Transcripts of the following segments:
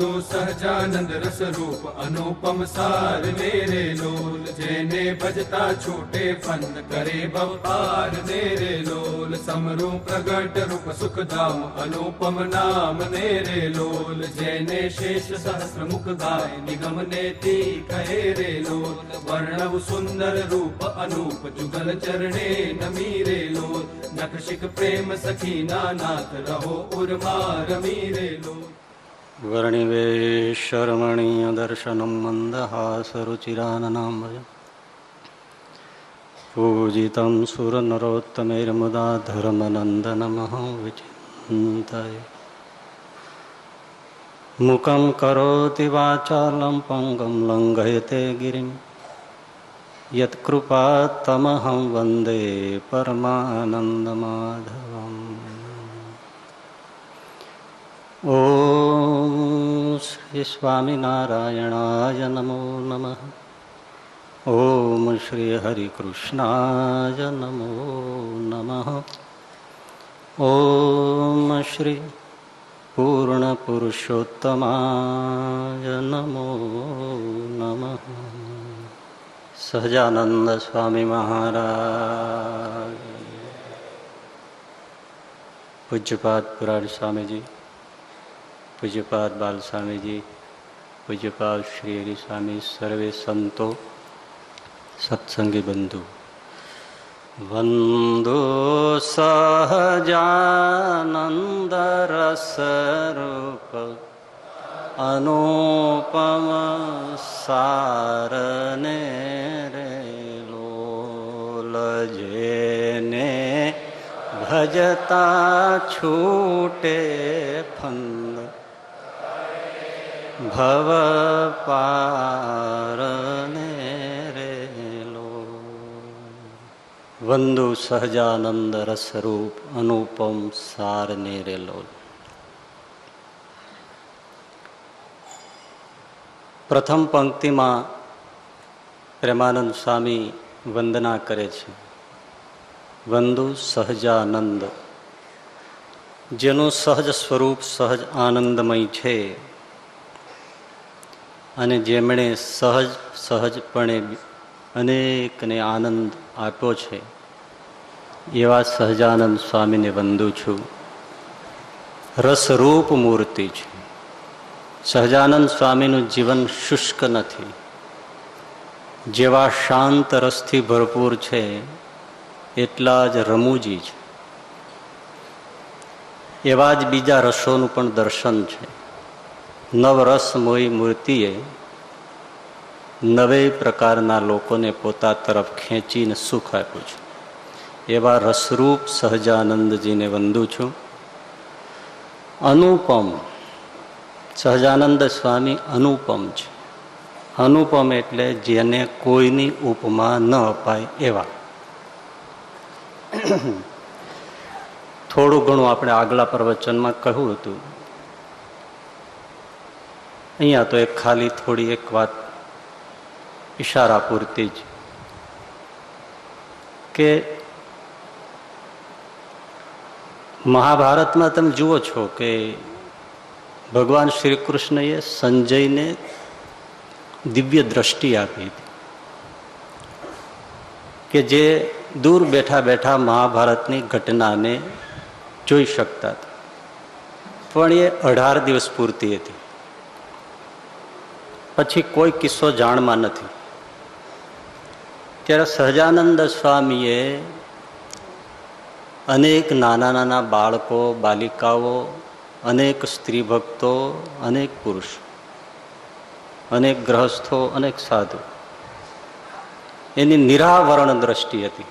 વંદો સહજાનંદ રસ રૂપ અનુપમ સાર મેરે લોલ જેને ભજતા છૂટે ફન કરે બપાર મેરે લોલ સમરૂ પ્રગટ રૂપ સુખધામ અનુપમ નામ મેરે લોલ જેને શેષ સહસ્ર મુખ ગાય નિગમ નેતી કહે રે લોલ વર્ણવ સુંદર રૂપ અનુપ જુગલ ચરણે નમી રે લોલ નખશિક પ્રેમ સખી નાનાથ રહો ઉર્મા રમી રે લોલ वर्णिवेशरमणीयदर्शनं मन्दहासरुचिराननाम्बज पूजितं सुरनरोत्तमैर्मुदा धर्मनन्दनमहं विचिन्तय मुखं करोति वाचालं पङ्गं लङ्घयते गिरिं यत्कृपात्तमहं वन्दे परमानन्दमाधवम् ॐ श्री स्वामिनारायणाय नमो नमः ॐ श्रीहरिकृष्णाय नमो नमः ॐ श्री पूर्णपुरुषोत्तमाय नमो नमः સહજાનંદ સ્વામી મહારાજ પૂજ્યપાદ પુરાણ સ્વામીજી પૂજ્યપાદ બાલ સ્વામીજી, પૂજ્યપાદ શ્રી હરિ સ્વામી સર્વે સંતો, સત્સંગી બંધુ. વંદો સહજાનંદ રસરૂપ અનુપમ સારને રે લોલ જેને ભજતા છૂટે ફંદ ભવ પારને રેલો વંદુ સહજાનંદ રસરૂપ અનુપમ સારને રેલો પ્રથમ પંક્તિમાં પ્રેમાનંદ સ્વામી વંદના કરે છે વંદુ સહજાનંદ જેનું સહજ સ્વરૂપ સહજ આનંદમય છે અને જેમણે સહજ, સહજપણે અનેકને આનંદ આપ્યો છે, એવા સહજાનંદ સ્વામીને વંદુ છું. રસરૂપ મૂર્તિ છે. સહજાનંદ સ્વામીનું જીવન શુષ્ક નથી. જેવા શાંત રસથી ભરપૂર છે, એટલા જ રમૂજી છે. એવા જ બીજા રસોનું પણ દર્શન છે. નવરસ મોઈ મૂર્તિએ નવે પ્રકારના લોકોને પોતા તરફ ખેંચીને સુખ આપ્યું છે. એવા રસરૂપ સહજાનંદજીને વંદુ છું. અનુપમ, સહજાનંદ સ્વામી અનુપમ છે. અનુપમ એટલે જેને કોઈની ઉપમા ન અપાય એવા. થોડું ઘણું આપણે આગલા પ્રવચનમાં કહ્યું હતું. અહીંયા તો એક ખાલી થોડી એક વાત ઈશારા પૂરતી જ કે મહાભારતમાં તમે જુઓ છો કે ભગવાન શ્રી કૃષ્ણએ સંજયને દિવ્ય દ્રષ્ટિ આપી હતી. કે જે દૂર બેઠા બેઠા મહાભારતની ઘટનાને જોઈ શકતા હતા. પણ એ અઢાર દિવસ પૂરતી હતી. પછી કોઈ કિસ્સો જાણમાં નથી. ત્યારે સહજાનંદ સ્વામીએ અનેક નાના નાના બાળકો, બાલિકાઓ, અનેક સ્ત્રી ભક્તો, અનેક પુરુષ, અનેક ગ્રહસ્થો, અનેક સાધુ, એની નિરાવરણ દ્રષ્ટિ હતી.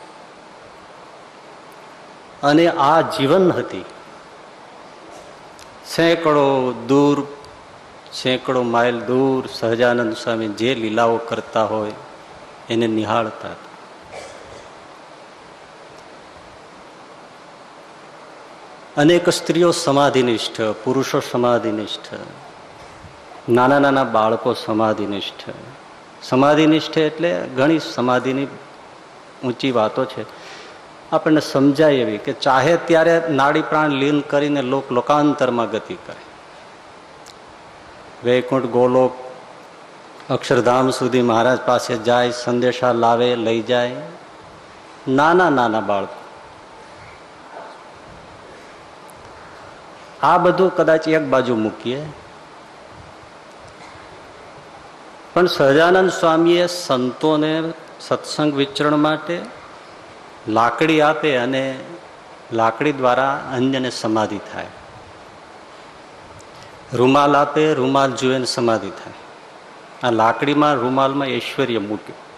અને આ જીવન હતી. સેંકડો દૂર સેંકડો માઇલ દૂર સહજાનંદ સ્વામી જે લીલાઓ કરતા હોય એને નિહાળતા અનેક સ્ત્રીઓ સમાધિનિષ્ઠ, પુરુષો સમાધિનિષ્ઠ, નાના નાના બાળકો સમાધિનિષ્ઠ. સમાધિનિષ્ઠ એટલે ઘણી સમાધિની ઊંચી વાતો છે. આપણને સમજાય એવી કે ચાહે ત્યારે નાડી પ્રાણ લીન કરીને લોક લોકાંતરમાં ગતિ કરે. વૈકુંઠ ગોલોક અક્ષરધામ સુધી મહારાજ પાસે જાય, સંદેશા લાવે, લઈ જાય. નાના નાના બાળકો. આ બધું કદાચ એક બાજુ મૂકીએ. પણ સહજાનંદ સ્વામીએ સંતોને સત્સંગ વિચરણ માટે લાકડી આપે અને લાકડી દ્વારા અન્યને સમાધિ થાય. રૂમાલ આપે, રૂમાલ જોઈને સમાધિ થાય. આ લાકડીમાં, રૂમાલમાં ઐશ્વર્ય મૂક્યું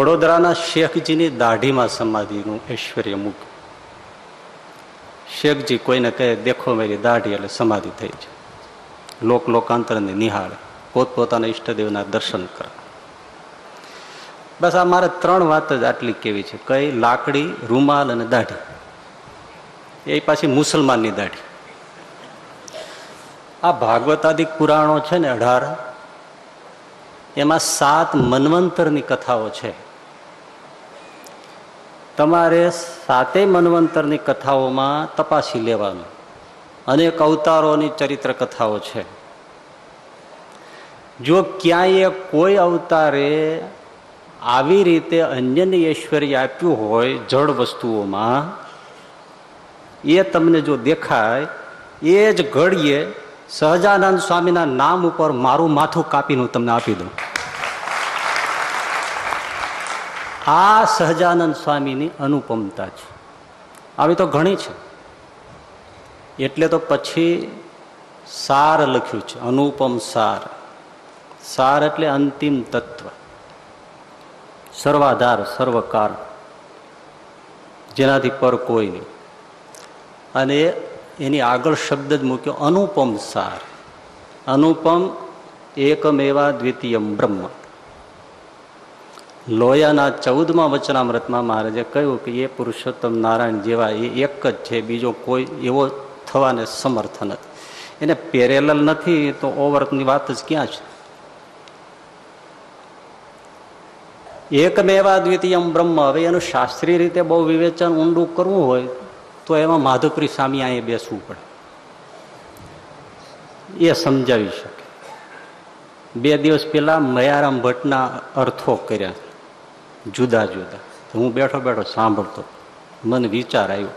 વડોદરાના શેખજીની દાઢીમાં સમાધિનું ઐશ્વર્ય મૂક્યું શેખજી કોઈને કહે, દેખો મેરી દાઢી, એટલે સમાધિ થઈ છે લોક લોકાંતરને નિહાળે. પોતપોતાના ઈષ્ટદેવના દર્શન કરે. બસ આ મારે ત્રણ વાત જ આટલી કેવી છે. કઈ લાકડી, રૂમાલ અને દાઢી. એ પાછી મુસલમાનની દાઢી. આ ભાગવતાદિક પુરાણો છે ને અઢાર, એમાં સાત મનવંતરની કથાઓ છે. તમારે સાતેય મનવંતરની કથાઓમાં તપાસી લેવાનું. અનેક અવતારોની ચરિત્ર કથાઓ છે. જો ક્યાંય કોઈ અવતારે આવી રીતે અન્યને ઐશ્વર્ય આપ્યું હોય જળ વસ્તુઓમાં, એ તમને જો દેખાય, એ જ ઘડીએ સહજાનંદ સ્વામીના નામ ઉપર મારું માથું કાપીને હું તમને આપી દઉં. આ સહજાનંદ સ્વામીની અનુપમતા છે. આવી તો ઘણી છે. એટલે તો પછી સાર લખ્યું છે, અનુપમ સાર. સાર એટલે અંતિમ તત્વ. સર્વાધાર, સર્વકાર. જેનાથી પર કોઈ નહીં. અને એની આગળ શબ્દ જ મૂક્યો, અનુપમ સાર. અનુપમ એકમેવા દ્વિતીયમ બ્રહ્મ. લોયાના ચૌદમાં વચનામૃતમાં મહારાજે કહ્યું કે એ પુરુષોત્તમ નારાયણ જેવા એ એક જ છે, બીજો કોઈ એવો થવાને સમર્થ નથી. એને પેરેલલ નથી તો ઓવર્કની વાત જ ક્યાં છે? એકમેવા દ્વિતીયમ બ્રહ્મ, હવે એનું શાસ્ત્રીય રીતે બહુ વિવેચન ઊંડું કરવું હોય તો એમાં માધુપુરી સ્વામી અહીંયા બેસવું પડે. એ સમજાવી શકે. બે દિવસ પહેલા મયારામ ભટ્ટના અર્થો કર્યા જુદા જુદા. હું બેઠો બેઠો સાંભળતો. મને વિચાર આવ્યો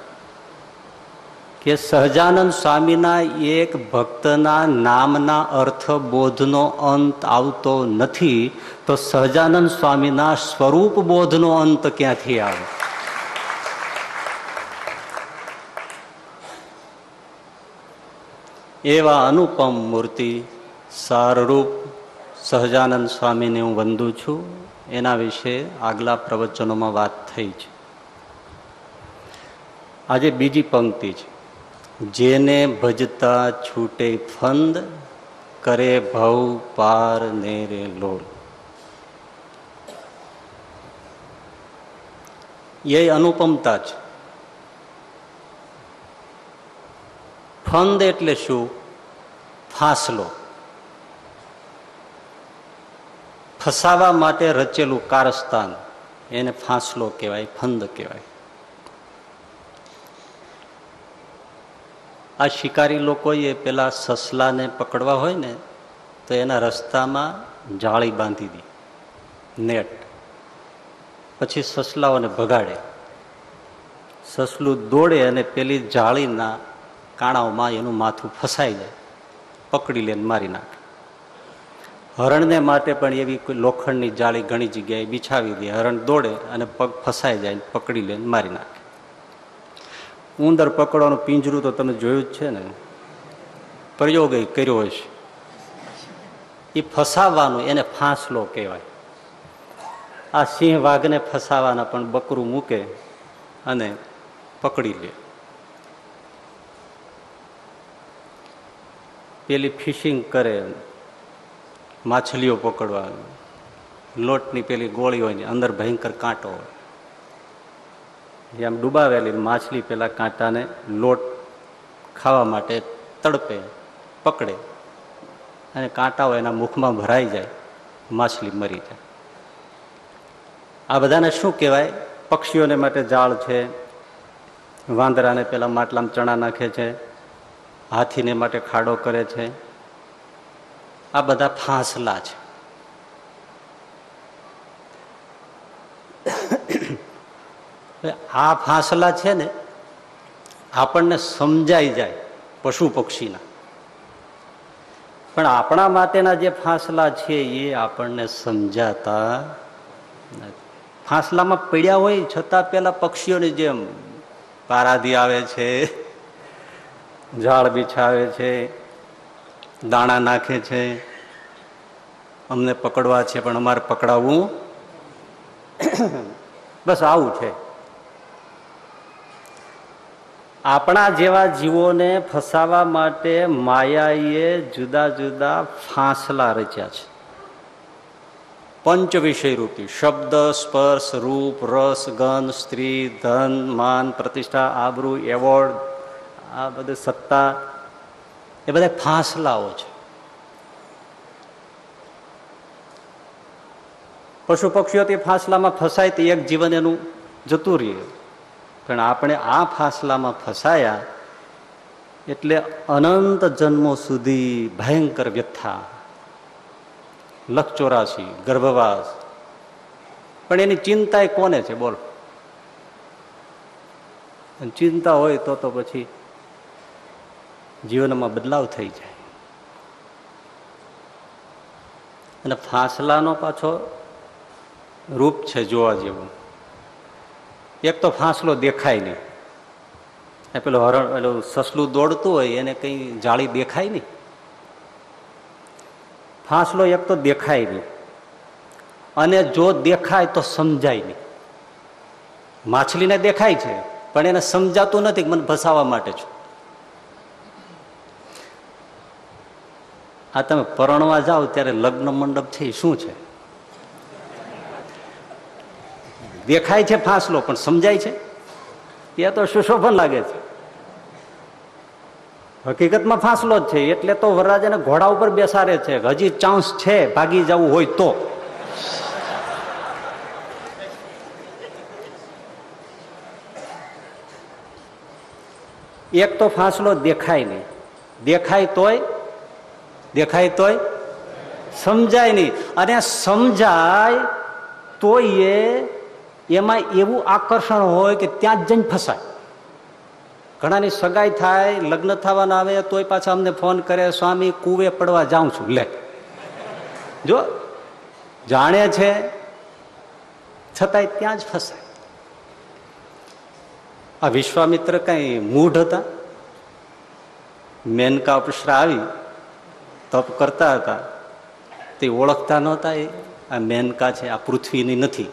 કે સહજાનંદ સ્વામીના એક ભક્તના નામના અર્થ બોધનો અંત આવતો નથી, તો સહજાનંદ સ્વામીના સ્વરૂપ બોધનો અંત ક્યાંથી આવે? એવા અનુપમ મૂર્તિ સારરૂપ સહજાનંદ સ્વામીને હું વંદું છું. એના વિશે આગલા પ્રવચનોમાં વાત થઈ છે. આજે બીજી પંક્તિ છે. જેને ભજતા છૂટે ફંદ, કરે ભવ પાર ને રે લોલ. એ અનુપમતા છે. ફંદ એટલે શું? ફાસલો. ફસાવા માટે રચેલું કારસ્તાન, એને ફાંસલો કહેવાય, ફંદ કહેવાય. આ શિકારી લોકોએ પેલા સસલાને પકડવા હોય ને, તો એના રસ્તામાં જાળી બાંધી દી, નેટ. પછી સસલાઓને ભગાડે. સસલું દોડે અને પેલી જાળીના કાણાઓમાં એનું માથું ફસાઈ જાય, પકડી લે મારી નાખે. હરણને માટે પણ એવી કોઈ લોખંડની જાળી ઘણી જગ્યાએ બિછાવી દે. હરણ દોડે અને પગ ફસાઈ જાય પકડી લે મારી નાખે. ઉંદર પકડવાનું પિંજરું તો તમે જોયું જ છે ને. પ્રયોગ કર્યો હશે. એ ફસાવવાનું એને ફાંસલો કહેવાય. આ સિંહ વાઘને ફસાવાના પણ બકરું મૂકે અને પકડી લે. પેલી ફિશિંગ કરે માછલીઓ પકડવા. લોટની પેલી ગોળી હોય ને, અંદર ભયંકર કાંટો હોય. એમ ડૂબાવેલી માછલી પેલા કાંટાને લોટ ખાવા માટે તડપે, પકડે. અને કાંટાઓ એના મુખમાં ભરાઈ જાય, માછલી મરી જાય. આ બધાને શું કહેવાય? પક્ષીઓને માટે જાળ છે, વાંદરાને પેલા માટલામાં ચણા નાખે છે હાથીને માટે ખાડો કરે છે. આ બધા ફાંસલા છે. આ ફાંસલા છે ને, આપણને સમજાઈ જાય પશુ પક્ષીના. પણ આપણા માટેના જે ફાંસલા છે એ આપણને સમજાતા ફાંસલામાં પડ્યા હોય છતાં પેલા પક્ષીઓની જેમ પારાધી આવે છે. ઝાડ બિછાવે છે, દાણા નાખે છે, અમને પકડવા છે, પણ અમારે પકડાવવું બસ આવું છે. આપણા જેવા જીવોને ફસાવા માટે માયાએ જુદા જુદા ફાંસલા રચ્યા છે. પંચ વિષય રૂપી શબ્દ, સ્પર્શ, રૂપ, રસ, ગંધ, સ્ત્રી, ધન, માન, પ્રતિષ્ઠા, આબરૂ, એવોર્ડ આ બધું સત્તા, એ બધા ફાંસલાઓ છે. પશુ પક્ષીઓ તે ફાંસલામાં ફસાય તો એક જીવન એનું જતું રહે પણ આપણે આ ફાંસલામાં ફસાયા એટલે અનંત જન્મો સુધી ભયંકર વ્યથા, લખચોરાશી, ગર્ભવાસ. પણ એની ચિંતા કોને છે? બોલો. ચિંતા હોય તો તો પછી જીવનમાં બદલાવ થઈ જાય. અને ફાસલાનો પાછો રૂપ છે જોવા જેવું. એક તો ફાંસલો દેખાય નહીં. એ પેલું હરણ, પેલું સસલું દોડતું હોય એને કંઈ જાળી દેખાય નહીં. ફાંસલો એક તો દેખાય નહીં. અને જો દેખાય તો સમજાય નહીં. માછલીને દેખાય છે, પણ એને સમજાતું નથી મને ફસાવા માટે છું. આ તમે પરણવા જાઓ ત્યારે લગ્ન મંડપ છે એ શું છે? દેખાય છે ફાંસલો, પણ સમજાય છે? એ તો સુશોભન લાગે છે. હકીકતમાં ફાંસલો જ છે, એટલે તો વરરાજાને ઘોડા ઉપર બેસાડે છે હજી ચાન્સ છે, ભાગી જવું હોય તો. એક તો ફાંસલો દેખાય નહીં. દેખાય તોય દેખાય તોય? સમજાય નહીં. અને સમજાય તોય એ એમાં એવું આકર્ષણ હોય કે ત્યાં જ જઈને ફસાય. ઘણાની સગાઈ થાય, લગ્ન થવાના આવે, તોય પાછા અમને ફોન કરે, સ્વામી, કુવે પડવા જાઉં છું. લે. જો જાણે છે, છતાંય ત્યાં જ ફસાય. આ વિશ્વામિત્ર કઈ મૂઢ હતા? મેનકા અપસરા આવી તપ કરતા હતા. તે ઓળખતા નહોતા એ. આ મેનકા છે, આ પૃથ્વીની નથી.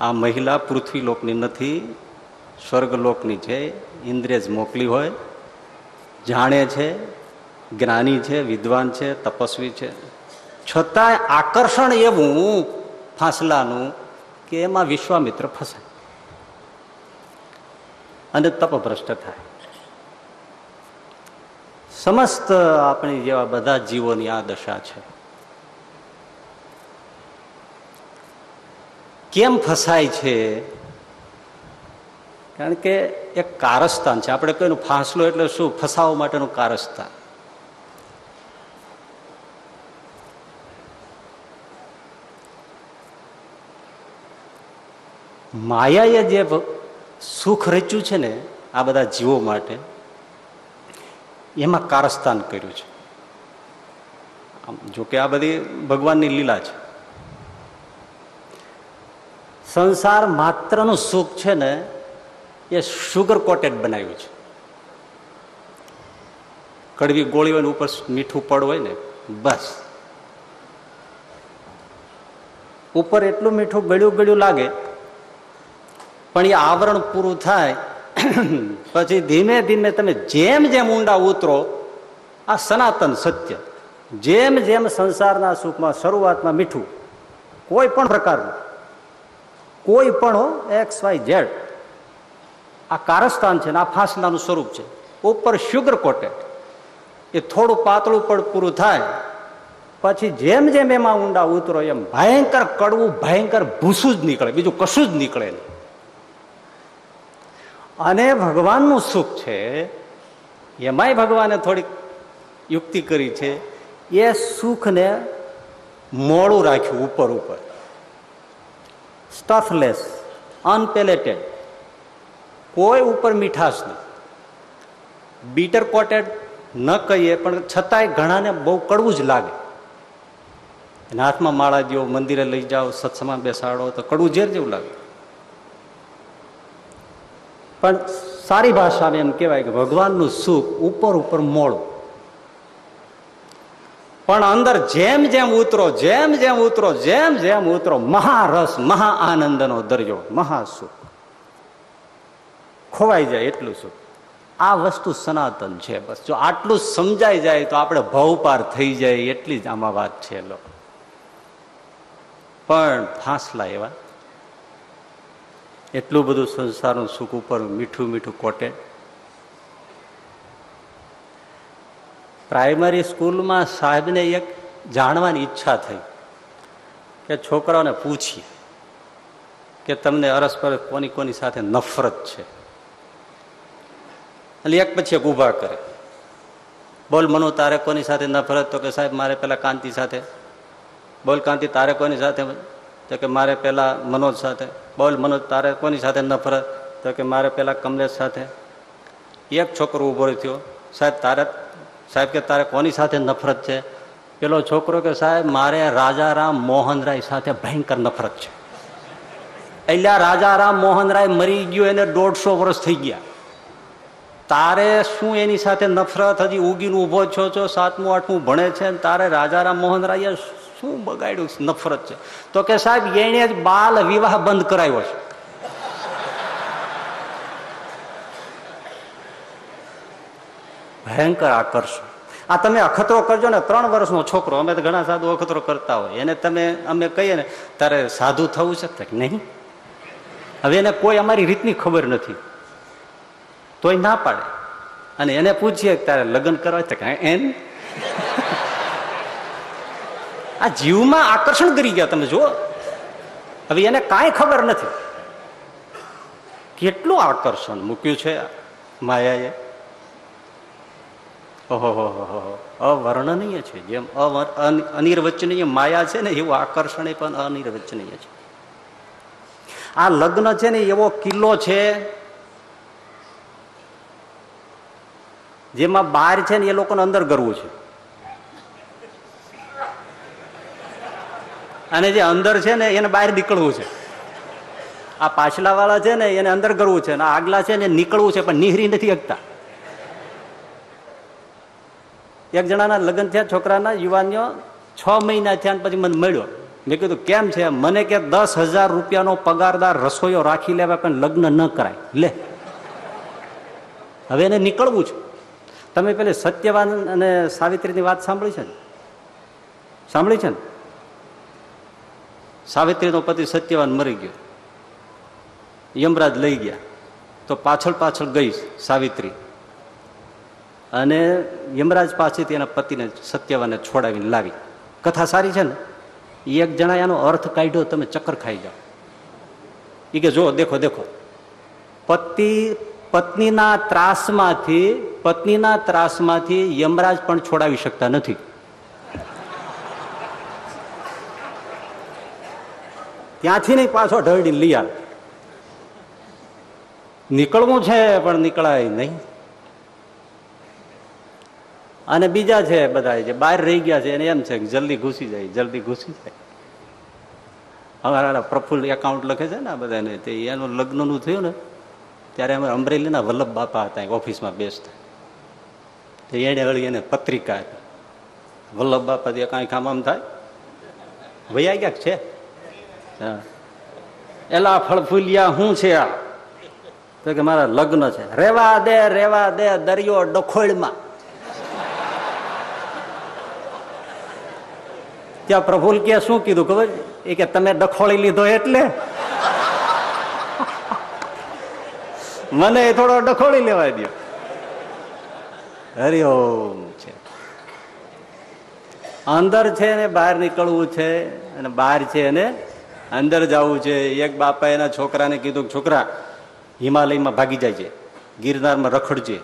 આ મહિલા પૃથ્વીલોકની નથી, સ્વર્ગલોકની છે ઇન્દ્રિયજ મોકલી હોય. જાણે છે, જ્ઞાની છે, વિદ્વાન છે, તપસ્વી છે. છતાંય આકર્ષણ એવું ફાંસલાનું કે એમાં વિશ્વામિત્ર ફસાય. અને તપભ્રષ્ટ થાય. સમસ્ત આપણી જેવા બધા જીવોની આ દશા છે. કેમ ફસાય છે? કારણ કે એક કારસ્તાન છે. આપણે કહીએ ફાંસલો એટલે શું? ફસાવવા માટેનું કારસ્તાન. માયાએ જે સુખ રચ્યું છે ને, આ બધા જીવો માટે એમાં કારસ્તાન કર્યું છે. જો કે આ બધી ભગવાનની લીલા છે. સંસાર માત્રનું સુખ છે ને, એ શુગર કોટેડ બનાવ્યું છે. કડવી ગોળી હોય ઉપર મીઠું પડ હોય ને, બસ. ઉપર એટલું મીઠું ગળ્યું ગળ્યું લાગે, પણ એ આવરણ પૂરું થાય પછી ધીમે ધીમે તમે જેમ જેમ ઊંડા ઉતરો, આ સનાતન સત્ય. જેમ જેમ સંસારના સુખમાં શરૂઆતમાં મીઠું, કોઈ પણ પ્રકારનું, કોઈ પણ એક્સ વાય ઝેડ. આ કારસ્તાન છે ને, આ ફાસલાનું સ્વરૂપ છે. ઉપર શુગર કોટેડ એ થોડું પાતળું પણ પૂરું થાય. પછી જેમ જેમ એમાં ઊંડા ઉતરો, એમ ભયંકર કડવું, ભયંકર ભૂસું જ નીકળે. બીજું કશું જ નીકળે નહીં. અને ભગવાનનું સુખ છે, એમાંય ભગવાને થોડીક યુક્તિ કરી છે, એ સુખને મોડું રાખ્યું ઉપર ઉપર. સ્ટફલેસ અનપેલેટેડ કોઈ ઉપર મીઠાશ નહીં. બીટર કોટેડ ન કહીએ, પણ છતાંય ઘણાને બહુ કડવું જ લાગે. હાથમાં માળા દો મંદિરે લઈ જાઓ, સત્સંગમાં બેસાડો, તો કડવું ઝેર જેવું લાગે. પણ સારી ભાષામાં એમ કહેવાય કે ભગવાનનું સુખ ઉપર ઉપર મોડું. પણ અંદર જેમ જેમ ઉતરો, જેમ જેમ ઉતરો, જેમ જેમ ઉતરો, મહારસ, મહા આનંદનો દરિયો મહાસુખ ખોવાઈ જાય એટલું સુખ. આ વસ્તુ સનાતન છે બસ. જો આટલું સમજાઈ જાય તો આપણે ભવપાર થઈ જાય એટલી જ આમાં વાત છે લો પણ ફાંસલા એવા એટલું બધું સંસારનું સુખ ઉપર મીઠું મીઠું કોટે. પ્રાઇમરી સ્કૂલમાં સાહેબને એક જાણવાની ઈચ્છા થઈ કે છોકરાઓને પૂછીએ કે તમને અરસપર કોની કોની સાથે નફરત છે. એટલે એક પછી એક ઊભા કરે. બોલ મનુ, તારે કોની સાથે નફરત? તો કે સાહેબ, મારે પેલા કાંતિ સાથે. બોલ કાંતિ, તારે કોની સાથે? તો કે મારે પેલા મનોજ સાથે, બોલ મનોજ, તારે કોની સાથે નફરત? તો કે મારે પેલા કમલેશ સાથે. એક છોકરો ઊભો થયો. સાહેબ, તારે, સાહેબ કે તારે કોની સાથે નફરત છે? પેલો છોકરો કે સાહેબ, મારે રાજારામ મોહનરાય સાથે ભયંકર નફરત છે. એટલે રાજારામ મોહનરાય મરી ગયો એને દોઢસો વર્ષ થઈ ગયા. તારે શું એની સાથે નફરત? હજી ઉગીને ઊભો છો છો? સાતમું, આઠમું ભણે છે તારે રાજારામ મોહનરાયે શું બગાડ્યું નફરત છે. તો કે સાહેબ એને જ બાલ વિવાહ બંધ કરાવ્યો છે. ભયંકર આકર્ષણ. આ તમે અખતરો કરજો ને, ત્રણ વર્ષનો છોકરો, અમે તો ઘણા સાધુ અખતરો કરતા હોય. એને તમે, અમે કહીએ ને, તારે સાધુ થવું છે? નહીં. હવે એને કોઈ અમારી રીતની ખબર નથી. તોય ના પાડે. અને એને પૂછીએ તારે લગ્ન કરવા છે કે એન આ જીવમાં આકર્ષણ કરી ગયા તમે જુઓ. હવે એને કાંઈ ખબર નથી. કેટલું આકર્ષણ મૂક્યું છે માયાએ? ઓહો અવર્ણનીય છે. જેમ અનિર્વચનીય માયા છે ને એવું આકર્ષણ પણ અનિર્વચનીય છે. આ લગ્ન છે ને એવો કિલ્લો છે જેમાં બહાર છે ને એ લોકોને અંદર કરવું છે. અને જે અંદર છે ને, એને બહાર નીકળવું છે. આ પાછલા વાળા છે ને, એને અંદર કરવું છે. અને આગલા છે ને નીકળવું છે, પણ નિહરી નથી શકતા. એક જણાના લગ્ન થયા, છોકરાના યુવાનીઓ છ મહિના થયા પછી મને મળ્યો. મેં કીધું, કેમ છે? મને કે દસ હજાર રૂપિયાનો પગારદાર રસોઈયો રાખી લેવા પણ લગ્ન ન કરાય. લે. હવે એને નીકળવું છે. તમે પેલી સત્યવાન અને સાવિત્રીની વાત સાંભળી છે ને? સાંભળી છે ને? સાવિત્રીનો પતિ સત્યવાન મરી ગયો. યમરાજ લઈ ગયા. તો પાછળ પાછળ ગઈ સાવિત્રી. અને યમરાજ પાસેથી એના પતિને સત્યવાને છોડાવીને લાવી. કથા સારી છે ને? એક જણા એનો અર્થ કાઢ્યો, તમે ચક્કર ખાઈ જાઓ. એ કે જો, દેખો દેખો. પતિ, પત્નીના ત્રાસમાંથી પત્નીના ત્રાસમાંથી યમરાજ પણ છોડાવી શકતા નથી. ત્યાંથી નહીં પાછો ઢળડી લઈ આવે. નીકળવું છે, પણ નીકળાય નહીં. અને બીજા છે બધા જે બહાર રહી ગયા છે, એને એમ છે કે જલ્દી ઘૂસી જાય, જલ્દી ઘૂસી જાય. અમારા પ્રફુલ્લ એકાઉન્ટ લખે છે ને બધાને, તે એનું લગ્નનું થયું ને, ત્યારે અમે અમરેલીના વલ્લભ બાપા હતા ઓફિસમાં બેસતા. તો એને વળી એને પત્રિકા વલ્લભ બાપા ત્યાં કાંઈ કામ આમ થાય? વૈયા ક્યાંક છે? એલા ફળફુલિયા શું છે આ? તો કે મારા લગ્ન છે. રેવા દે રેવા દે, દરિયો ડખોળમાં. ત્યાં પ્રફુલ કે શું કીધું ખબર? એ કે તમે ડખોળી લીધો એટલે? મને થોડો ડખોળી લેવા દો હરિઓમ છે. અંદર છે ને બહાર નીકળવું છે અને બહાર છે અને અંદર જવું છે, એક બાપા એના છોકરાને કીધું છોકરા, હિમાલયમાં ભાગી જાય છે, ગિરનારમાં રખડજે,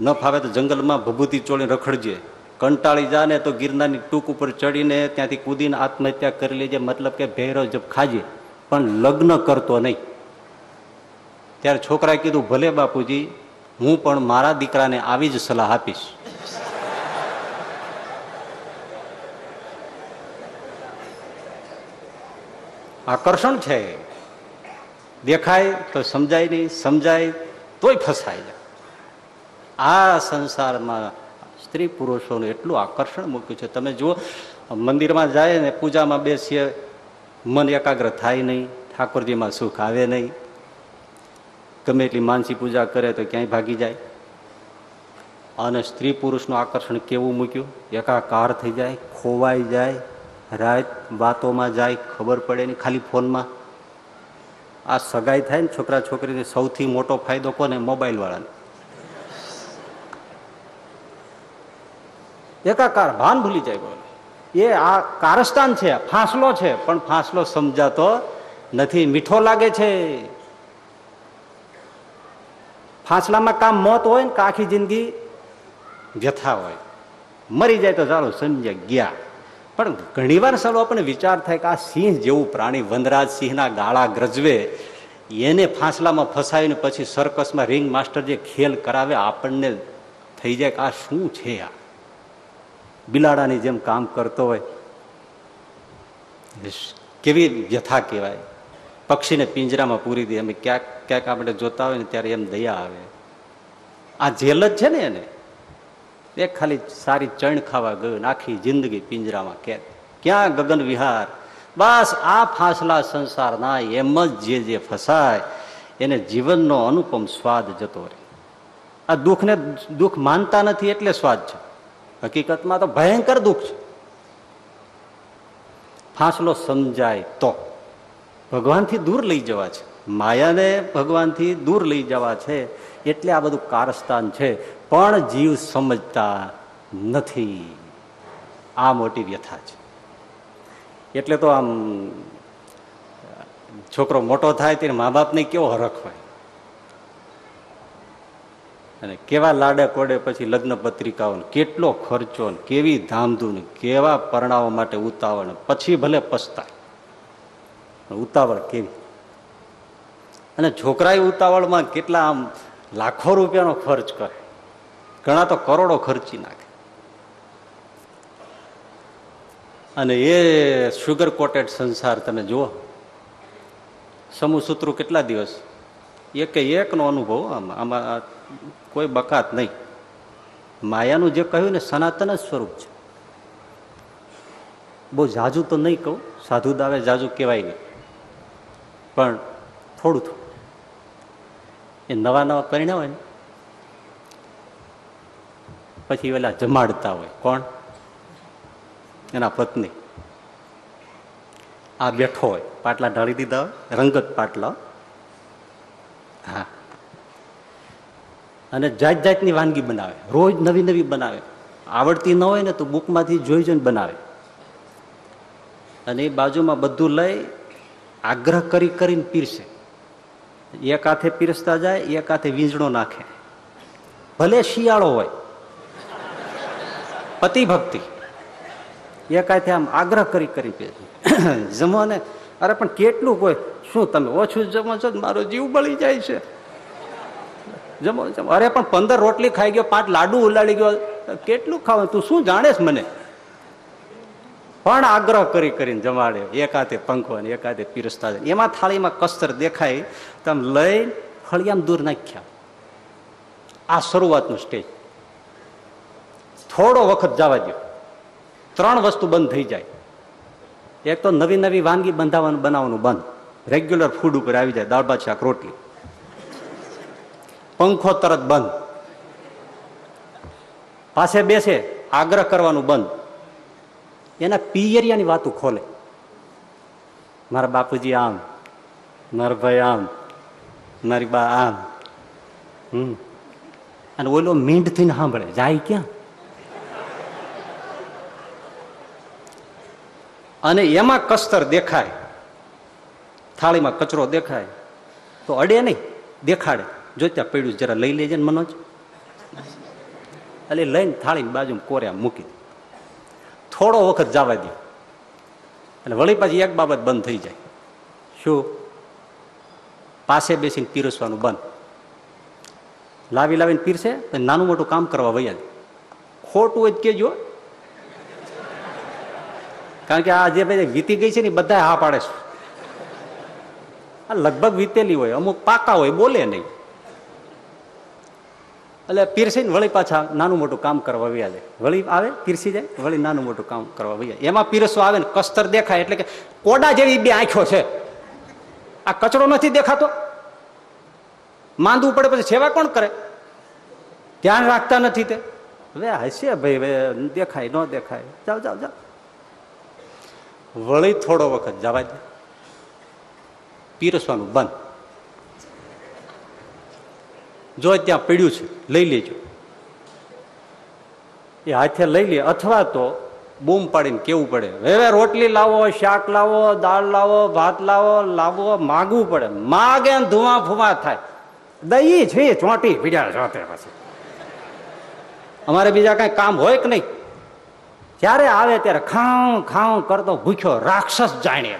ન ફાવે તો જંગલમાં ભભૂતિ ચોળીને રખડજે, કંટાળી જા ને તો ગિરનારની ટૂંક ઉપર ચડીને ત્યાંથી કૂદીને આત્મહત્યા કરી લેજે, મતલબ કે ભેરો જબ ખાજે. પણ લગ્ન કરતો નહીં. ત્યારે છોકરાએ કીધું, ભલે બાપુજી, હું પણ મારા દીકરાને આવી જ સલાહ આપીશ. આકર્ષણ છે. દેખાય તો સમજાય નહીં, સમજાય તોય ફસાય જાય આ સંસારમાં સ્ત્રી પુરુષોનું એટલું આકર્ષણ મૂક્યું છે. તમે જુઓ, મંદિરમાં જાય ને પૂજામાં બેસીએ, મન એકાગ્ર થાય નહીં, ઠાકોરજીમાં સુખ આવે નહીં. ગમે એટલી માનસી પૂજા કરે તો ક્યાંય ભાગી જાય. અને સ્ત્રી પુરુષનું આકર્ષણ કેવું મૂક્યું? એકાકાર થઈ જાય, ખોવાઈ જાય રાત વાતોમાં જાય, ખબર પડે ને ખાલી ફોનમાં. આ સગાઈ થાય ને છોકરા છોકરીને સૌથી મોટો ફાયદો કોને? મોબાઈલ વાળાને એકાકાર ભાન ભૂલી જાય બોલે એ આ કારસ્તાન છે, ફાંસલો છે, પણ ફાંસલો સમજાતો નથી. મીઠો લાગે છે. ફાંસલામાં કામ મોત હોય ને આખી જિંદગી વ્યથા હોય. મરી જાય તો ચાલો સમજ્યા ગયા. પણ ઘણીવાર સાલો આપણને વિચાર થાય કે આ સિંહ જેવું પ્રાણી વનરાજ સિંહના ગાળા ગ્રજવે, એને ફાંસલામાં ફસાવીને પછી સર્કસમાં રિંગ માસ્ટર જે ખેલ કરાવે, આપણને થઈ જાય કે આ શું છે આ? બિલાડાની જેમ કામ કરતો હોય. કેવી વ્યથા કહેવાય. પક્ષીને પિંજરામાં પૂરી દે. અમે ક્યાંક ક્યાંક આપણે જોતા હોય ને ત્યારે એમ દયા આવે. આ જેલ જ છે ને એને? એ ખાલી સારી ચણ ખાવા ગયું આખી જિંદગી પિંજરામાં કે ક્યાં ગગન વિહાર? બસ આ ફાંસલા સંસારના એમ જ જે જે ફસાય, એને જીવનનો અનુપમ સ્વાદ જતો રહે. આ દુઃખને દુઃખ માનતા નથી એટલે સ્વાદ છે. હકીકતમાં તો ભયંકર દુઃખ છે. ફાંસલો સમજાય તો. ભગવાનથી દૂર લઈ જવા છે. માયાને ભગવાનથી દૂર લઈ જવા છે. એટલે આ બધું કારસ્તાન છે. પણ જીવ સમજતા નથી. આ મોટી વ્યથા છે. એટલે તો આમ, છોકરો મોટો થાય ત્યારે મા બાપને કેવો હરખ હોય? અને કેવા લાડે કોડે પછી લગ્ન પત્રિકાઓ કેટલો ખર્ચો કેવી ધામધૂમ કેવા પરણાવો માટે ઉતાવળ પછી ભલે પસ્તાય. ઉતાવળ કેવી? અને છોકરાએ ઉતાવળમાં કેટલા આમ લાખો રૂપિયાનો ખર્ચ કરે. ઘણા તો કરોડો ખર્ચી નાખે. અને એ સુગર કોટેડ સંસાર તમે જુઓ. સમૂહ સૂત્રો કેટલા દિવસ? એક એકનો અનુભવ, આમાં કોઈ બકાત નહીં. માયાનું જે કહ્યું ને સનાતન જ સ્વરૂપ છે. બહુ જાજુ તો નહીં કહું, સાધુ દાવે જાજુ કહેવાય નહીં. પણ થોડું થોડું. એ નવા નવા પરિણામ હોય ને પછી પેલા જમાડતા હોય. કોણ? એના પત્ની. આ બેઠો હોય. પાટલા ઢાળી દીધા હોય. રંગત પાટલા. હા. અને જાત જાતની વાનગી બનાવે. રોજ નવી નવી બનાવે. આવડતી ન હોય ને તો બુકમાંથી જોઈ જોઈને બનાવે. અને એ બાજુમાં બધું લઈ આગ્રહ કરી કરીને પીરસે. એક હાથે પીરસતા જાય, એક હાથે વીંજણો નાખે. ભલે શિયાળો હોય. પતિ ભક્તિ હાથે આમ આગ્રહ કરી કરી પીરસે જમો ને અરે પણ કેટલું કોઈ, શું તમે ઓછું જમો છો મારો જીવ બળી જાય છે. જમો જમો. અરે પણ પંદર રોટલી ખાઈ ગયો, પાંચ લાડુ ઉલાડી ગયો. કેટલું ખાવ તું શું જાણેસ મને? પણ આગ્રહ કરી કરીને જમાડે. એક હાથે પંખો ને એક હાથે પીરસતા એમાં થાળીમાં કસ્તર દેખાય. તમે લઈ ફળિયામ દૂર નાખ્યા. આ શરૂઆતનું સ્ટેજ. થોડો વખત જવા દો ત્રણ વસ્તુ બંધ થઈ જાય. એક તો નવી નવી વાનગી બંધાવવાનું બનાવવાનું બંધ. રેગ્યુલર ફૂડ ઉપર આવી જાય, દાળ, ભાત, શાક, રોટલી. પંખો તરત બંધ. પાસે બેસે, આગ્રહ કરવાનું બંધ. એના પિયરિયાની વાતો ખોલે. મારા બાપુજી આમ, મારા ભાઈ આમ, મારી બા આમ. હમ. અને ઓલો મીંડ થઈને સાંભળે, જાય ક્યાં? અને એમાં કસ્તર દેખાય. થાળીમાં કચરો દેખાય. તો અડે નહીં, દેખાડે. જો ત્યાં પડ્યું જરા લઈ લેજે ને મનોજ. એટલે લઈને થાળીની બાજુમાં કોર્યા મૂકી થોડો વખત જવા દે. એટલે વળી પાછી એક બાબત બંધ થઈ જાય. શું? પાસે બેસીને પીરસવાનું બંધ. લાવી લાવીને પીરસે નાનું મોટું કામ કરવા વૈયા ખોટું જ કેજો કારણ કે આ જે વીતી ગઈ છે ને બધા હા પાડે છે. આ લગભગ વીતેલી હોય, અમુક પાકા હોય, બોલે નહીં. એટલે પીરસી ને વળી પાછા નાનું મોટું કામ કરવા વ્યા જાય. વળી આવે, પીરસી જાય, વળી નાનું મોટું કામ કરવા વૈયા એમાં પીરસવા આવે ને કસ્તર દેખાય, એટલે કે કોડા જેવી બે આંખો છે. આ કચરો નથી દેખાતો. માંદવું પડે પછી સેવા કોણ કરે? ધ્યાન રાખતા નથી તે. હવે હશે ભાઈ દેખાય, ન દેખાય. જાઓ જાઓ જાઓ. વળી થોડો વખત જવા દે. પીરસવાનું બંધ. જો ત્યાં પીડ્યું છે, લઈ લેજો. એ હાથે લઈ લે, અથવા તો બૂમ પાડીને કેવું પડે? હવે રોટલી લાવો, શાક લાવો, દાળ લાવો, ભાત લાવો લાવો, માગવું પડે. માગે ધુમા ફુમા થાય. દઈ છે, ચોંટી પીડ્યા જોતે પછી. અમારે બીજા કઈ કામ હોય કે નહીં? જ્યારે આવે ત્યારે ખાઉં ખાઉં કરતો ભૂખ્યો રાક્ષસ જાણે.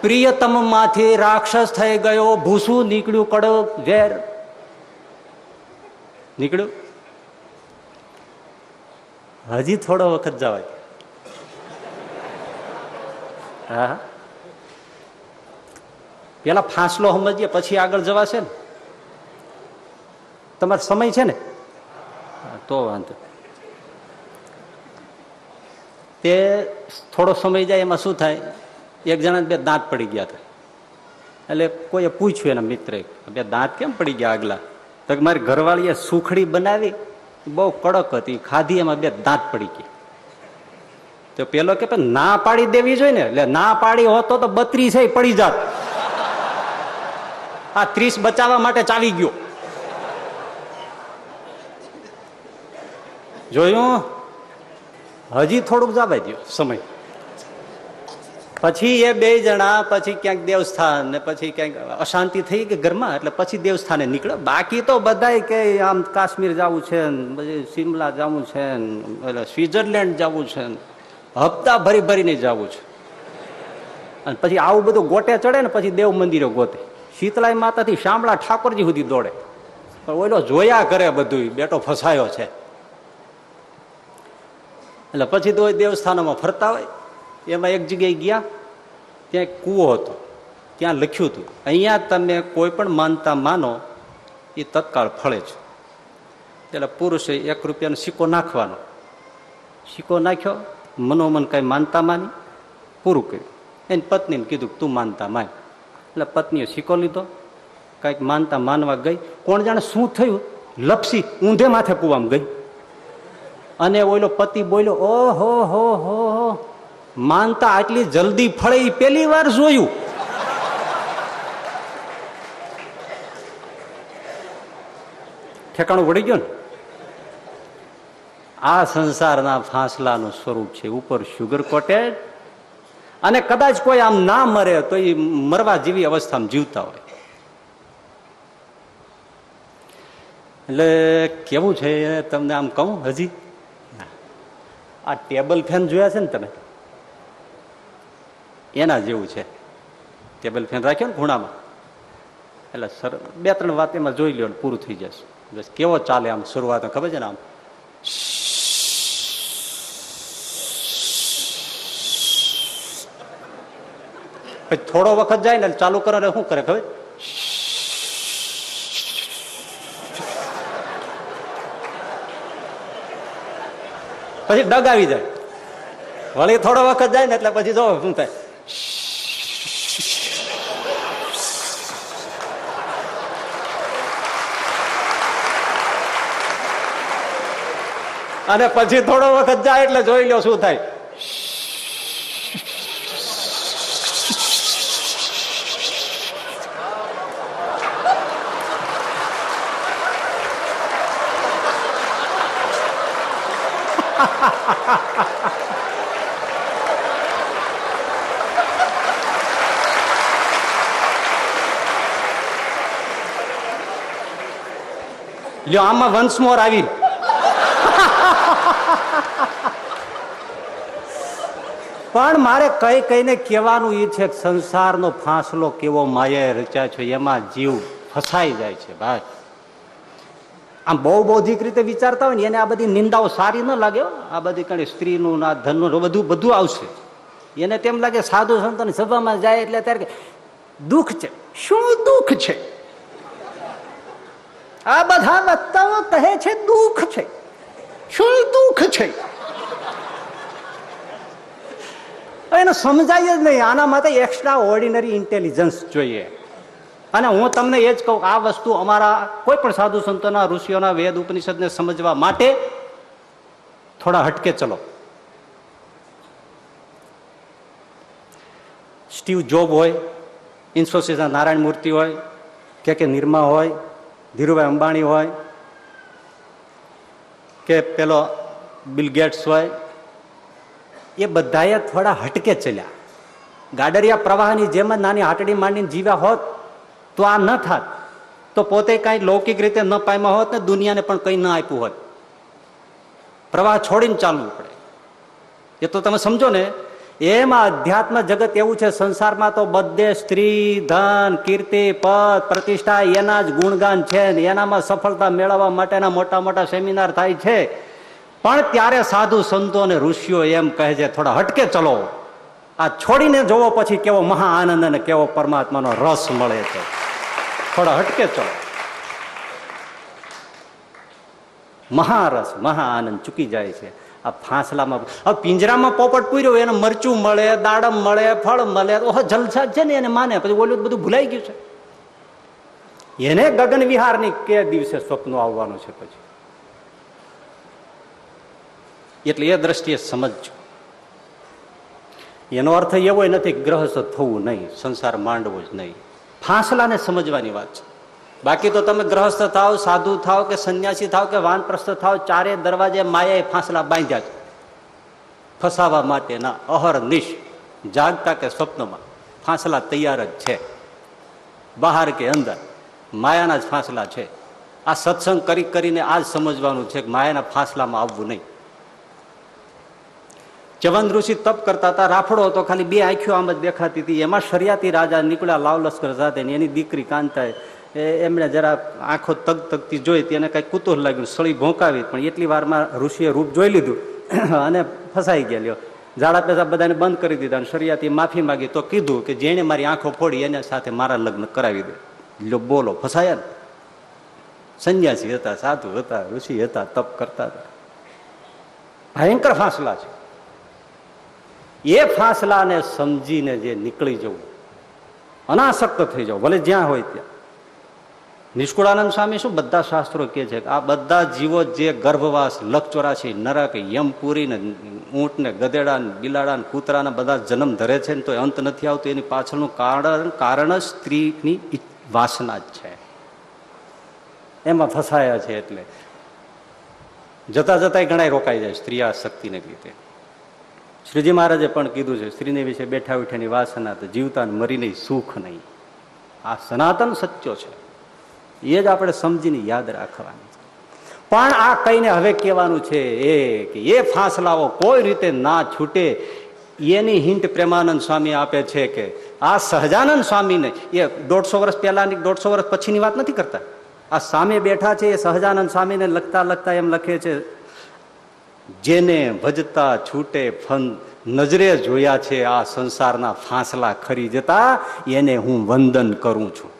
પ્રિયતમમાંથી રાક્ષસ થઈ ગયો, ભૂસું નીકળ્યું કડક ઝેર. નીકળ્યું? હજી થોડો વખત જવાય. હા. પેલા ફાંસલો સમજીએ, પછી આગળ જવાશે ને? તમારો સમય છે ને? તો વાંધો. તે થોડો સમય જાય એમાં શું થાય? એક જણા બે દાંત પડી ગયા હતા. એટલે કોઈએ પૂછ્યું એના મિત્રે, બે દાંત કેમ પડી ગયા આગલા? તો મારી ઘરવાળીએ સુખડી બનાવી, બહુ કડક હતી, ખાધી, એમાં બે દાંત પડી ગયા. તો પેલો કે ના પાડી દેવી જોઈએ ને. એટલે, ના પાડી હોતો તો બત્રીસ પડી જાત. આ ત્રીસ બચાવવા માટે ચાલી ગયો. જોયું? હજી થોડુંક જવા દો સમય. પછી એ બે જણા, પછી ક્યાંક દેવસ્થાન ને પછી ક્યાંક અશાંતિ થઈ કે ઘરમાં, એટલે પછી દેવસ્થાને નીકળે બાકી તો બધા કે આમ કાશ્મીર જવું છે પછી શિમલા જવું છે એટલે સ્વિટરલેન્ડ જવું છે હપ્તા ભરી ભરીને જવું છે. અને પછી આવું બધું ગોટે ચડે ને, પછી દેવ મંદિરો ગોતે. શીતલાઈ માતાથી શામળા ઠાકોરજી સુધી દોડે. પણ ઓલો જોયા કરે બધું બેટો ફસાયો છે. એટલે પછી તો દેવસ્થાનોમાં ફરતા હોય, એમાં એક જગ્યાએ ગયા, ત્યાં એક કૂવો હતો, ત્યાં લખ્યું હતું, અહીંયા તમે કોઈ પણ માનતા માનો, એ તત્કાળ ફળે છે. એટલે પુરુષે એક રૂપિયાનો સિક્કો નાખવાનો. સિક્કો નાખ્યો, મનોમન કાંઈ માનતા માની, પૂરું કર્યું. એની પત્નીને કીધું તું માનતા માન. એટલે પત્નીએ સિક્કો લીધો, કંઈક માનતા માનવા ગઈ. કોણ જાણે શું થયું? લપસી ઊંધે માથે કૂવામાં ગઈ. અને ઓલો પતિ બોલ્યો, ઓહો, હો હો હો, માનતા આટલી જલ્દી ફળે એ પેલી વાર જોયું. ઠેકાણું વળી ગયો ને? આ સંસારના ફાંસલાનું સ્વરૂપ છે, ઉપર શુગર કોટેડ અને કદાચ કોઈ આમ ના મરે તો એ મરવા જેવી અવસ્થામાં જીવતા હોય. એટલે કેવું છે તમને આમ કહું હજી? આ ટેબલ ફેન જોયા છે ને તમે? એના જેવું છે. ટેબલ ફેન રાખ્યો ને ખૂણામાં? એટલે સર, બે ત્રણ વાત એમાં જોઈ લ્યો ને પૂરું થઈ જશે. બસ કેવો ચાલે આમ શરૂઆત ખબર છે ને આમ? પછી થોડો વખત જાય ને ચાલુ કરો ને શું કરે ખબર? પછી ડગ આવી જાય. વળી થોડો વખત જાય ને એટલે પછી જો શું થાય. અને પછી થોડો વખત જાય એટલે જોઈ લો શું થાય. લ્યો, આમાં વન્સ મોર આવી. પણ મારે કઈ કઈને કહેવાનું એ છે સંસારનો ફાંસલો કેવો માયે રચ્યા છે, એમાં જીવ ફસાઈ જાય છે, ભાઈ. આમ બહુ બૌદ્ધિક રીતે વિચારતા હોય ને, એને આ બધી નિંદાઓ સારી ન લાગે આ બધી કઈ સ્ત્રીનું ના ધનનું બધું બધું આવશે. એને તેમ લાગે સાધુ સંતોની સભામાં જાય એટલે ત્યારે દુઃખ છે. શું દુઃખ છે? આ બધા વક્તાઓ કહે છે, દુઃખ છે. શું દુઃખ છે? એને સમજાય જ નહીં. આના માટે એક્સ્ટ્રા ઓર્ડિનરી ઇન્ટેલિજન્સ જોઈએ. અને હું તમને એ જ કહું, આ વસ્તુ અમારા કોઈ પણ સાધુ સંતોના, ઋષિઓના વેદ ઉપનિષદને સમજવા માટે થોડા હટકે ચલો. સ્ટીવ જોબ હોય, ઇન્ફોસિસના નારાયણ મૂર્તિ હોય, કે કે નિર્મા હોય ધીરુભાઈ અંબાણી હોય કે પેલો બિલ ગેટ્સ હોય, એ બધાએ થોડા હટકે ચલ્યા. ગાડરિયા પ્રવાહની જેમ જ નાની હાટડી માંડીને જીવ્યા હોત, તો આ ન થાત. તો પોતે કાંઈ લૌકિક રીતે ન પામ્યા હોત ને દુનિયાને પણ કંઈ ન આપ્યું હોત. પ્રવાહ છોડીને ચાલવું પડે. એ તો તમે સમજો ને એમાં અધ્યાત્મ જગત એવું છે, સંસારમાં તો બધે સ્ત્રી, ધન, કીર્તિ, પદ, પ્રતિષ્ઠા, એના જ ગુણગાન છે એનામાં સફળતા મેળવવા માટેના મોટા મોટા સેમિનાર થાય છે. પણ ત્યારે સાધુ સંતો અને ઋષિઓ એમ કહે છે, થોડા હટકે ચલો. આ છોડીને જોવો પછી કેવો મહા આનંદ અને કેવો પરમાત્માનો રસ મળે છે. થોડા હટકે ચલો. મહારસ મહા આનંદ ચૂકી જાય છે. આ ફાંસલામાં હવે પિંજરામાં પોપટ પૂર્યો, એને મરચું મળે, દાડમ મળે, ફળ મળે ઓહો, જલસા છે ને એને માને. પછી ઓલું બધું ભૂલાઈ ગયું છે. એને ગગન વિહારની કે દિવસે સ્વપ્નો આવવાનું છે પછી? એટલે એ દ્રષ્ટિએ સમજજો. એનો અર્થ એવો નથી ગ્રહસ્થ થવું નહીં, સંસાર માંડવો જ નહીં. ફાંસલાને સમજવાની વાત છે. બાકી તો તમે ગ્રહસ્થ થાવ સાધુ થાવ કે સંન્યાસી થાવ કે વાનપ્રસ્થ થાવ ચારે દરવાજે માયાએ ફાંસલા બાંધ્યા છે. ફસાવા માટેના અહર નિશ જાગતા કે સ્વપ્નમાં ફાંસલા તૈયાર જ છે. બહાર કે અંદર માયાના જ ફાંસલા છે. આ સત્સંગ કરી કરીને આ જ સમજવાનું છે કે માયાના ફાંસલામાં આવવું નહીં. ચવન ઋષિ તપ કરતા હતા, રાફડો હતો, ખાલી બે આંખીઓ આમ જ દેખાતી હતી. એમાં શરિયાતી રાજા નીકળ્યા લાવ લશ્કર સાથે એની દીકરી કાંતાએ એમણે જરા આંખો તગ તગતી જોઈ તેને કઈ કુતૂહલ લાગ્યું. સળી ભોંકાવી, પણ એટલી વારમાં ઋષિએ રૂપ જોઈ લીધું અને ફસાઈ ગયેલો ઝાડા પેસા બધાને બંધ કરી દીધા અને શરિયાતી માફી માંગી તો કીધું કે જેણે મારી આંખો ફોડી એને સાથે મારા લગ્ન કરાવી દે. લો બોલો, ફસાયા ને? સંન્યાસી હતા, સાધુ હતા, ઋષિ હતા, તપ કરતા હતા. ભયંકર ફાંસલા છે. એ ફાંસલાને સમજીને જે નીકળી જવું, અનાસક્ત થઈ જવું ભલે જ્યાં હોય ત્યાં. નિષ્કુળાનંદ સ્વામી શું બધા શાસ્ત્રો કે છે આ બધા જીવો જે ગર્ભવાસ લક્ષચોરાશી નરક યમપુરી ને ઊંટ ને ગધેડા ને બિલાડા ને કૂતરાના બધા જન્મ ધરે છે ને તો અંત નથી આવતો. એની પાછળનું કારણ કારણ જ સ્ત્રીની વાસના જ છે. એમાં ફસાયા છે એટલે. જતા જતા ઘણા રોકાઈ જાય સ્ત્રી આ શક્તિને લીધે. શ્રીજી મહારાજે પણ કીધું છે, સ્ત્રીને વિશે બેઠા ઉઠાની વાસના તો જીવતા મરીને સુખ નહીં. આ સનાતન સત્યો છે. એ જ આપણે સમજીને યાદ રાખવાની પણ આ કહીને હવે કહેવાનું છે એ કે એ ફાંસલાઓ કોઈ રીતે ના છૂટે, એની હિન્ટ પ્રેમાનંદ સ્વામી આપે છે કે આ સહજાનંદ સ્વામીને એ દોઢસો વર્ષ પહેલાની દોઢસો વર્ષ પછીની વાત નથી કરતા? આ સામે બેઠા છે એ સહજાનંદ સ્વામીને લખતા લખતા એમ લખે છે, જેને ભજતા છૂટે ફન નજરે જોયા છે આ સંસારના ફાંસલા ખરી જતા, એને હું વંદન કરું છું.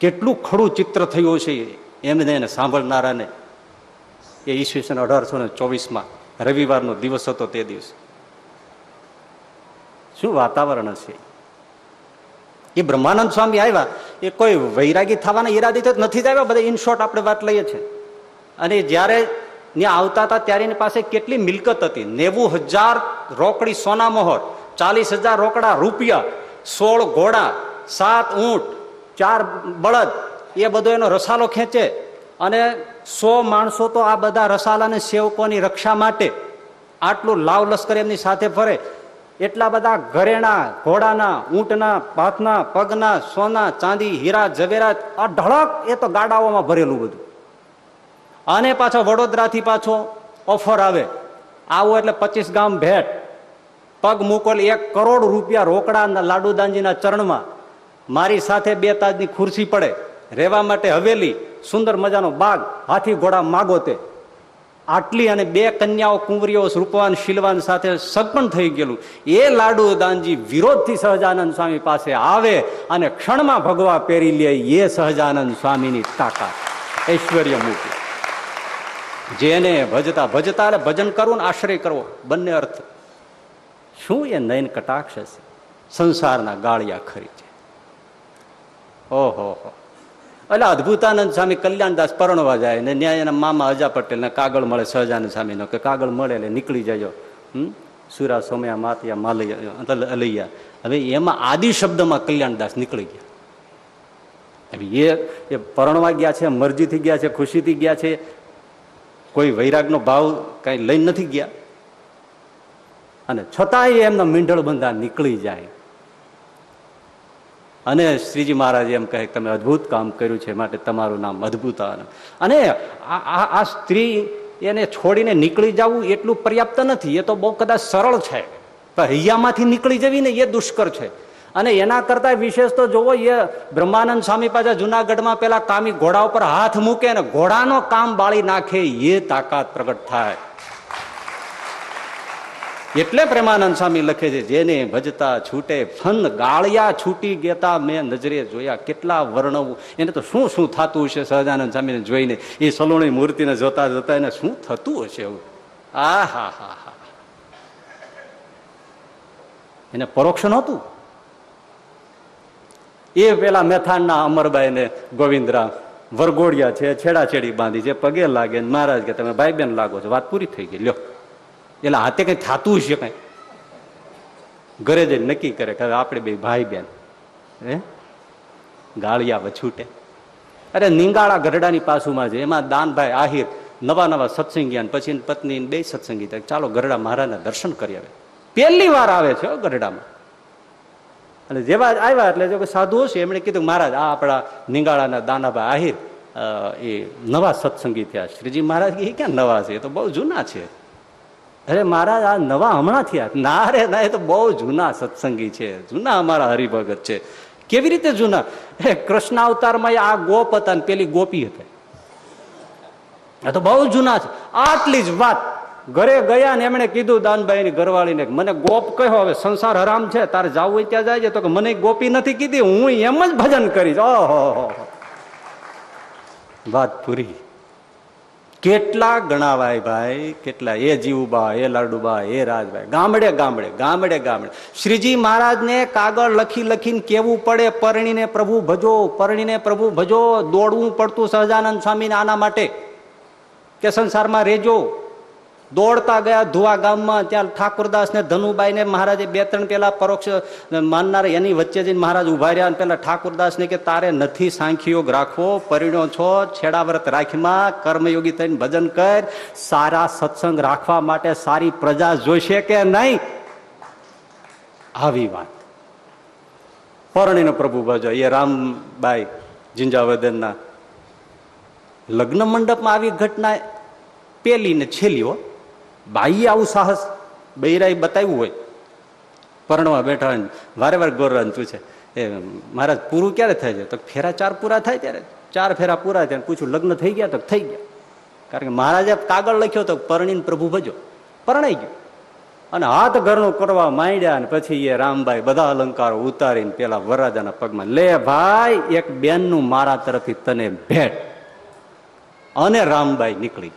કેટલું ખડું ચિત્ર થયું છે એમને એને સાંભળનારાને એ ઈસવીસન અઢારસો ને ચોવીસમાં રવિવારનો દિવસ હતો તે દિવસ. શું વાતાવરણ હશે? એ બ્રહ્માનંદ સ્વામી આવ્યા. એ કોઈ વૈરાગી થવાના ઈરાદી તો નથી જ આવ્યા. બધા ઇન શોર્ટ આપણે વાત લઈએ છીએ. અને જ્યારે ત્યાં આવતા હતા ત્યારે એની પાસે કેટલી મિલકત હતી? નેવું હજાર રોકડી સોના મોહર ચાલીસ હજાર રોકડા રૂપિયા, સોળ ઘોડા, સાત ઊંટ ચાર બળદ, એ બધો એનો રસાલો ખેંચે અને સો માણસો તો આ બધા રસાલાને સેવકોની રક્ષા માટે આટલું લાવ લશ્કર એમની સાથે ફરે. એટલા બધા ઘરેણા, ઘોડાના, ઊંટના પાથના પગના, સોના, ચાંદી, હીરા, ઝવેરાત, આ ઢળક એ તો ગાડાઓમાં ભરેલું બધું. અને પાછો વડોદરાથી પાછો ઓફર આવે. આવો એટલે પચીસ ગામ ભેટ. પગ મૂકો એક કરોડ રૂપિયા રોકડા લાડુદાનજીના ચરણમાં. મારી સાથે બે તાજની ખુરશી પડે. રહેવા માટે હવેલી, સુંદર મજાનો બાગ, હાથી ઘોડા માગો તે. આટલી અને બે કન્યાઓ કુંવરીઓ રૂપવાન શીલવાન સાથે સગપણ થઈ ગયેલું. એ લાડુ દાનજી વિરોધથી સહજાનંદ સ્વામી પાસે આવે અને ક્ષણમાં ભગવા પહેરી લે એ સહજાનંદ સ્વામીની તાકાત. ઐશ્વર્ય મૂકી જેને ભજતા ભજતા એટલે ભજન કરવું ને આશ્રય કરવો, બંને અર્થ. શું એ નયન કટાક્ષ છે સંસારના ગાળિયા ખરી. ઓહો એટલે અદભુતાનંદ સ્વામી કલ્યાણદાસ પરણવા જાય ને ન્યાય એના મામા અજા પટેલ ને કાગળ મળે સહજાનંદ સ્વામીનો કે કાગળ મળે એટલે નીકળી જજો, હમ? સુરા સોમ્યા માતિયા માલૈયા અલૈયા હવે એમાં આદિ શબ્દમાં કલ્યાણદાસ નીકળી ગયા. હવે એ એ પરણવા ગયા છે, મરજીથી ગયા છે, ખુશીથી ગયા છે, કોઈ વૈરાગનો ભાવ કઈ લઈને નથી ગયા. અને છતાંય એમના મીંઢળ બંધા નીકળી જાય. અને શ્રીજી મહારાજ એમ કહે તમે અદભુત કામ કર્યું છે માટે તમારું નામ અદભુત અને આ સ્ત્રી એને છોડીને નીકળી જવું એટલું પર્યાપ્ત નથી, એ તો બહુ કદાચ સરળ છે. હૈયામાંથી નીકળી જવી ને એ દુષ્કર છે. અને એના કરતા વિશેષ તો જોવો, એ બ્રહ્માનંદ સ્વામી પાછા જુનાગઢમાં પેલા કામી ઘોડા ઉપર હાથ મૂકે અને ઘોડાનો કામ બાળી નાખે, એ તાકાત પ્રગટ થાય. એટલે પ્રેમાનંદ સ્વામી લખે છે, જેને ભજતા છૂટે ફન ગાળિયા છૂટી ગેતા મેં નજરે જોયા કેટલા વર્ણવું. એને તો શું શું થતું હશે સહજાનંદ સ્વામીને જોઈને? એ સલોણી મૂર્તિને જોતા જોતા એને શું થતું હશે એવું? આ હા હા એને પરોક્ષ નહોતું? એ પેલા મેથાણના અમરબાઈ ને ગોવિંદરામ વરગોડિયા છે, છેડાછેડી બાંધી છે, પગે લાગે મહારાજ કે તમે ભાઈ બેન લાગો છો. વાત પૂરી થઈ ગઈ. લ્યો. એટલે હાથે કઈ થતું છે કઈ? ઘરે જઈને નક્કી કરે કે આપણે બે ભાઈ બેન. હે? ગાળિયા છૂટે અરે નિંગાળા ગરડાની પાસુમાં છે. એમાં દાનભાઈ આહિર નવા નવા સત્સંગી પછી પત્ની બે સત્સંગી થાય. ચાલો ગરડા મહારાજના દર્શન કરી આવે. પહેલી વાર આવે છે ગરડામાં. અને જેવા આવ્યા એટલે જો સાધુ હશે, એમણે કીધું, મહારાજ, આ આપણા નિંગાળાના દાનાભાઈ આહિર એ નવા સત્સંગી થયા. શ્રીજી મહારાજ એ ક્યાં નવા છે? એ તો બહુ જૂના છે. અરે મહારાજ, આ નવા હમણાં થયા. ના રે, ના, એ તો બહુ જૂના સત્સંગી છે. જૂના અમારા હરિભગત છે. કેવી રીતે જૂના? એ કૃષ્ણ અવતારમાં આ ગોપ હતા ને પેલી ગોપી હતા. આ તો બહુ જૂના છે. આટલી જ વાત. ઘરે ગયા ને એમણે કીધું દાનભાઈ ની ઘરવાળીને, મને ગોપ કહ્યો હવે સંસાર હરામ છે, તારે જવું હોય ત્યાં જાય તો કે, મને ગોપી નથી કીધી, હું એમ જ ભજન કરીશ. ઓહો વાત પૂરી. કેટલા ગણાવાય ભાઈ? કેટલા? એ જીવુબા, એ લાડુબા, એ રાજભાઈ. ગામડે ગામડે ગામડે ગામડે. શ્રીજી મહારાજને કાગળ લખી લખીને કેવું પડે? પરણીને પ્રભુ ભજો, પરણીને પ્રભુ ભજો. દોડવું પડતું સહજાનંદ સ્વામીને આના માટે. કે સંસારમાં રેજો દોડતા ગયા ધુવા ગામમાં ત્યાં ઠાકુરદાસ ને ધનુબાઈ ને મહારાજે બે ત્રણ પેલા પરોક્ષ માનનાર એની વચ્ચે જઈને મહારાજ ઊભા રહ્યા પેલા ઠાકુરદાસ ને કે તારે નથી સાંખ્યોગ રાખવો, પરિણો છો, છેડાવ્રત રાખીમાં, કર્મયોગી થઈને ભજન કર, સારા સત્સંગ રાખવા માટે સારી પ્રજા જોઈશે કે નહીં? આવી વાત. પરણીનો પ્રભુ ભજો. એ રામબાઈ જિંજાવદનના લગ્ન મંડપમાં આવી ઘટના પેલી ને છેલ્લી બાઈએ આવું સાહસ બૈરાએ બતાવ્યું હોય. પરણવા બેઠા હોય વારે ગોર રંચું છે. એ મહારાજ, પૂરું ક્યારે થાય છે? તો ફેરા ચાર પૂરા થાય ત્યારે. ચાર ફેરા પૂરા થાય પૂછ્યું, લગ્ન થઈ ગયા તો થઈ ગયા. કારણ કે મહારાજે કાગળ લખ્યો તો પરણીને પ્રભુ ભજો. પરણાઈ ગયો. અને હાથ ઘરનું કરવા માંડ્યા અને પછી એ રામભાઈ બધા અલંકારો ઉતારીને પેલા વરરાજાના પગમાં, લે ભાઈ, એક બેનનું મારા તરફથી તને ભેટ. અને રામબાઈ નીકળી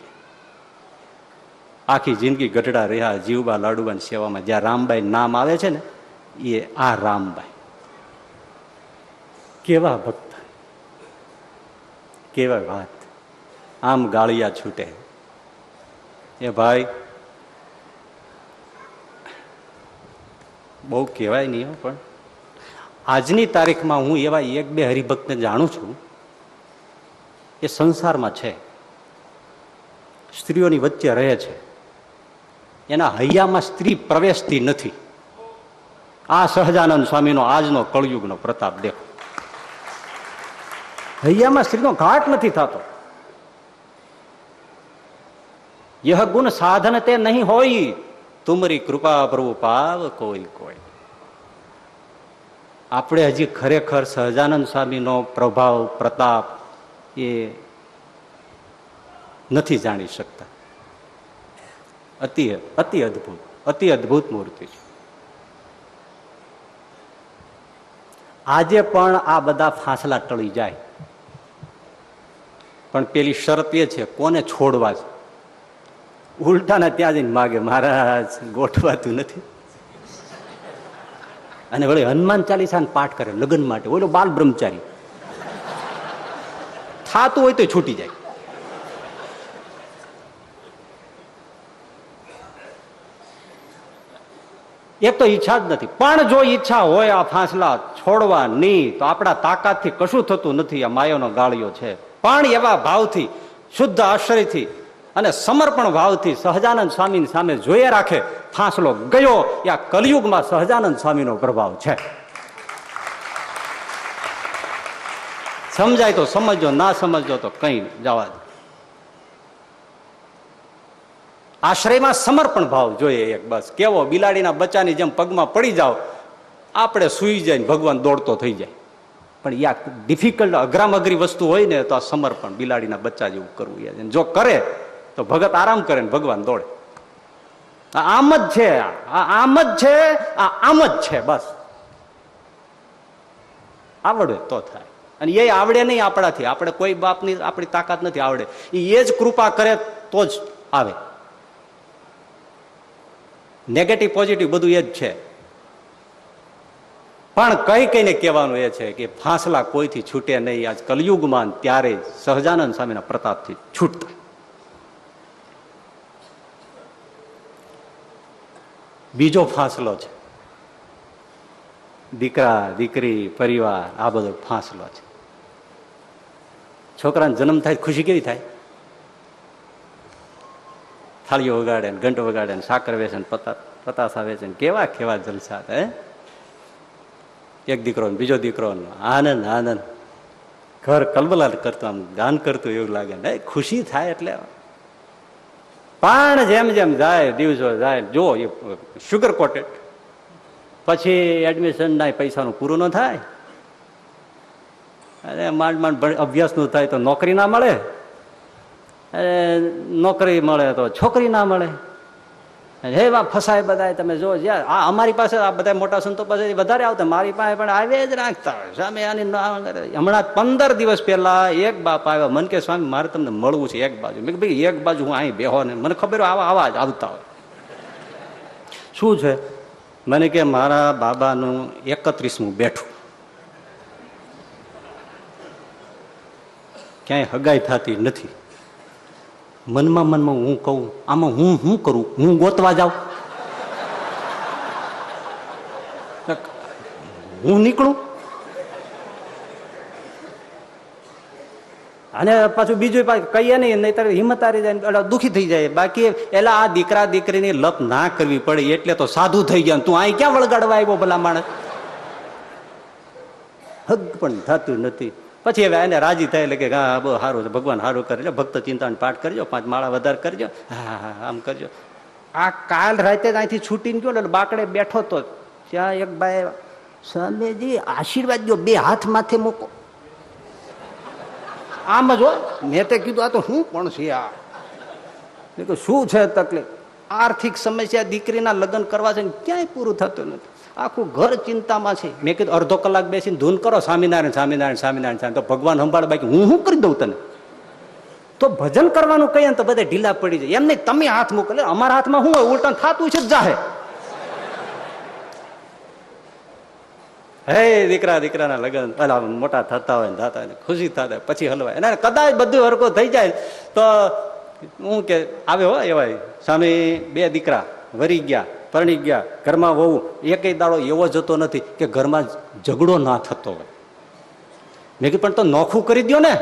આખી જિંદગી ગઢડા રહ્યા, જીવબા લાડુબાની સેવામાં જ્યાં રામબાઈ નામ આવે છે ને, એ આ રામબાઈ. કેવા ભક્ત? કેવા વાત. આમ ગાળિયા છૂટે. એ ભાઈ, બહુ કહેવાય નહીં પણ આજની તારીખમાં હું એવા એક બે હરિભક્તને જાણું છું, એ સંસારમાં છે. સ્ત્રીઓની વચ્ચે રહે છે. એના હૈયામાં સ્ત્રી પ્રવેશતી નથી. આ સહજાનંદ સ્વામીનો આજનો કળયુગનો પ્રતાપ દેખો. હૈયામાં સ્ત્રીનો ઘાટ નથી થતો. યહ ગુણ સાધન તે નહીં હોય. તુમરી કૃપા પ્રભુ પાવ કોઈ કોઈ. આપણે હજી ખરેખર સહજાનંદ સ્વામીનો પ્રભાવ, પ્રતાપ એ નથી જાણી શકતા. અતિ અતિ અદભુત અતિ અદભુત મૂર્તિ છે. આજે પણ આ બધા ફાંસલા ટળી જાય. પણ પેલી શરત એ છે, કોને છોડવા છે ઉલટાના ત્યાં જઈને માગે, મહારાજ, ગોઠવાતું નથી. અને વળી હનુમાન ચાલીસા પાઠ કરે, લગ્ન માટે. ઓલો બાલ બ્રહ્મચારી. થાતું હોય તો છૂટી જાય. એક તો ઈચ્છા જ નથી. પણ જો ઈચ્છા હોય આ ફાંસલા છોડવા નહીં તો આપણા તાકાતથી કશું થતું નથી. આ માયોનો ગાળિયો છે. પણ એવા ભાવથી, શુદ્ધ આશ્રયથી અને સમર્પણ ભાવથી સહજાનંદ સ્વામીની સામે જોઈએ રાખે ફાંસલો ગયો આ કલયુગમાં સહજાનંદ સ્વામીનો પ્રભાવ છે. સમજાય તો સમજો ના સમજો તો કંઈ જવા દે. આશ્રયમાં સમર્પણ ભાવ જોઈએ એક બસ. કેવો? બિલાડીના બચ્ચાની જેમ પગમાં પડી જાઓ, આપણે સુઈ જાય ભગવાન દોડતો થઈ જાય. પણ યા ડિફિકલ્ટ અઘરામઘરી વસ્તુ હોય ને તો આ સમર્પણ બિલાડીના બચ્ચા જેવું કરવું યાર. જો કરે, તો ભગત આરામ કરે ને ભગવાન દોડે. આમ જ છે આ. આમ જ છે, આ આમ જ છે, બસ. આવડે તો થાય. અને એ આવડે નહીં આપણાથી. આપણે કોઈ બાપની આપણી તાકાત નથી આવડે. એ જ કૃપા કરે તો જ આવે. નેગેટિવ પોઝિટિવ બધું એ જ છે. પણ કઈ કઈને કહેવાનું એ છે કે ફાંસલા કોઈથી છૂટે નહીં. આજ કલયુગમાં ત્યારે સહજાનંદ સ્વામીના પ્રતાપથી છૂટતા બીજો ફાંસલો છે. દીકરા, દીકરી, પરિવાર, આ બધો ફાંસલો છે. છોકરાને જન્મ થાય ખુશી કેવી થાય? થાળીઓ વગાડે ને ઘંટ વગાડે ને સાકર વેચે ને પતા, પતાસા વેચે ને કેવા કેવા જલસા હે? એક દીકરો ને બીજો દીકરો આનંદ આનંદ. ઘર કલબલા કરતું, આમ ગાન કરતું એવું લાગે ને ખુશી થાય એટલે. પણ જેમ જેમ જાય, દિવસો જાય, જો એ શુગર કોટેડ પછી એડમિશન ના પૈસાનું પૂરું ન થાય. અને માંડ માંડ અભ્યાસનું થાય તો નોકરી ના મળે. નોકરી મળે તો છોકરી ના મળે. હેવા ફસાય બધા તમે જો આ અમારી પાસે, આ બધા મોટા સંતો પાસે વધારે આવતા, મારી પાસે પણ આવે જ રાખતા હોય. સામે આની હમણાં પંદર દિવસ પહેલા એક બાપ આવ્યો, મન કે, સ્વામી, મારે તમને મળવું છે એક બાજુ. મેં ભાઈ, એક બાજુ હું અહીં બેહો ને. મને ખબર આવા આવા જ આવતા હોય. શું છે? મને કે, મારા બાબાનું એકત્રીસમું બેઠું. ક્યાંય હગાઈ થતી નથી. મનમાં મનમાં હું કહું, આમાં હું શું કરું? હું ગોતવા જાઉં? હું નીકળું? અને પાછું બીજું કહીએ નહીં નહીં તારે હિંમત હારી જાય એટલે દુઃખી થઈ જાય. બાકી એલા આ દીકરા દીકરીની લપ ના કરવી પડે, એટલે તો સાધુ થઈ ગયા તું અહીં ક્યાં વળગાડવા આવ્યો ભલા માણસ? હગ પણ થતું નથી. પછી હવે એને રાજી થાય એટલે કે હા બહુ સારું ભગવાન સારું કરજો ભક્ત ચિંતાને પાઠ કરજો, પાંચ માળા વધારે કરજો, હા હા આમ કરજો. આ કાલ રાતે અહીંથી છૂટીને ગયો એટલે બાકડે બેઠો તો ત્યાં એક ભાઈ સ્વામીજી, આશીર્વાદ દો બે હાથ માથે મૂકો. આમ જ હો, મેં તે કીધું, આ તો શું પણ છે આ. શું છે તકલીફ? આર્થિક સમસ્યા, દીકરીના લગ્ન કરવા છે ક્યાંય પૂરું થતું નથી. આખું ઘર ચિંતામાં છે. મેં કીધું, અડધો કલાક બેસીને ધૂન કરો, સ્વામિનારાયણ સ્વામિનારાયણ સ્વામિનારાયણ સ્વામી તો ભગવાન સંભાળ, બાકી હું શું કરી દઉં તને? તો ભજન કરવાનું કહીએ ને તો બધા ઢીલા પડી જાય. એમ નહીં, તમે હાથ મોકલે. અમારા હાથમાં શું હોય? ઉલટા થતું છે જાહે. હે દીકરા, દીકરાના લગ્ન પેલા મોટા થતા હોય થતા હોય ખુશી થતા પછી હલવાય. અને કદાચ બધું હરકો થઈ જાય તો હું કે આવ્યો હો એવા સ્વામી, બે દીકરા વરી ગયા. પરણી ગયા. ઘરમાં વહુ, એકેય દાડો એવો જતો નથી કે ઘરમાં ઝઘડો ના થતો હોય. મેં કીધું, પણ તો નોખું કરી દો ને.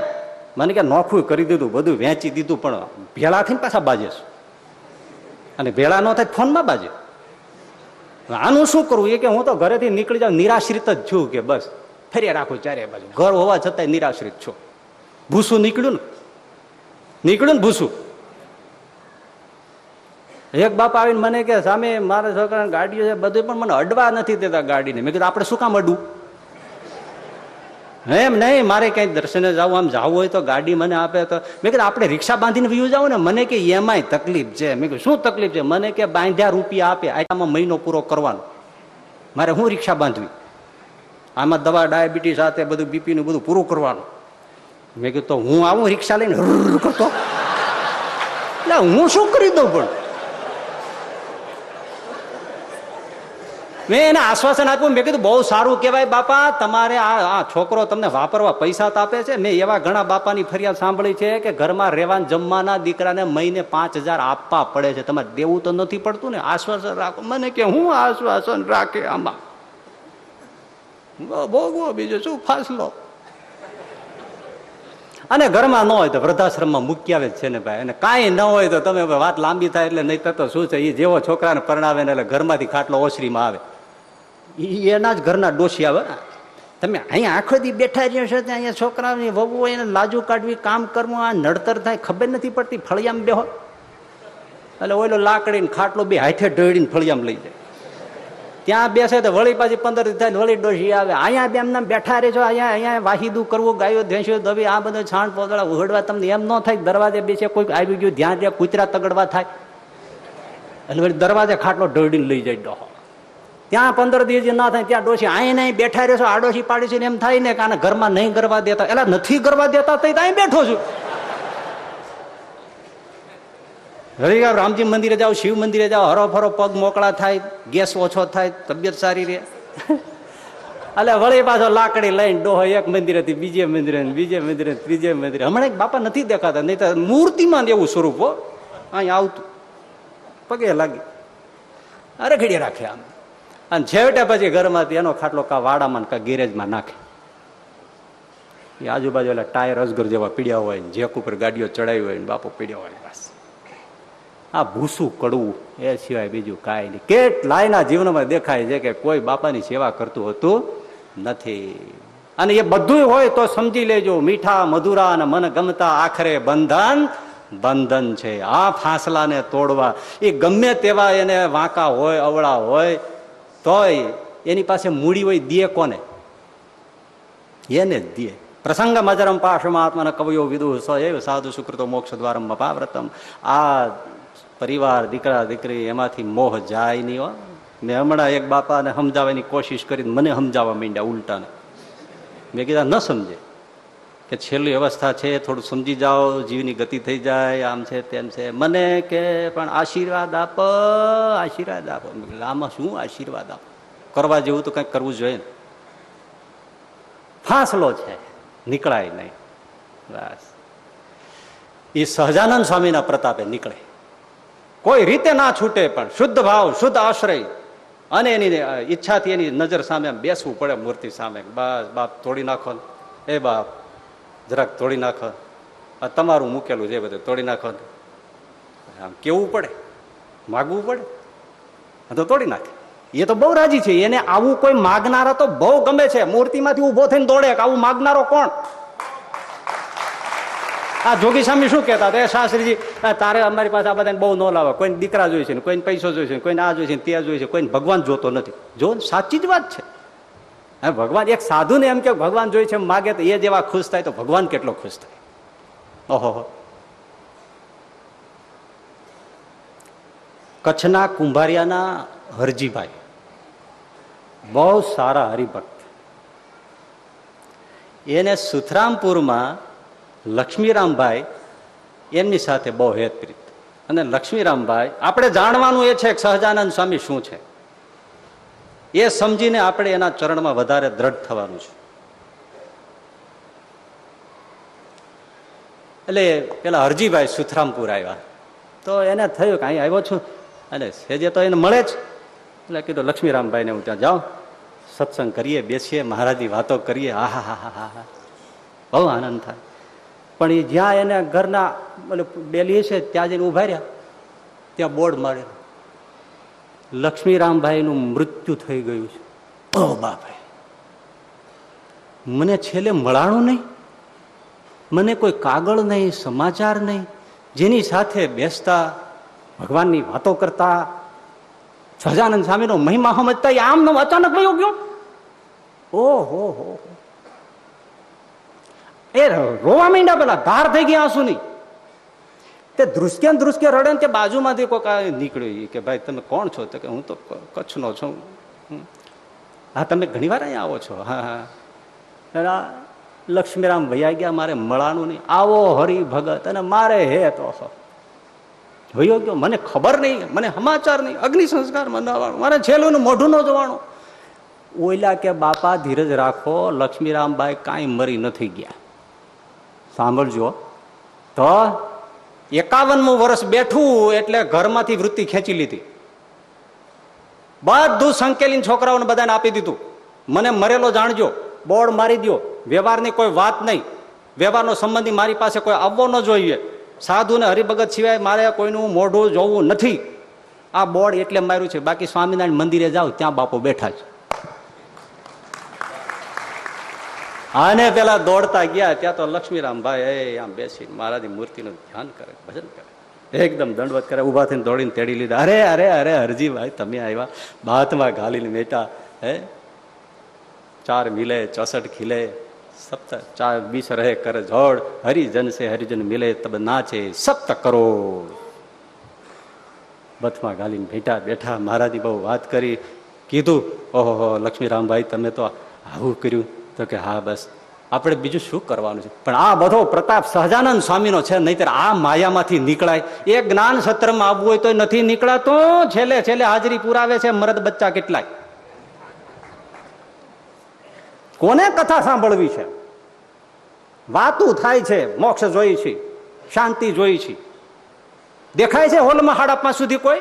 મને કે, નોખું કરી દીધું, બધું વેચી દીધું, પણ ભેળા થઈને પાછા બાજે અને ભેળા ન થાય ફોનમાં બાજે. આનું શું કરવું? એ કે, હું તો ઘરેથી નીકળી જાઉં, નિરાશ્રિત જ છું કે બસ ફેરી રાખું ચારે બાજુ. ઘર હોવા છતાંય નિરાશ્રિત છું. ભૂસું નીકળ્યું ને? નીકળ્યું ને ભૂસું? એક બાપ આવીને મને કે સામે મારા છોકરાની ગાડીઓ છે બધું પણ મને અડવા નથી દેતા ગાડીને. મેં કીધું, આપણે શું કામ અડવું? એમ નહીં, મારે ક્યાંય દર્શને જવું, આમ જવું હોય તો ગાડી મને આપે તો. મેં કીધું, આપણે રિક્ષા બાંધીને વ્યુ જાવ ને, મને કે એમાંય તકલીફ છે. મેં કીધું, શું તકલીફ છે? મને કે બાંધ્યા રૂપિયા આપે આમાં મહિનો પૂરો કરવાનો. મારે હું રિક્ષા બાંધવી? આમાં દવા, ડાયાબિટીસ સાથે બધું, બીપીનું બધું પૂરું કરવાનું. મેં કીધું હું આવું રિક્ષા લઈને કરતો? એટલે હું શું કરી દઉં પણ? મેં એને આશ્વાસન આપ્યું મેં કીધું, બહુ સારું કહેવાય બાપા, તમારે આ છોકરો તમને વાપરવા પૈસા તો આપે છે. મેં એવા ઘણા બાપાની ફરિયાદ સાંભળી છે કે ઘરમાં રહેવાન જમવાના દીકરાને મહિને પાંચ આપવા પડે છે. તમારે દેવું તો નથી પડતું ને? આશ્વાસન રાખો. મને કે, હું આશ્વાસન રાખે આમાં? ભોગવો બીજું શું ફાસલો? અને ઘરમાં ન હોય તો વૃદ્ધાશ્રમમાં મૂકી આવે છે ને ભાઈ. અને કાંઈ ન હોય તો તમે વાત લાંબી થાય એટલે નહીં તો શું છે? એ જેવો છોકરાને પરણાવે ને એટલે ઘરમાંથી ખાટલો ઓસરીમાં આવે. એના જ ઘરના ડોસી આવે. તમે અહીંયા આખો દી બેઠા રહ્યો છો ત્યાં અહીંયા છોકરાની વહુ એને લાજુ કાઢવી, કામ કરવું, આ નડતર થાય, ખબર નથી પડતી, ફળિયામાં બેહો. એટલે ઓલો લાકડીને ખાટલો બે હાથે ઢળીને ફળિયામાં લઈ જાય. ત્યાં બેસે તો વળી પાછી પંદર થાય વળી ડોસી આવે. અહીંયા બે એમને બેઠા રહે છો, અહીંયા અહીંયા વાહિદું કરવું, ગાયો, ભેંસો, દવી, આ બધું છાણ પોતળા ઉઘડવા તમને એમ ન થાય દરવાજે બેસે, કોઈક આવી ગયું, ધ્યાન રહે કૂતરા તગડવા થાય. એટલે વળી દરવાજે ખાટલો ઢળીને લઈ જાય ડોહો. ત્યાં પંદર દિવસ ના થાય ત્યાં ડોસી અહીં નહીં બેઠા રહેશો, આડોશી પાડી એમ થાય ને કે આને ઘરમાં નહીં કરવા દેતા. એટલે નથી કરવા દેતા તો અહીં બેઠો છું. હરી રામજી મંદિરે જાઓ, શિવ મંદિરે જાઓ, હરો ફરો પગ મોકળા થાય, ગેસ ઓછો થાય, તબિયત સારી રહે. એટલે વળી પાછો લાકડી લઈને ડોહો એક મંદિરેથી બીજે મંદિરે બીજે મંદિરે, ત્રીજે મંદિરે. હમણાં એક બાપા નથી દેખાતા, નહીં તો મૂર્તિમાં એવું સ્વરૂપ હો. અહીં આવતું. પગે લાગી. ઘડીએ રાખે આમ. અને છેવટે પછી ઘરમાંથી એનો ખાટલો કા વાડામાં કા ગેરેજમાં નાખે. એ આજુબાજુ એટલે ટાયર અજગર જેવા પીડ્યા હોય જેક ઉપર ગાડીઓ ચડાવી હોય બાપો પીડ્યા હોય બસ. આ ભૂસું કડવું, એ સિવાય બીજું કાંઈ નહીં. કેટલાયના જીવનમાં દેખાય છે કે કોઈ બાપાની સેવા કરતું હતું નથી. અને એ બધું હોય તો સમજી લેજો, મીઠા, મધુરા અને મન ગમતા આખરે બંધન બંધન છે. આ ફાંસલાને તોડવા. એ ગમે તેવા એને વાંકા હોય, અવળા હોય તોય એની પાસે મૂડી હોય દે કોને? એને જ દે. પ્રસંગ મજરમ પાશમાં આત્માના કવિઓ વિદુ સ એવ સાધુ સુકૃતો મોક્ષ દ્વારમ મપાવ્રતમ આ પરિવાર, દીકરા, દીકરી, એમાંથી મોહ જાય નહીં હો. મેં હમણાં એક બાપાને સમજાવવાની કોશિશ કરી મને સમજાવવા માંડ્યા ઉલટાને. મેં કીધા ન સમજે. કે છેલ્લી અવસ્થા છે, થોડું સમજી જાઓ, જીવની ગતિ થઈ જાય, આમ છે, તેમ છે. મને કે, પણ આશીર્વાદ આપ, આશીર્વાદ આપો. આમાં શું આશીર્વાદ આપો? કરવા જેવું તો કંઈક કરવું જોઈએ ફાંસલો છે, નીકળાય નહીં. બસ. એ સહજાનંદ સ્વામીના પ્રતાપે નીકળે. કોઈ રીતે ના છૂટે પણ, શુદ્ધ ભાવ, શુદ્ધ આશ્રય. અને એની ઈચ્છાથી એની નજર સામે બેસવું પડે, મૂર્તિ સામે. બસ, બાપ, તોડી નાખો એ બાપ. જરાક તોડી નાખો. આ તમારું મૂકેલું છે બધું તોડી નાખો. આમ કેવું પડે? માગવું પડે? તો તોડી નાખે. એ તો બહુ રાજી છે. એને આવું કોઈ માગનારા તો બહુ ગમે છે. મૂર્તિમાંથી ઊભો થઈને દોડે કે આવું માગનારો કોણ? આ જોગી સ્વામી શું કહેતા હતા? શાસ્ત્રીજી તારે અમારી પાસે આ બધાને બહુ ન લાવે. કોઈને દીકરા જોઈ છે કોઈને પૈસો જોઈ છે કોઈને આ જોઈ છે તે જોઈ છે કોઈને ભગવાન જોતો નથી. જો સાચી જ વાત છે. ભગવાન, એક સાધુને એમ કે ભગવાન જોઈ છે માગે તો એ જેવા ખુશ થાય તો ભગવાન કેટલો ખુશ થાય. ઓહો કચ્છના કુંભારિયાના હરજીભાઈ, બહુ સારા હરિભક્ત. એને સુથરામપુરમાં લક્ષ્મીરામભાઈ એમની સાથે બહુ હેતપ્રીત. અને લક્ષ્મીરામભાઈ, આપણે જાણવાનું એ છે કે સહજાનંદ સ્વામી શું છે? એ સમજીને આપણે એના ચરણમાં વધારે દ્રઢ થવાનું છે. એટલે પેલા હરજીભાઈ સુથરામપુર આવ્યા. તો એને થયું કે અહીં આવ્યો છું. અને સેજે તો એને મળે જ. એટલે કીધું, લક્ષ્મીરામભાઈને હું ત્યાં જાઉં. સત્સંગ કરીએ, બેસીએ, મહારાજની વાતો કરીએ. હા હા હા હા હા. બહુ આનંદ થાય. પણ એ જ્યાં એને ઘરના ડેલી છે, ત્યાં જઈને ઊભા રહ્યા. ત્યાં બોર્ડ મારેલું. લક્ષ્મીરામભાઈનું મૃત્યુ થઈ ગયું છે. ઓ બાપરે. મને છેલ્લે મળાણું નહીં. મને કોઈ કાગળ નહીં, સમાચાર નહીં. જેની સાથે બેસતા, ભગવાનની વાતો કરતા, સહજાનંદ સ્વામીનો મહિમા સમજતા આમ અચાનક વયો ગયો. ઓહો, હો એ રોવા માંડ્યા પેલા, ધાર થઈ ગયા આંસુ નહીં તે ધ્રુસકે ધ્રુસકે રડે ને તે બાજુમાંથી કોઈ નીકળ્યું કે, ભાઈ, તમે કોણ છો? તો કે, હું તો કચ્છનો છું. હા, તમે ઘણી વાર અહીંયા આવો છો? હા હા. લક્ષ્મીરામ ભૈયા ગયા, મારે મળવાનું નહીં. આવો હરી ભગત અને મારે હે તો ભયો ગયો? મને ખબર નહીં, મને સમાચાર નહીં. અગ્નિ સંસ્કાર મનાવવાનું, મારે છેલ્લું મોઢું ન જોવાનું. ઓઈલા કે બાપા, ધીરજ રાખો લક્ષ્મીરામભાઈ કાંઈ મરી નથી ગયા. સાંભળજો. તો એકાવનમું વર્ષ બેઠું એટલે ઘરમાંથી વૃત્તિ ખેંચી લીધી. બધું સંકેલીને છોકરાઓને બધાને આપી દીધું. મને મરેલો જાણજો બોર્ડ મારી દો વ્યવહારની કોઈ વાત નહીં. વ્યવહારનો સંબંધી મારી પાસે કોઈ આવવો ન જોઈએ. સાધુ ને હરિભગત સિવાય મારે કોઈનું મોઢું જોવું નથી. આ બોર્ડ એટલે માર્યું છે. બાકી સ્વામિનારાયણ મંદિરે જાઓ, ત્યાં બાપો બેઠા છે. આને પેલા દોડતા ગયા, ત્યાં તો લક્ષ્મીરામભાઈ આમ બેસી મહારાજની મૂર્તિનું ધ્યાન કરે, ભજન કરે. એકદમ દંડવત કરે ઊભા થઈને દોડીને તેડી લીધા. અરે અરે અરે, હરજીભાઈ, તમે આવ્યા બાથમાં ઘાલીને મેટા, હે? ચાર મિલે, ચોસઠ ખીલે, સપ્ત, ચાર બીસ રહે, કર જોડ હરિજન છે હરિજન મિલે, તબ નાચે, સપ્ત કરોડ બથમાં ઘાલીને ભેટા બેઠા. મહારાજી બહુ વાત કરી, કીધું, ઓહો લક્ષ્મીરામભાઈ, તમે તો આવું કર્યું. તો કે, હા, બસ, આપણે બીજું શું કરવાનું છે? પણ આ બધો પ્રતાપ સહજાનંદ સ્વામીનો છે, નહીતર આ માયામાંથી નીકળાય. એ જ્ઞાન સત્રમાં આવવું હોય તો નથી નીકળાતો. છેલ્લે છેલ્લે હાજરી પુરાવે છે, મરદ બચ્ચા કેટલાય? કોને કથા સાંભળવી છે? વાતું થાય છે, મોક્ષ જોઈ છે, શાંતિ જોઈ છે. દેખાય છે હોલમાં સાડા સુધી કોઈ?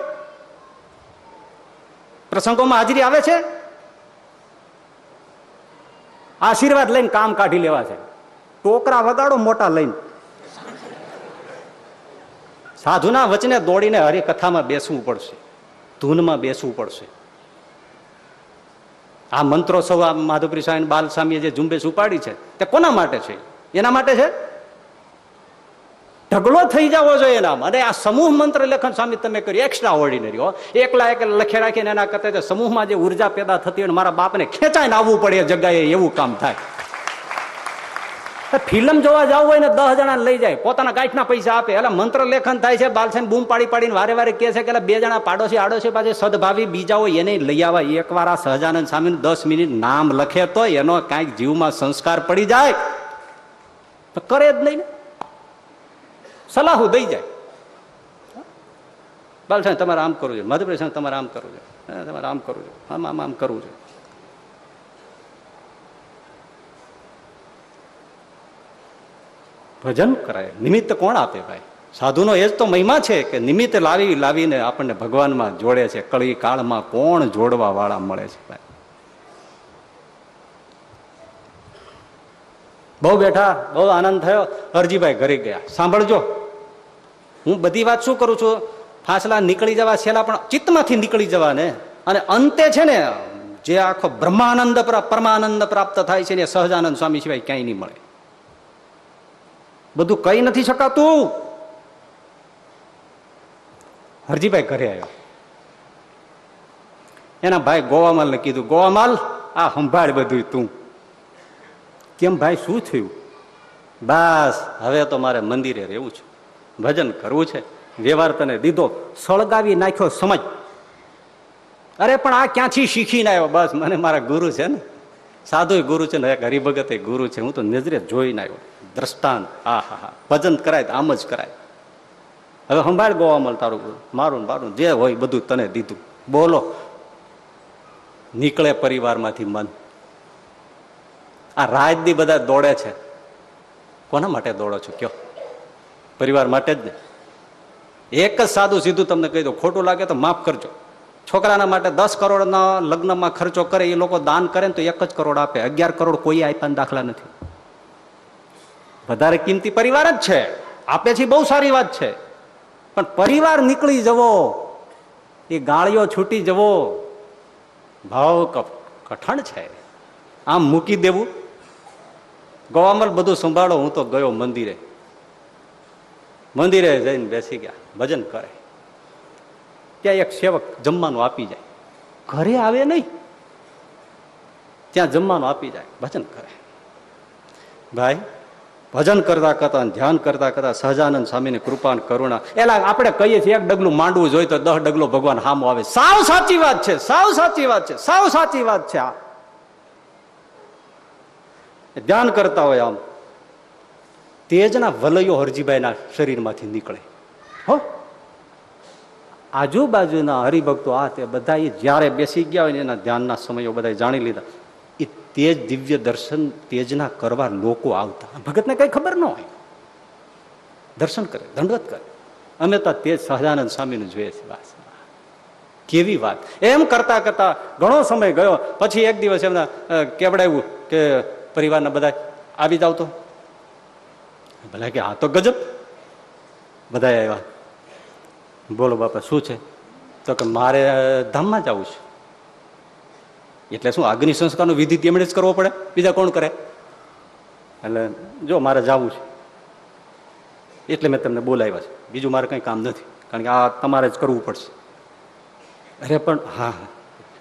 પ્રસંગોમાં હાજરી આવે છે? આશીર્વાદ લઈને કામ કાઢી લેવા છે. ટોકરા વગાડો, મોટા લઈને. સાધુના વચને દોડીને હરિકથામાં બેસવું પડશે. ધૂનમાં બેસવું પડશે. આ મંત્રોત્સવ માધુપુરી સ્વામી બાલ સ્વામીએ જે ઝુંબેશ ઉપાડી છે, તે કોના માટે છે? એના માટે છે? ઢગલો થઈ જવો જોઈએ એનામાં અને આ સમૂહ મંત્ર લેખન સ્વામી તમે કર્યું એક્સ્ટ્રા ઓર્ડિનરી હો. એકલા એક લખે રાખીને એના કરતા સમૂહમાં જે ઊર્જા પેદા થતી હોય મારા બાપને ખેંચાઈને આવવું પડે જગ્યાએ એવું કામ થાય. ફિલ્મ જોવા જવું હોય ને દસ જણા લઈ જાય, પોતાના ગાંઠના પૈસા આપે. એટલે મંત્ર લેખન થાય છે, બાલસેન બૂમ પાડી પાડીને વારે વારે કહે છે કે બે જણા પાડોશી આડોશી પાસે સદભાવી બીજા હોય એને લઈ આવે. એકવાર આ સહજાનંદ સ્વામી દસ મિનિટ નામ લખે તો એનો કાંઈક જીવમાં સંસ્કાર પડી જાય. તો કરે જ નહીં સલાહુ દઈ જાય. બાલસાહેબ તમારે આમ કરવું છે. મધ્યપ્રદેશ તમારે આમ કરવું છે. તમારે આમ કરવું જોઈએ આમ આમ આમ કરવું જોઈએ ભજન કરાય. નિમિત્ત કોણ આપે ભાઈ? સાધુનો એ જ તો મહિમા છે કે નિમિત્ત લાવી, લાવીને આપણને ભગવાનમાં જોડે છે. કળી કાળમાં કોણ જોડવા વાળા મળે છે ભાઈ? બહુ બેઠા, બહુ આનંદ થયો. હરજીભાઈ ઘરે ગયા. સાંભળજો. હું બધી વાત શું કરું છું? ફાસલા નીકળી જવા છેલ્લા પણ ચિત્તમાંથી નીકળી જવા ને અને અંતે છે ને, જે આખો બ્રહ્માનંદ પરમાનંદ પ્રાપ્ત થાય છે ને સહજાનંદ સ્વામી સિવાય ક્યાંય નહીં મળે. બધું કઈ નથી શકાતું. હરજીભાઈ ઘરે આવ્યો. એના ભાઈ ગોવામાલ ને કીધું, ગોવામાલ, આ સંભાળ બધું તું. કેમ ભાઈ, શું થયું? બસ, હવે તો મારે મંદિરે રહેવું છે. ભજન કરવું છે. વ્યવહાર તને દીધો. સળગાવી નાખ્યો સમજ. અરે, પણ આ ક્યાંથી શીખીને આવ્યો? બસ, મને મારા ગુરુ છે ને. સાધુ ગુરુ છે ને, એક હરિભગત ગુરુ છે. હું તો નજરે જોઈને આવ્યો. દ્રષ્ટાંત. આ હા હા ભજન કરાય આમ જ કરાય. હવે સંભાળ ગોવામલ તારું મારું મારું જે હોય બધું તને દીધું. બોલો. નીકળે પરિવારમાંથી મન. આ રાજદી બધા દોડે છે. કોના માટે દોડો છો? કયો? પરિવાર માટે જ ને? એક જ સાદું સીધું તમને કહી દો ખોટું લાગે તો માફ કરજો. છોકરાના માટે દસ કરોડના લગ્નમાં ખર્ચો કરે, એ લોકો દાન કરે ને તો એક જ કરોડ આપે. અગિયાર કરોડ કોઈ આપ્યાના દાખલા નથી. વધારે કિંમતી પરિવાર જ છે. આપે છે બહુ સારી વાત છે. પણ પરિવાર નીકળી જવો, એ ગાળીઓ છૂટી જવો, ભાવ કઠણ છે. આમ મૂકી દેવું ગોવામલ બધું સંભાળો, હું તો ગયો મંદિરે. મંદિરે જઈને બેસી ગયા, ભજન કરે. ત્યાં એક સેવક જમવાનું આપી જાય. ઘરે આવે નહીં. ત્યાં જમવાનું આપી જાય, ભજન કરે. ભાઈ, ભજન કરતા કરતા, ધ્યાન કરતા કરતા સહજાનંદ સ્વામીની કૃપા કરુણા. એલા, આપણે કહીએ છીએ, એક ડગલું માંડવું જોઈએ તો દસ ડગલો ભગવાન હામો આવે. સાવ સાચી વાત છે, સાવ સાચી વાત છે, સાવ સાચી વાત છે આ. ધ્યાન કરતા હોય આમ. તેજના વલયો હરજીભાઈના શરીરમાંથી નીકળે. હો? આજુબાજુના હરિભક્તો આ તે બધા એ જ્યારે બેસી ગયા હોય એના ધ્યાનના સમયો બધા જાણી લીધા. એ તેજ દિવ્ય દર્શન તેજના કરવા લોકો આવતા. ભગતને કઈ ખબર ન હોય. દર્શન કરે, દંડવત કરે. અમે તો તેજ સહજાનંદ સ્વામીનું જોઈએ છીએ. બસ કેવી વાત. એમ કરતા કરતા ઘણો સમય ગયો. પછી એક દિવસ એમને કેવડાવ્યું કે પરિવારના બધા આવી જાવ તો. ભલે કે હા તો ગજબ. બધા આવ્યા. બોલો બાપા, શું છે? તો કે મારે ધામમાં જવું છે. એટલે શું અગ્નિ સંસ્કારનો વિધિ તેમણે જ કરવો પડે? બીજા કોણ કરે? એટલે જો મારે જવું છે. એટલે મેં તમને બોલાવ્યા છે. બીજું મારે કંઈ કામ નથી. કારણ કે આ તમારે જ કરવું પડશે. અરે પણ, હા.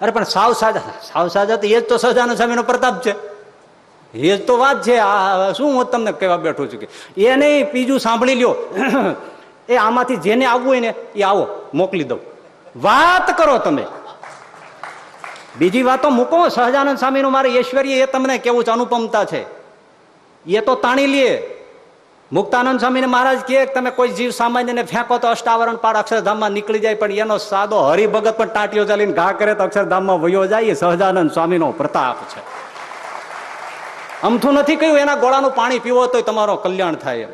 અરે પણ સાવ સાજા સાવ સાજા તો એ જ તો સહજાનંદ સ્વામીનો પ્રતાપ છે. એ જ તો વાત છે, આ શું હું તમને કહેવા બેઠો છું કે એ નહીં બીજું સાંભળી લ્યો. એ આમાંથી જેને આવવું હોય ને, એ આવો, મોકલી દઉં. વાત કરો તમે. બીજી વાતો મૂકો, સહજાનંદ સ્વામીનું મારે ઐશ્વર્ય એ તમને કેવું છે, અનુપમતા છે. એ તો તાણી લે. મુક્તાનંદ સ્વામીને મહારાજ કે તમે કોઈ જીવ સામાન્યને ફેંકો તો અષ્ટાવરણ પાર અક્ષરધામમાં નીકળી જાય, પણ એનો સાદો હરિભગત પણ ટાંટીઓ ચાલીને ઘા કરે તો અક્ષરધામમાં વયો જાય, એ સહજાનંદ સ્વામીનો પ્રતાપ છે. અમથું નથી કહ્યું, એના ગોળાનું પાણી પીવો તો તમારો કલ્યાણ થાય એમ.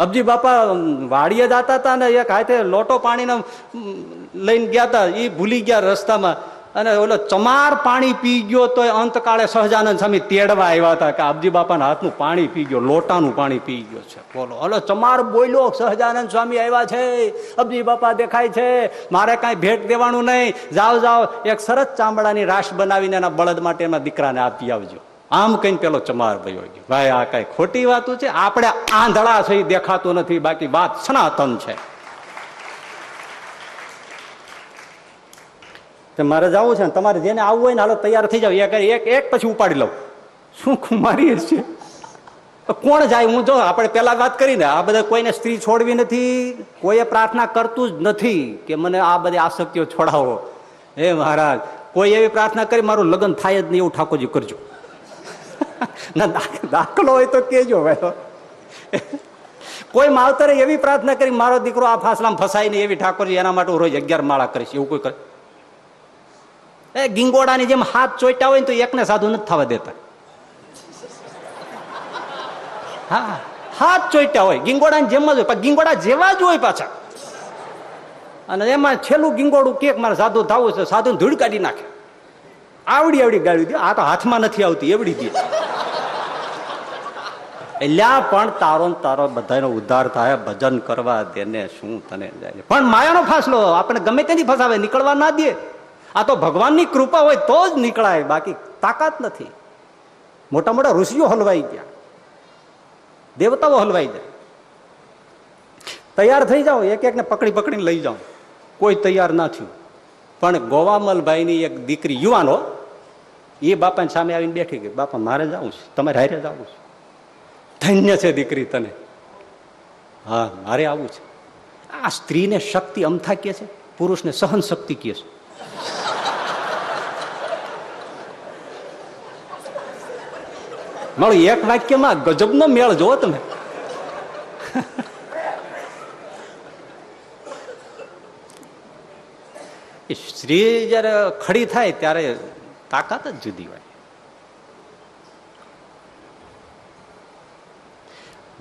અબજી બાપા વાડીએ જતા હતા ને, એક હાથે લોટો પાણીને લઈને ગયા હતા એ ભૂલી ગયા રસ્તામાં. અને ઓલો ચમાર પાણી પી ગયો તો અંતકાળે સહજાનંદ સ્વામી તેડવા આવ્યા હતા કે અબજી બાપાના હાથનું પાણી પી ગયો, લોટાનું પાણી પી ગયો છે. બોલો ઓલો ચમાર બોલ્યો, સહજાનંદ સ્વામી આવ્યા છે, અબજી બાપા દેખાય છે, મારે કાંઈ ભેટ દેવાનું નહીં, જાઓ જાઓ, એક સરસ ચામડાની રાશ બનાવીને એના બળદ માટે એના દીકરાને આપી આવજો. આમ કઈ પેલો ચમાર ભયો ગયો. ભાઈ, આ કઈ ખોટી વાતો છે? આપણે આંધળા છે દેખાતું નથી, બાકી વાત સનાતન છે. તે મારે જવું છે ને, તમારે જેને આવવું હોય ને, હાલો તૈયાર થઈ જાવ એક એક એક પછી ઉપાડી લઉં. શું કુમારી છે? કોણ જાય? હું જો, આપણે પેલા વાત કરીને, આ બધા કોઈને સ્ત્રી છોડવી નથી, કોઈએ પ્રાર્થના કરતું જ નથી કે મને આ બધી આસક્તિઓ છોડાવો. હે મહારાજ, કોઈ એવી પ્રાર્થના કરી, મારું લગ્ન થાય જ નહીં એવું ઠાકોરજી કરજો. ના, દાખ- દાખલો હોય તો કેજો ભાઈ. કોઈ માવતરે એવી પ્રાર્થના કરી, મારો દીકરો આ ફાસલામાં ફસાય નહીં એવી ઠાકોરજી એના માટે હું રોજ અગિયાર માળા કરીશ એવું કોઈ કરે? એ ગીંગોડાની જેમ હાથ ચોટ્યા હોય ને તો એકને સાધુ નથી થવા દેતા. હા, હાથ ચોટ્યા હોય, ગીંગોડાની જેમ જ હોય, પણ ગીંગોડા જેવા જ હોય પાછા. અને એમાં છેલ્લું ગીંગોડું કેક મારે સાધુ થવું છે સાધુ ધૂળ કાઢી નાખે. આવડી આવડી ગાળી દે આ તો હાથમાં નથી આવતી, એવડી દે એલ્યા પણ તારો તારો બધાનો ઉદ્ધાર થાય, ભજન કરવા દેને શું તને જાય. પણ માયાનો ફાસલો આપણે ગમે ત્યાંથી ફસાવે, નીકળવા ના દે. આ તો ભગવાનની કૃપા હોય તો જ નીકળાય, બાકી તાકાત નથી. મોટા મોટા ઋષિઓ હલવાઈ ગયા. દેવતાઓ હલવાઈ જાય. તૈયાર થઈ જાઓ, એક એકને પકડી પકડીને લઈ જાઓ. કોઈ તૈયાર ના થયું. પણ ગોવામલભાઈની એક દીકરી યુવાનો એ બાપાની સામે આવીને બેઠી ગઈ. બાપા, મારે જવું છે. તમારે હારે જવું છે. ધન્ય છે દીકરી તને. હા, મારે આવું છે. આ સ્ત્રીને શક્તિ અમથા કે છે, પુરુષને સહન શક્તિ કે છે. મારું એક વાક્યમાં ગજબનો મેળ જોવો તમે. સ્ત્રી જયારે ખડી થાય ત્યારે તાકાત જ જુદી હોય.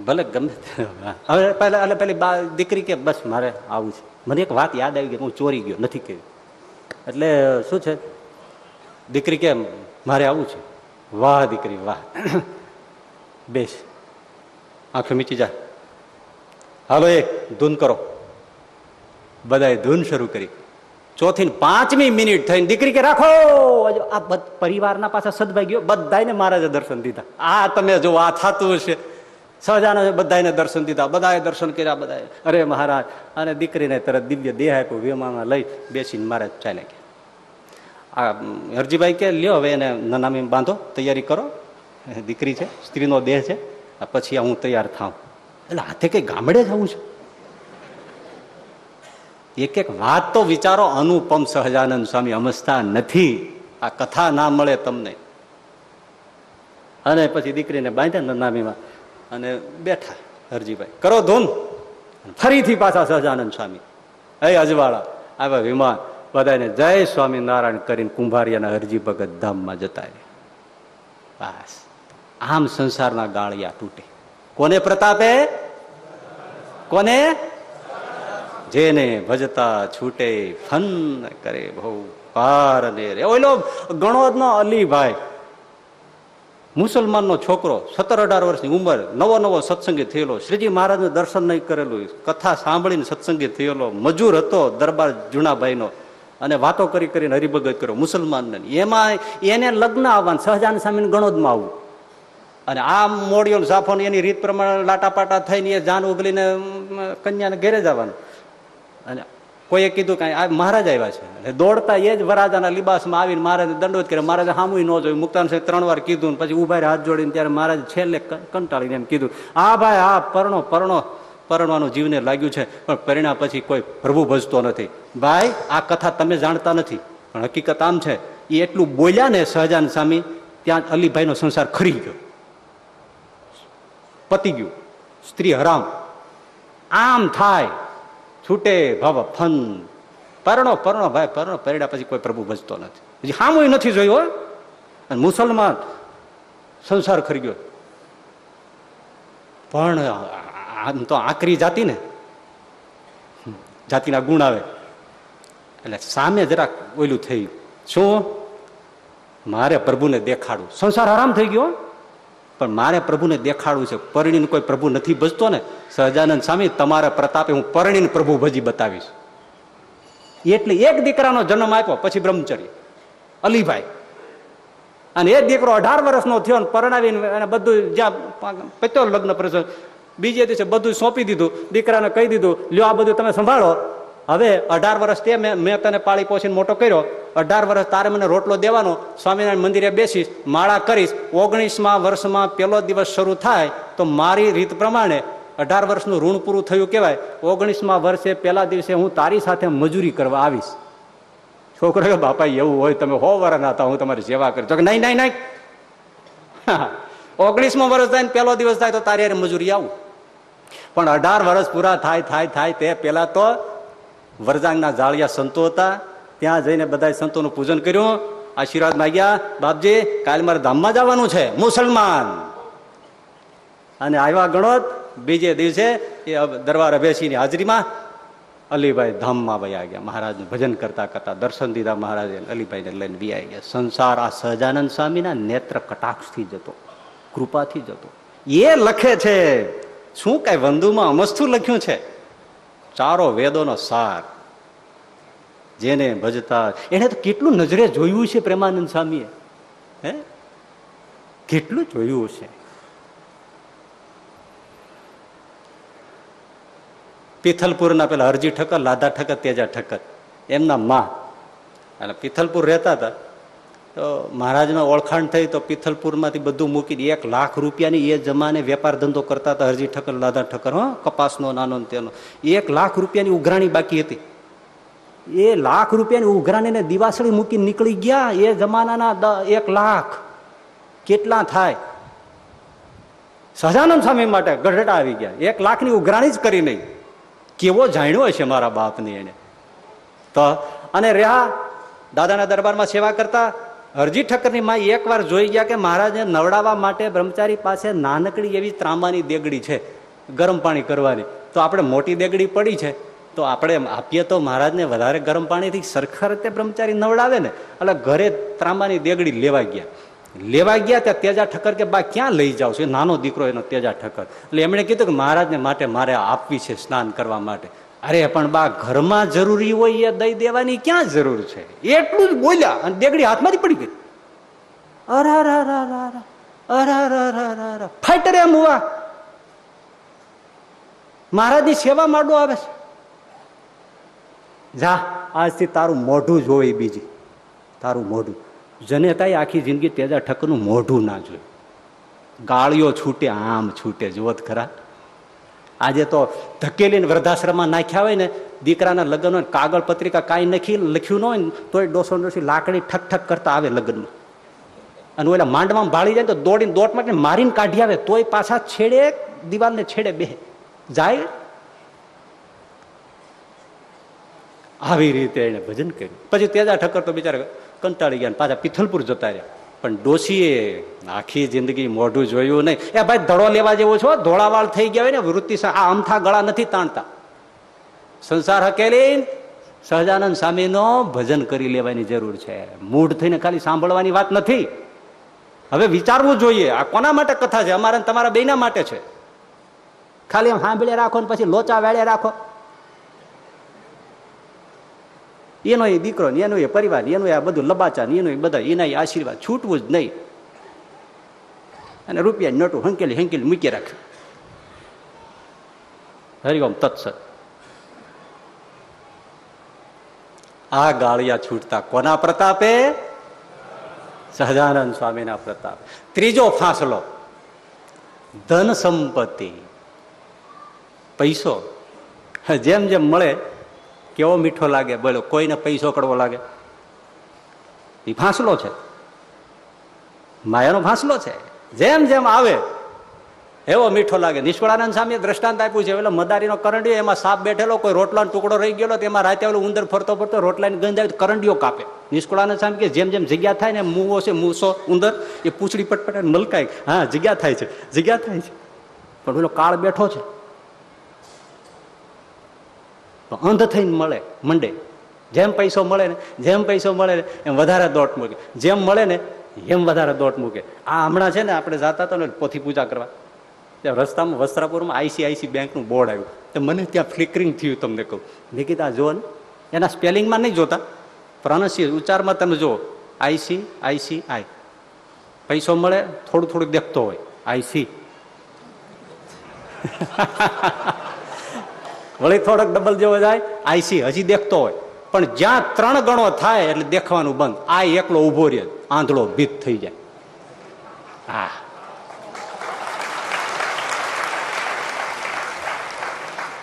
ભલે ગમે. હવે પહેલા એટલે પેલી દીકરી કે, બસ મારે આવું છે. મને એક વાત યાદ આવી ગઈ, હું ચોરી ગયો, નથી કહ્યું એટલે શું છે? દીકરી કેમ? મારે આવું છે. વાહ દીકરી, વાહ. બેસ. આંખે મીચી જા. હાલો એ ધૂન કરો. બધાએ ધૂન શરૂ કરી. ચોથી ને પાંચમી મિનિટ થઈને દીકરી કે, રાખો! આ પરિવારના પાછા સદભાઈ ગયો. બધાને મહારાજે દર્શન દીધા. આ તમે જો, આ થતું હશે. સહજાનંદ બધાને દર્શન દીધા, બધાએ દર્શન કર્યા, બધાએ. અરે મહારાજ અને દીકરીને તરત દિવ્ય દેહ આપ્યો, વિમાનમાં લઈ બેસીને મહારાજ ચાલે ગયા. આ હરજીભાઈ કે, લ્યો હવે એને નનામી બાંધો, તૈયારી કરો. દીકરી છે, સ્ત્રીનો દેહ છે પછી હું તૈયાર થાઉં. એટલે હાથે કઈ ગામડે જવું છે? એક એક વાત તો વિચારો, અનુપમ સહજાનંદ સ્વામી, અમસ્તા નથી. આ કથા ના મળે તમને. અને પછી દીકરીને બાંધ્યા નનામીમાં. અને બેઠા હરજીભાઈ. કરો ધૂન. ફરીથી પાછા સહજાનંદ સ્વામી. હે અજવાળા આવ્યા વિમાન બધાને જય સ્વામી નારાયણ કરીને કુંભારિયાના હરજી ભગત ધામમાં જતા બસ. આમ સંસારના ગાળિયા તૂટે. કોને પ્રતાપે? કોને? જેને ભજતા છૂટે, ફન કરે બહુ પાર ને રે. ઓલો ગણોદનો અલીભાઈ. મુસલમાનનો છોકરો સત્તર અઢાર વર્ષની ઉંમર નવો નવો સત્સંગી થયેલો. શ્રીજી મહારાજને દર્શન નહીં કરેલું. કથા સાંભળીને સત્સંગી થયેલો. મજૂર હતો દરબાર જૂનાભાઈનો. અને વાતો કરી કરીને હરિભગત કર્યો મુસલમાનને. એમાં એને લગ્ન આવવાનું સહજાન સ્વામીને ગણોદમાં આવવું અને આ મોડિયો સાફો એની રીત પ્રમાણે લાટાપાટા થઈને એ જાન ઉગલીને કન્યાને ઘેરે જવાનું. અને કોઈએ કીધું કે આ મહારાજ આવ્યા છે. દોડતા એ જ વરાજાના લિબાસમાં આવીને મહારાજે દંડોત કરે મહારાજે સામું ન જોયું. મુક્તાન સાહેબ ત્રણ વાર કીધું પછી ઊભા હાથ જોડીને ત્યારે મહારાજ છેલ્લે કંટાળીને એમ કીધું, આ ભાઈ, આ પરણો પરણો, પરણવાનું જીવને લાગ્યું છે. પણ પરિણામ પછી કોઈ પ્રભુ ભજતો નથી. ભાઈ, આ કથા તમે જાણતા નથી. પણ હકીકત આમ છે એ એટલું બોલ્યા ને સહજાન સ્વામી, ત્યાં અલીભાઈનો સંસાર ખરી ગયો. પતી ગયું. સ્ત્રી હરામ. આમ થાય છૂટે ભવ ફન. પરણો પરણો ભાઈ, પરણો પરણ્યા પછી કોઈ પ્રભુ ભજતો નથી. હજી હામું નથી જોયું અને મુસલમાન સંસાર ખરી ગયો. પણ આમ તો આકરી જાતિ ને. જાતિના ગુણ આવે. એટલે સામે જરાક ઓલું થયું શું? મારે પ્રભુને દેખાડું સંસાર આરામ થઈ ગયો પણ મારે પ્રભુને દેખાડવું છે. પરણીને કોઈ પ્રભુ નથી ભજતો ને, સહજાનંદ સ્વામી, તમારા પ્રતાપે હું પરણીને પ્રભુ ભજી બતાવીશ. એટલે એક દીકરાનો જન્મ આપ્યો, પછી બ્રહ્મચર્ય. અલીભાઈ. અને એ દીકરો અઢાર વર્ષનો થયો ને પરણાવીને અને બધું જ્યાં પત્યો લગ્ન પ્રસંગ, બીજે દિવસે બધું સોંપી દીધું, દીકરાને કહી દીધું, લ્યો આ બધું તમે સંભાળો. હવે અઢાર વર્ષ તે મેં મેં તને પાળી પોષીને મોટો કર્યો. અઢાર વર્ષ તારે મને રોટલો દેવાનો. સ્વામિનારાયણ મંદિરે બેસીશ, માળા કરીશ. ઓગણીસમાં વર્ષમાં પહેલો દિવસ શરૂ થાય તો મારી રીત પ્રમાણે અઢાર વર્ષનું ઋણ પૂરું થયું કહેવાય. ઓગણીસમાં વર્ષે પહેલા દિવસે હું તારી સાથે મજૂરી કરવા આવીશ. છોકરો કે બાપા એવું હોય તમે હો વર હતા હું તમારી સેવા કરી. કે, નહીં નહીં નહીં. ઓગણીસમો વર્ષ થાય ને પહેલો દિવસ થાય તો તારી મજૂરી આવું. પણ અઢાર વર્ષ પૂરા થાય થાય થાય તે પહેલાં તો વરજાંગના જાળિયા સંતો હતા. ત્યાં જઈને બધા સંતોનું પૂજન કર્યું. આશીર્વાદ માગ્યા. બાપજી, કાલે મારે ધામમાં જવાનું છે, મુસલમાન. અને આવ્યા ગણોત બીજે દિવસે એ દરબાર અભેસીની હાજરીમાં અલીભાઈ ધામમાં વયા ગયા. મહારાજનું ભજન કરતા કરતા દર્શન દીધા મહારાજે. અલીભાઈને લઈને વિયા ગયા. સંસાર આ સહજાનંદ સ્વામીના નેત્ર કટાક્ષથી જતો, કૃપાથી જતો. એ લખે છે. શું કઈ વંદુમાં અમસ્તું લખ્યું છે? ચારો વેદોનો સાર. જેને ભજતા એને તો કેટલું નજરે જોયું છે પ્રેમાનંદ સ્વામીએ? હે? કેટલું જોયું છે? પિથલપુરના પેલા હરજી ઠક્કર, લાદા ઠક્કર, તેજા ઠક્કર. એમના માં. અને પિથલપુર રહેતા હતા. તો મહારાજના ઓળખાણ થઈ તો પિથલપુરમાંથી બધું મૂકીને એક લાખ રૂપિયાની એ જમાને વેપાર ધંધો કરતા હતા હરજી ઠક્કર દાદા ઠક્કર હો, કપાસનો, નાનો તેનો. એક લાખ રૂપિયાની ઉઘરાણી બાકી હતી. એ લાખ રૂપિયાની ઉઘરાણીને દિવાસળી મૂકીને નીકળી ગયા. એ જમાનાના એક લાખ. કેટલા થાય? સહજાનંદ સ્વામી માટે ગઢડા આવી ગયા. એક લાખની ઉઘરાણી જ કરી નહીં. કેવો જાણ્યો હશે મારા બાપની એને. તો, અને રહ્યા દાદાના દરબારમાં સેવા કરતા હરજી ઠક્કરની માં એકવાર જોઈ ગયા કે મહારાજને નવડાવવા માટે બ્રહ્મચારી પાસે નાનકડી એવી ત્રાંબાની દેગડી છે, ગરમ પાણી કરવાની. તો આપણે મોટી દેગડી પડી છે, તો આપણે આપીએ તો મહારાજને વધારે ગરમ પાણીથી સરખા રીતે બ્રહ્મચારી નવડાવે ને, એટલે ઘરે ત્રાંબાની દેગડી લેવા ગયા. લેવા ગયા ત્યાં તેજા ઠક્કર કે, બા, ક્યાં લઈ જાવ છો? નાનો દીકરો એનો તેજા ઠક્કર. એટલે એમણે કીધું કે, મહારાજને માટે મારે આપવી છે સ્નાન કરવા માટે. અરે, પણ બા, ઘરમાં જરૂરી હોય એ દઈ દેવાની ક્યાં જરૂર છે? એટલું જ બોલ્યા અને દેગડી હાથમાંથી પડી ગઈ. અરે એમ રે મુવા મહારાજની સેવા માંડો આવે છે. જા, આજથી તારું મોઢું જોઈ બીજી. તારું મોઢું. જનેતાએ આખી જિંદગી તેજા ઠક્કરનું મોઢું ના જોયું. ગાળીઓ છૂટે, આમ છૂટે જોત ખરા. આજે તો ધકેલીને વૃદ્ધાશ્રમમાં નાખ્યા હોય ને, દીકરાના લગ્ન હોય કાગળ પત્રિકા કાંઈ નખી, લખ્યું ન હોય ને, તોય ડોસો ડોસી લાકડી ઠક ઠક કરતા આવે લગ્નમાં. અને ઓલા માંડમાં ભાળી જાય તો દોડીને દોટ માટે મારીને કાઢી આવે, તોય પાછા છેડે દિવાલને છેડે બે. જાય. આવી રીતે એને ભજન કર્યું. પછી તેજા ઠક્કર તો બિચારા કંટાળી ગયા પાછા પિથલપુર જતા રહ્યા. પણ ડોશીએ આખી જિંદગી મોઢું જોયું નહીં. એ ભાઈ ધડો લેવા જેવો છો, ધોળાવાળ થઈ ગયા હોય ને, વૃત્તિ આ અમથા ગળા નથી તાણતા. સંસાર હકેલી સહજાનંદ સ્વામીનો ભજન કરી લેવાની જરૂર છે. મૂઢ થઈને ખાલી સાંભળવાની વાત નથી. હવે વિચારવું જોઈએ, આ કોના માટે કથા છે? અમારે તમારા બેના માટે છે. ખાલી સાંભળે રાખો ને પછી લોચા વેળે રાખો. એનો એ દીકરો ને એનો એ પરિવાર એનું આ બધું લબાચા ને એનું બધા એના આશીર્વાદ. છૂટવું જ નહીં. અને રૂપિયા નોટું હંકેલી હંકેલી મૂકી રાખ્યું. હરિઓમ તત્સત. આ ગાળિયા છૂટતા કોના પ્રતાપે? સહજાનંદ સ્વામીના પ્રતાપ. ત્રીજો ફાંસલો. ધન સંપત્તિ પૈસો. જેમ જેમ મળે કેવો મીઠો લાગે? બોલો, કોઈને પૈસો કડવો લાગે? એ ફાંસલો છે. માયાનો ફાંસલો છે. જેમ જેમ આવે, એવો મીઠો લાગે. નિષ્ફળાનંદ સામે દ્રષ્ટાંત આપ્યું છે. એટલે મદારીનો કરંડિયો, એમાં સાપ બેઠેલો, કોઈ રોટલાનો ટુકડો રહી ગયેલો તેમાં રાતે ઓલું ઉંદર ફરતો ફરતો રોટલાની ગંધ આવી કરંડિયો કાપે. નિષ્કળાનંદ સામે કે જેમ જેમ જગ્યા થાય ને મૂવો છે, મૂસો, ઉંદર, એ પૂછડી પટપટ મલકાય. હા, જગ્યા થાય છે. જગ્યા થાય છે. પણ પેલો કાળ બેઠો છે. તો અંધ થઈને મળે મંડે. જેમ પૈસો મળે ને, જેમ પૈસો મળે ને, એમ વધારે દોટ મૂકે. જેમ મળે ને, એમ વધારે દોટ મૂકે. આ હમણાં છે ને આપણે જતા હતા ને પોથી પૂજા કરવા. ત્યાં રસ્તામાં, વસ્ત્રાપુરમાં આઈસીઆઈસી બેંકનું બોર્ડ આવ્યું. તો મને ત્યાં ફ્લિકરિંગ થયું તમને કહું. મેં કીધું જુઓ ને. એના સ્પેલિંગમાં નહીં જોતા. પ્રોનન્સિય ઉચ્ચારમાં તમે જુઓ. આઈસી આઈસી આઈ પૈસો મળે, થોડું થોડુંક દેખતો હોય. આઈસી. વળી થોડોક ડબલ જેવો જાય આઈસી હજી દેખતો હોય. પણ જ્યાં ત્રણ ગણો થાય એટલે દેખવાનું બંધ. આ એકલો ઊભો રહે આંધળો ભીત થઈ જાય. હા.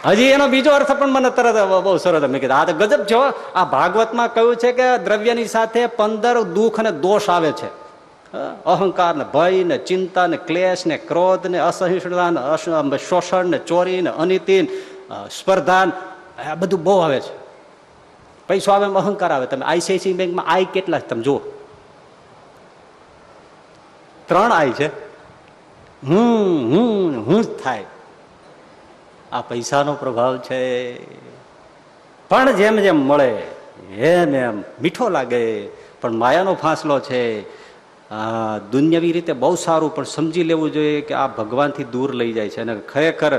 હજી એનો બીજો અર્થ પણ મને તરત બહુ સરસ મેં કીધું. આ તો ગજબ છો આ ભાગવતમાં કહ્યું છે કે દ્રવ્યની સાથે પંદર દુઃખ અને દોષ આવે છે. અહંકાર ને ભય ને ચિંતા ને ક્લેશ ને ક્રોધ ને અસહિષ્ણુતા ને શોષણ ને ચોરી ને અનિતિ સ્પર્ધા આ બધું બહુ આવે છે. પૈસો આવે અહંકાર આવે. તમે આઈસીઆઈસી બેંકમાં આઈ કેટલા તમે જુઓ. ત્રણ આઈ છે. હું હું હું જ થાય. આ પૈસાનો પ્રભાવ છે. પણ જેમ જેમ મળે, એમ એમ મીઠો લાગે. પણ માયાનો ફાંસલો છે. દુન્યવી રીતે બહુ સારું, પણ સમજી લેવું જોઈએ કે આ ભગવાનથી દૂર લઈ જાય છે. અને ખરેખર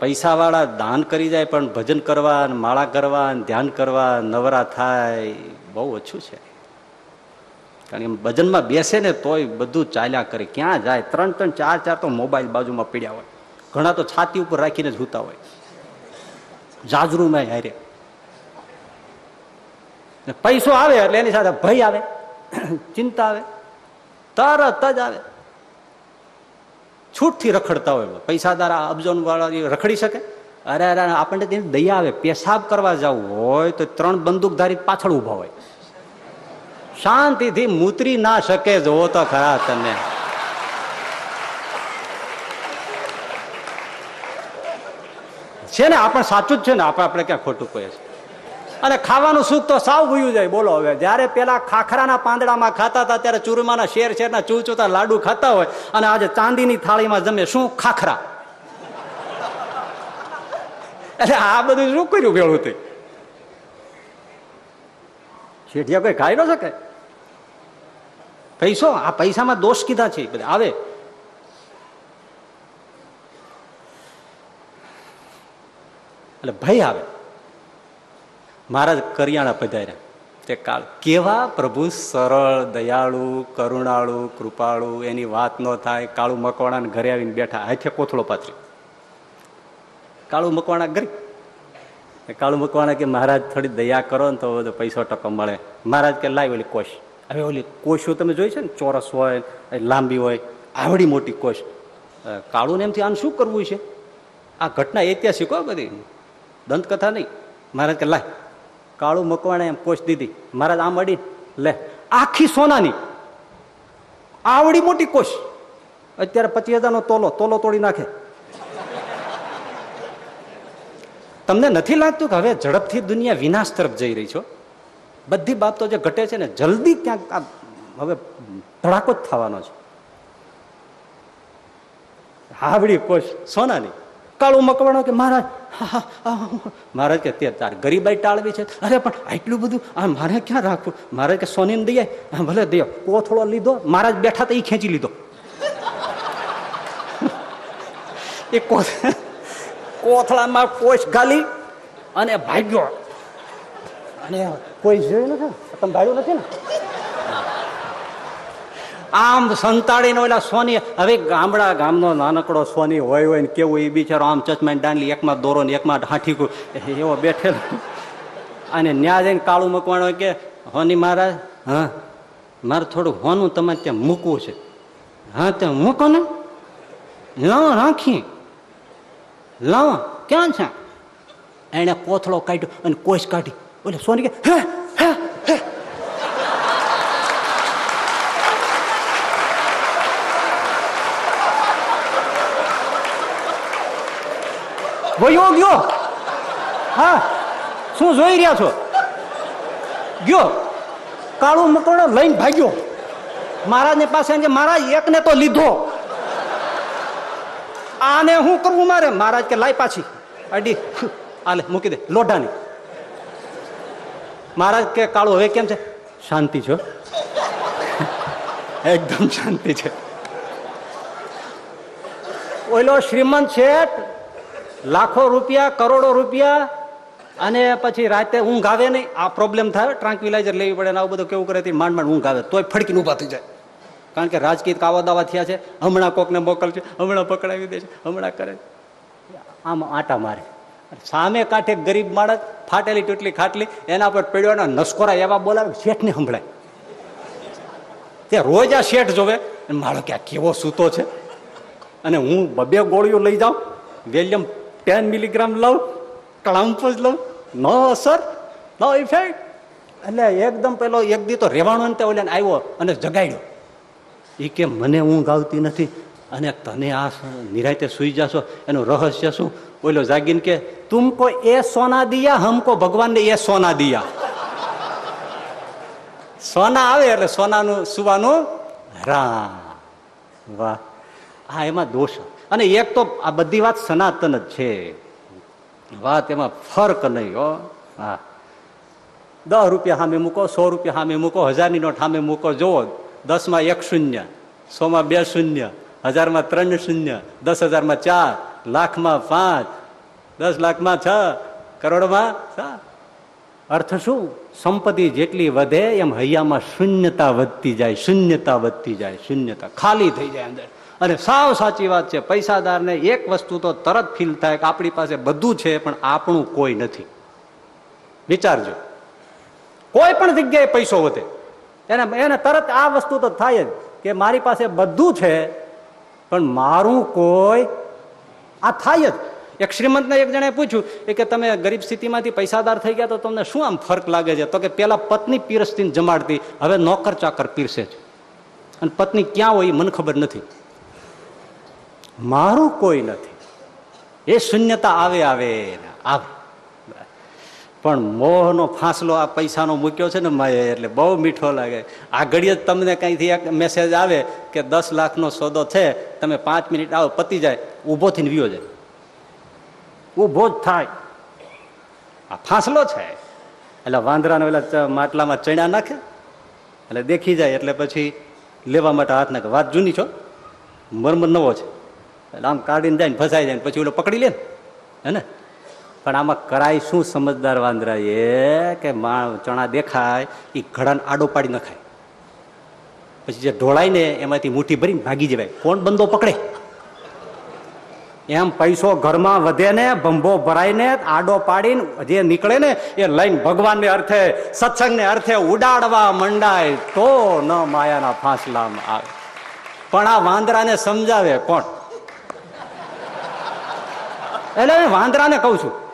પૈસાવાળા દાન કરી જાય, પણ ભજન કરવા માળા કરવા ધ્યાન કરવા, નવરા થાય, બહુ ઓછું છે. કારણ કે ભજનમાં બેસે ને તોય બધું ચાલ્યા કરે. ક્યાં જાય? ત્રણ ત્રણ ચાર ચાર તો મોબાઈલ બાજુમાં પીડ્યા હોય. ઘણા તો છાતી ઉપર રાખીને જ હોતા હોય. જાજરૂમાં હારે. પૈસો આવે એટલે એની સાથે ભય આવે, ચિંતા આવે. તરત જ આવે. છૂટથી રખડતા હોય પૈસાદાર અબજો વાળા રખડી શકે. અરે અરે આપણને તેની દયા આવે. પેશાબ કરવા જવું હોય તો ત્રણ બંદૂકધારી પાછળ ઊભા હોય. શાંતિથી મૂતરી ના શકે. જોવો તો ખરા તમે છે ને આપણે સાચું જ છે ને, આપણે આપણે ક્યાં ખોટું કહીએ છીએ. અને ખાવાનું સુખ તો સાવ ભૂયું જાય. બોલો હવે, જ્યારે પેલા ખાખરાના પાંદડામાં ખાતા હતા, ત્યારે ચૂરમાના શેર શેરના ચૂચૂતા લાડુ ખાતા હોય અને આજે ચાંદીની થાળીમાં જમે શું? ખાખરા. એટલે આ બધું શું કર્યું ભેળું તે? શેઠિયા કોઈ ખાઈ ન શકે? પૈસો? આ પૈસામાં દોષ કીધા છે બધા. આવે. એટલે ભય આવે. મહારાજ કરિયાણા પધાર્યા. તે કાળ. કેવા પ્રભુ સરળ દયાળુ કરુણાળુ કૃપાળુ એની વાત ન થાય. કાળું મકવાણાને ઘરે આવીને બેઠા. હાથે કોથળો પાથરી કાળું મકવાણા ગરીબ કાળું મકવાણા કે મહારાજ થોડી દયા કરો ને તો બધો પૈસો ટકો મળે. મહારાજ કે લાય ઓલી કોશ. હવે ઓલી કોશો તમે જોઈ છે ને? ચોરસ હોય લાંબી હોય આવડી મોટી કોશ. કાળું એમથી આમ શું કરવું છે? આ ઘટના ઐતિહાસિક હો બધી. દંતકથા નહીં. મહારાજ કે લાય. કાળું મકવાણે એમ કોશ દીધી. મહારાજ આમ અડી લે, આખી સોનાની, આવડી મોટી કોશ અત્યારે પચીસ હજારનો તોલો તોલો તોડી નાખે. તમને નથી લાગતું કે હવે ઝડપથી દુનિયા વિનાશ તરફ જઈ રહી છો? બધી બાબતો જે ઘટે છે ને, જલ્દી ક્યાંક હવે ધડાકો જ થવાનો છે. હાવડી કોશ સોનાની. કાળું મકવાણો કે મહારાજ. મહારાજ કે તે તાર ગરીબાઈ ટાળવી છે. અરે પણ આટલું બધું આ મારે ક્યાં રાખવું? મહારાજ કે સોની દઈએ. ભલે દે કોથળો લીધો. મહારાજ બેઠા તો એ ખેંચી લીધો. એ કોથ કોથળામાં કોશ ગાલી અને ભાગ્યો. અને કોઈ જોયું નથી? તમે ભાડ્યું નથી ને? આમ સંતાડીને ઓલા સોની, હવે ગામડા ગામનો નાનકડો સોની હોય હોય ને કેવું એ બિચારો આમ ચચમાં દાંડલી એકમાં દોરો ને એકમાં ઢાંઠીકું એવો બેઠેલો. અને ન્યા જઈને કાળું મકવાણો કે, હોની મહારાજ, હા, મારે થોડું હોનું તમારે ત્યાં મૂકવું છે. હા, ત્યાં મૂકો ને. લાવો રાખી. લાવો ક્યાં છે? એને કોથળો કાઢ્યો અને કોશ કાઢી. ઓલે સોની કે, હે હે હે. વયો ગયો. હા, શું જોઈ રહ્યા છો? ગયો. કાળું મકડો લઈને ભાગ્યો. મહારાજને પાસે કે, મહારાજ, એકને તો લીધો. આને હું કરવું મારે? મહારાજ કે, લાય પાછી. અડી આલે મૂકી દે, લોઢાની. મહારાજ કે, કાળું, હવે કેમ છે? શાંતિ છો એકદમ શાંતિ છે. ઓલો શ્રીમંત શેઠ લાખો રૂપિયા, કરોડો રૂપિયા અને પછી રાતે ઊંઘ આવે નહીં. આ પ્રોબ્લેમ થાય. ટ્રાન્કવિલાઇઝર લેવી પડે ને આવું બધું કેવું કરે માંડ માંડ ઊંઘ આવે. તોય ફડકીને ઊભા થઈ જાય. કારણ કે રાજકીય કાવા દાવા થયા છે. હમણાં કોકને મોકલશે હમણાં પકડાવી દે છે હમણાં કરે આમ આટા મારે. સામે કાંઠે ગરીબ માણસ ફાટેલી, તૂટલી, ખાટલી, એના પર પડ્યોના નસકોરા એવા બોલાવે શેઠને સંભળાય. તે રોજ આ શેઠ જોવે. માળો કે કેવો સૂતો છે. અને હું બબે ગોળીઓ લઈ જાઉં. વેલિયમ ટેન મિલીગ્રામ લઉં ક્લામ્પસ લઉં નો અસર નો ઇફેક્ટ એટલે એકદમ પેલો એક દી તો રેવાણો ને તે ઓલાને આવ્યો અને જગાડ્યો. એ કે મને ઊંઘ આવતી નથી અને તને આ નિરાયતે સુઈ જશો, એનું રહસ્ય શું? બોલો જાગીને કે, તુમકો એ સોના દિયા, હમકો ભગવાનને એ સોના દિયા. સોના આવે એટલે સોનાનું, સુવાનું રા વાહ. હા એમાં દોષ અને એક તો આ બધી વાત સનાતન જ છે. વાત એમાં ફર્ક નહીં, હો. હા. દસ રૂપિયા સામે મૂકો, સો રૂપિયા સામે મૂકો, હજારની નોટ સામે મૂકો, જુઓ. દસમાં એક શૂન્ય, સોમાં બે શૂન્ય, હજારમાં ત્રણ શૂન્ય, દસ હજારમાં ચાર, લાખમાં પાંચ, દસ લાખમાં છ, કરોડમાં સાત. અર્થ શું? સંપત્તિ જેટલી વધે એમ હૈયામાં શૂન્યતા વધતી જાય, શૂન્યતા વધતી જાય, શૂન્યતા ખાલી થઈ જાય અંદર. અને સાવ સાચી વાત છે, પૈસાદારને એક વસ્તુ તો તરત ફીલ થાય કે આપણી પાસે બધું છે, પણ આપણું કોઈ નથી. વિચારજો. કોઈ પણ જગ્યાએ પૈસો વધે. એને એને તરત આ વસ્તુ તો થાય જ કે મારી પાસે બધું છે, પણ મારું કોઈ, આ થાય જ. એક શ્રીમંતને એક જણે પૂછ્યું કે તમે ગરીબ સ્થિતિમાંથી પૈસાદાર થઈ ગયા તો તમને શું આમ ફરક લાગે છે? તો કે પેલા પત્ની પીરસતી જમાડતી, હવે નોકર ચાકર પીરસે છે. અને પત્ની ક્યાં હોય એ મને ખબર નથી. મારું કોઈ નથી. એ શૂન્યતા આવે આવે આવે. પણ મોહનો ફાંસલો આ પૈસાનો મૂક્યો છે ને માએ, એટલે બહુ મીઠો લાગે. આ ઘડીએ તમને કંઈથી એક મેસેજ આવે કે દસ લાખનો સોદો છે, તમે પાંચ મિનિટ આવો, પતી જાય, ઊભો થઈને વિયો જાય. ઊભો જ થાય. આ ફાંસલો છે. એટલે વાંદરાને પેલા માટલામાં ચણ્યા નાખે. એટલે દેખી જાય, એટલે પછી લેવા માટે હાથ નાખે. વાત જૂની છો? મર્મ નવો છે. આમ કાઢીને જાય ને ફસાઈ જાય ને પછી ઓલો પકડી લે ને. ને? પણ આમાં કરાય શું સમજદાર વાંદરા એ કે ચણા દેખાય એ ઘડાને આડો પાડી નખાય. પછી જે ઢોળાય ને એમાંથી મુઠ્ઠી ભરીને ભાગી જવાય. કોણ બંદો પકડે? એમ પૈસો ઘરમાં વધે ને, ભંભો ભરાઈને આડો પાડીને જે નીકળે ને, એ લઈને ભગવાનને અર્થે, સત્સંગને અર્થે ઉડાડવા મંડાય તો ન માયાના ફાંસલામાં આવે. પણ આ વાંદરાને સમજાવે કોણ? એટલે વાંદરાને કહું છું.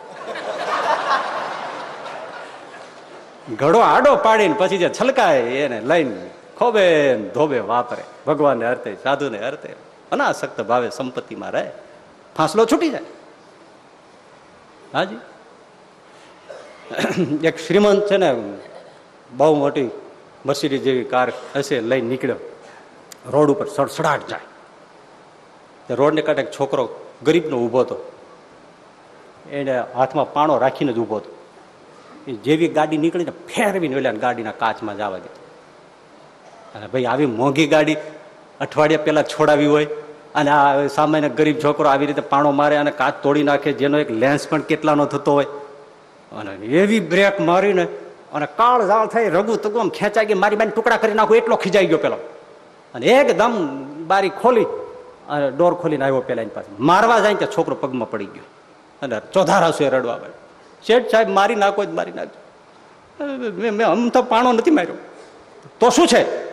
ઘડો આડો પાડીને પછી જે છલકાય એને લઈને ખોબે ધોબે વાપરે. ભગવાનને અર્થે, સાધુને અર્થે. અનાસક્ત ભાવે સંપત્તિમાં રહે. ફાંસલો છૂટી જાય. હાજી? એક શ્રીમંત છે ને, બહુ મોટી મર્સિડી જેવી કાર હશે લઈને નીકળ્યો. રોડ ઉપર સડસડાટ જાય. રોડને કાંઠે એક છોકરો ગરીબનો ઊભો હતો. એને હાથમાં પાણો રાખીને જ ઊભો હતો. જેવી ગાડી નીકળીને ફેરવીને ઓલા ગાડીના કાચમાં જવા દે. અને ભાઈ, આવી મોંઘી ગાડી અઠવાડિયા પહેલાં છોડાવી હોય અને આ સામાન્ય ગરીબ છોકરો આવી રીતે પાણો મારે અને કાચ તોડી નાખે, જેનો એક લેન્સ પણ કેટલાનો થતો હોય. અને એવી બ્રેક મારીને અને કાળ ઝાળ થઈ રઘુ તો આમ ખેંચાઈ ગઈ, મારી બાઈને ટુકડા કરી નાખું, એટલો ખીજાઈ ગયો પેલો. અને એકદમ બારી ખોલી અને ડોર ખોલીને આવ્યો પેલા એની પાસે. મારવા જાય ત્યાં છોકરો પગમાં પડી ગયો. અને એ રડવા માંડ્યો. શેઠ સાહેબ, મારી નાખો જ, મારી નાખજો. મેં આમ તો પાણો નથી માર્યો. તો શું છે?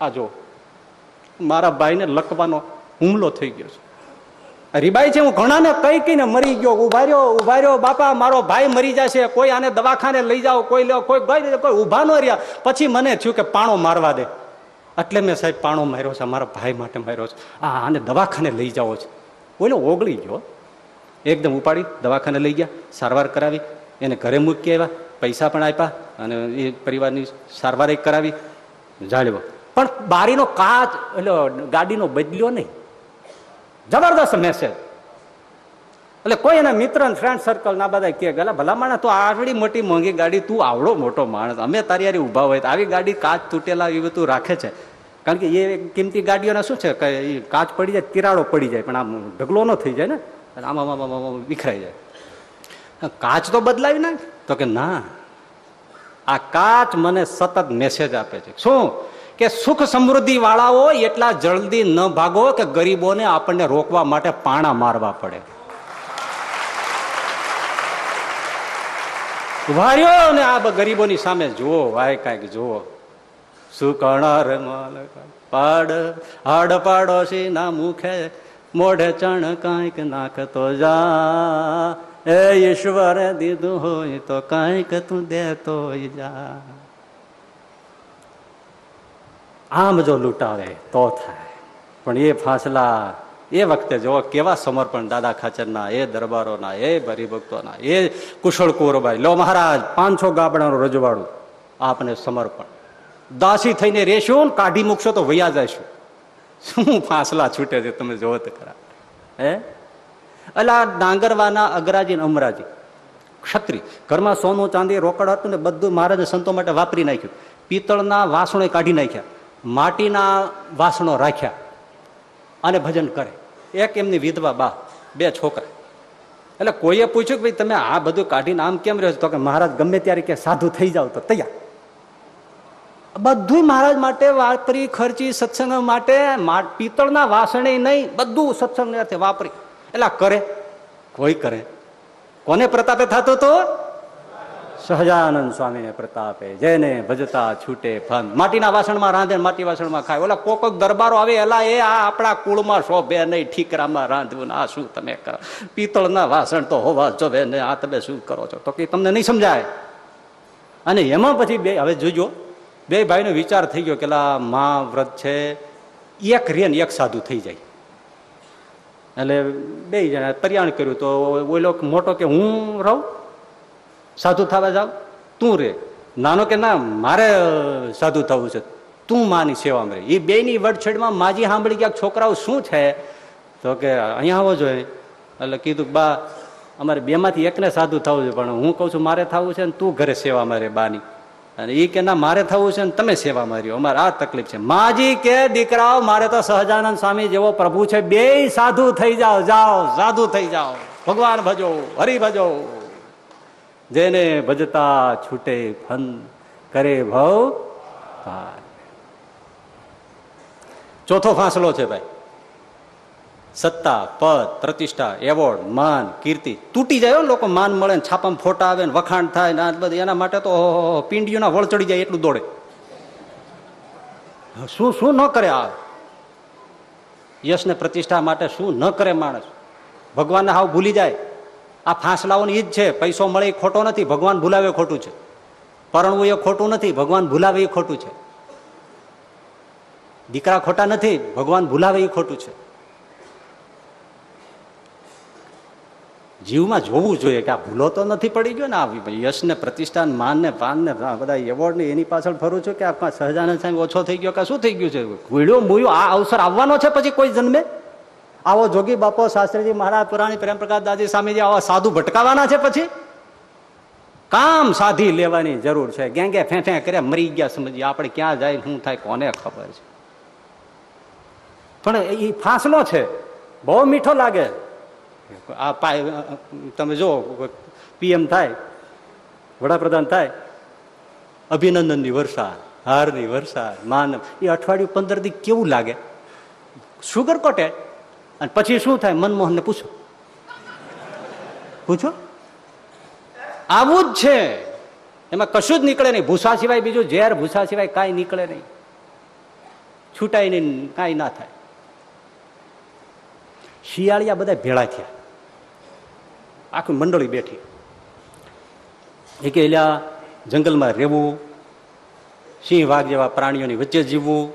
આ જો મારા ભાઈને લકવાનો હુમલો થઈ ગયો છે. રીબાઈ છે, હું ઘણાને કઈ કઈને મરી ગયો. ઊભા રહ્યો ઊભા રહ્યો. બાપા, મારો ભાઈ મરી જશે. કોઈ આને દવાખાને લઈ જાઓ, કોઈ લો કોઈ ગઈ કોઈ ઊભા ન રહ્યા. પછી મને થયું કે પાણો મારવા દે. એટલે મેં સાહેબ પાણો માર્યો છે, મારા ભાઈ માટે માર્યો છે. આ આને દવાખાને લઈ જાઓ છે. ઓલો ઓગળી ગયો. એકદમ ઉપાડી, દવાખાને લઈ ગયા, સારવાર કરાવી, એને ઘરે મૂકી આવ્યા, પૈસા પણ આપ્યા અને એ પરિવારની સારવાર કરાવી જાળવો પણ બારીનો કાચ, એટલે ગાડીનો બદલ્યો નહીં. જબરદસ્ત મેસેજ એટલે કોઈ એના મિત્ર ફ્રેન્ડ સર્કલ ના બધા કે ગલા, ભલા માણસ, તું આવડી મોટી મોંઘી ગાડી, તું આવડો મોટો માણસ. અમે તારી યારી ઊભા હોય આવી ગાડી કાચ તૂટેલા એ બધું રાખે છે. કારણ કે એ કિંમતી ગાડીઓના શું છે કે કાચ પડી જાય, તિરાડો પડી જાય, પણ આમ ઢગલો ન થઈ જાય ને. આમાં આમાં આમાં વિખરાઈ જાય. કાચ તો બદલાવી નાખ. તો કે ના, આ કાચ મને સતત મેસેજ આપે છે. શું? કે સુખ સમૃદ્ધિ વાળાઓ એટલા જલ્દી ન ભાગો કે ગરીબોને આપણને રોકવા માટે પાણા મારવા પડે. વાર્યો ને આ ગરીબોની સામે જુઓ, વાય કાંઈક જુઓ. સુકણ પાડ, હાડ પાડોશી ના મુખે મોઢે ચણ કાંઈક નાખતો જા. એ ઈશ્વરે દીધું હોય તો કાંઈક તું દેતો જા. આમ જો લૂંટાવે તો થાય. પણ એ ફાસલા એ વખતે જો કેવા સમર્પણ દાદા ખાચરના, એ દરબારોના, એ ભક્તોના એ કુશળ કુંવરબાઈ લો મહારાજ, પાંચસો ગાબડાનું રજવાડું આપને સમર્પણ. દાસી થઈને ને કાઢી મૂકશો તો વૈયા જઈશું. શું ફાંસલા છૂટે છે તમે જોવો તો ખરા. હે? એટલે આ ડાંગરવાના અગરાજી ને અમરાજી. ક્ષત્રિય. ઘરમાં સોનું, ચાંદી, રોકડ હતું ને બધું મહારાજે સંતો માટે વાપરી નાખ્યું. પિત્તળના વાસણો કાઢી નાખ્યા. માટીના વાસણો રાખ્યા અને ભજન કરે. એક એમની વિધવા બા, બે છોકરા. એટલે કોઈએ પૂછ્યું કે ભાઈ તમે આ બધું કાઢીને આમ કેમ રહ્યો છો? તો કે મહારાજ ગમે ત્યારે કે સાધુ થઈ જાવ તો તૈયાર. બધું મહારાજ માટે વાપરી, ખર્ચી, સત્સંગ માટે પિત્તળના વાસણે નહીં, બધું સત્સંગ અર્થે વાપરી. એટલે કરે. કોઈ કરે. કોને પ્રતાપે થતો તો? સહજાનંદ સ્વામીને પ્રતાપે, જેને ભજતા છૂટે ફન માટીના વાસણમાં રાંધે માટી વાસણમાં ખાય. ઓલા કોક દરબારો આવે, એલા એ આ આપણા કુળમાં શોભે નહીં, ઠીકરામાં રાંધવું આ શું તમે કરો? પિત્તળના વાસણ તો હોવા જોવે ને, આ તમે શું કરો છો? તો કે તમને નહીં સમજાય. અને એમાં પછી બે, હવે જોજો. બે ભાઈનો વિચાર થઈ ગયો કે મા, વ્રત છે. એક રે ને એક સાધુ થઈ જાય. એટલે બે જણા પર્યાણ કર્યું તો ઓલો મોટો કે હું રહું? સાધુ થવા જાવ? તું રે. નાનો કે ના, મારે સાધુ થવું છે. તું માની સેવામાં રે એ બે ની વડછેડમાં માજી સાંભળી ગયા છોકરાઓ શું છે? તો કે અહીંયા આવો જોઈએ એટલે કીધું બા, અમારે બેમાંથી એકને સાધુ થવું છે, પણ હું કહું છું, મારે થવું છે ને તું ઘરે સેવામાં રે બાની. અને એ કે, ના, મારે થવું છે ને તમે સેવા માર્યો. અમારે આ તકલીફ છે. માજી કે, દીકરાઓ, મારે તો સહજાનંદ સ્વામી જેવો પ્રભુ છે. બે સાધુ થઈ જાઓ જાઓ, સાધુ થઈ જાઓ. ભગવાન ભજો, હરિ ભજો. જેને ભજતા છૂટે ફન કરે ભવ ચોથો ફાંસલો છે ભાઈ. સત્તા, પદ, પ્રતિષ્ઠા, એવોર્ડ, માન, કીર્તિ તૂટી જાય લોકો માન મળે ને છાપામાં ફોટા આવે ને વખાણ થાય ને બધું, એના માટે તો પિંડીઓના વળ ચડી જાય એટલું દોડે. શું શું ન કરે આ? યશ ને પ્રતિષ્ઠા માટે શું ન કરે માણસ? ભગવાનને હાવ ભૂલી જાય. આ ફાંસલાઓની ઈજ છે, પૈસો મળે એ ખોટો નથી, ભગવાન ભૂલાવે ખોટું છે. પરણવું એ ખોટું નથી, ભગવાન ભૂલાવે એ ખોટું છે. દીકરા ખોટા નથી, ભગવાન ભૂલાવે એ ખોટું છે. જીવમાં જોવું જોઈએ કે આ ભૂલો તો નથી પડી ગયો ને આ યશ ને પ્રતિષ્ઠા ને માન ને પાન ને બધા એવોર્ડ ને એની પાછળ ફરું છું કે આ સહજાનંદ સાહેબ ઓછો થઈ ગયો કે શું થઈ ગયું છે? ગુડ્યો મૂયો, આ અવસર આવવાનો છે પછી કોઈ જન્મે? આવો જોગી બાપો શાસ્ત્રીજી મહારાજ પુરાણી પ્રેમ પ્રકાશ દાદી સ્વામીજી આવા સાધુ ભટકાવાના છે પછી? કામ સાધી લેવાની જરૂર છે. ગેંગે ફે ફે કરે મરી ગયા સમજીએ. આપણે ક્યાં જાય શું થાય કોને ખબર છે? પણ એ ફાંસલો છે. બહુ મીઠો લાગે. આ પાય, તમે જો પીએમ થાય, વડાપ્રધાન થાય, અભિનંદનની વર્ષા હારની વર્ષા માનવ એ અઠવાડિયું પંદર દી કેવું લાગે? શુગર કોટે અને પછી શું થાય? મનમોહનને પૂછો. પૂછો? આવું જ છે. એમાં કશું જ નીકળે નહીં. ભૂસા સિવાય બીજું ઝેર, ભૂસા સિવાય કાંઈ નીકળે નહીં. છૂટાય નહીં કાંઈ ના થાય. શિયાળિયા બધા ભેળા થયા. આખી મંડળી બેઠી. એ કે જંગલમાં રહેવું, સિંહ વાઘ જેવા પ્રાણીઓની વચ્ચે જીવવું,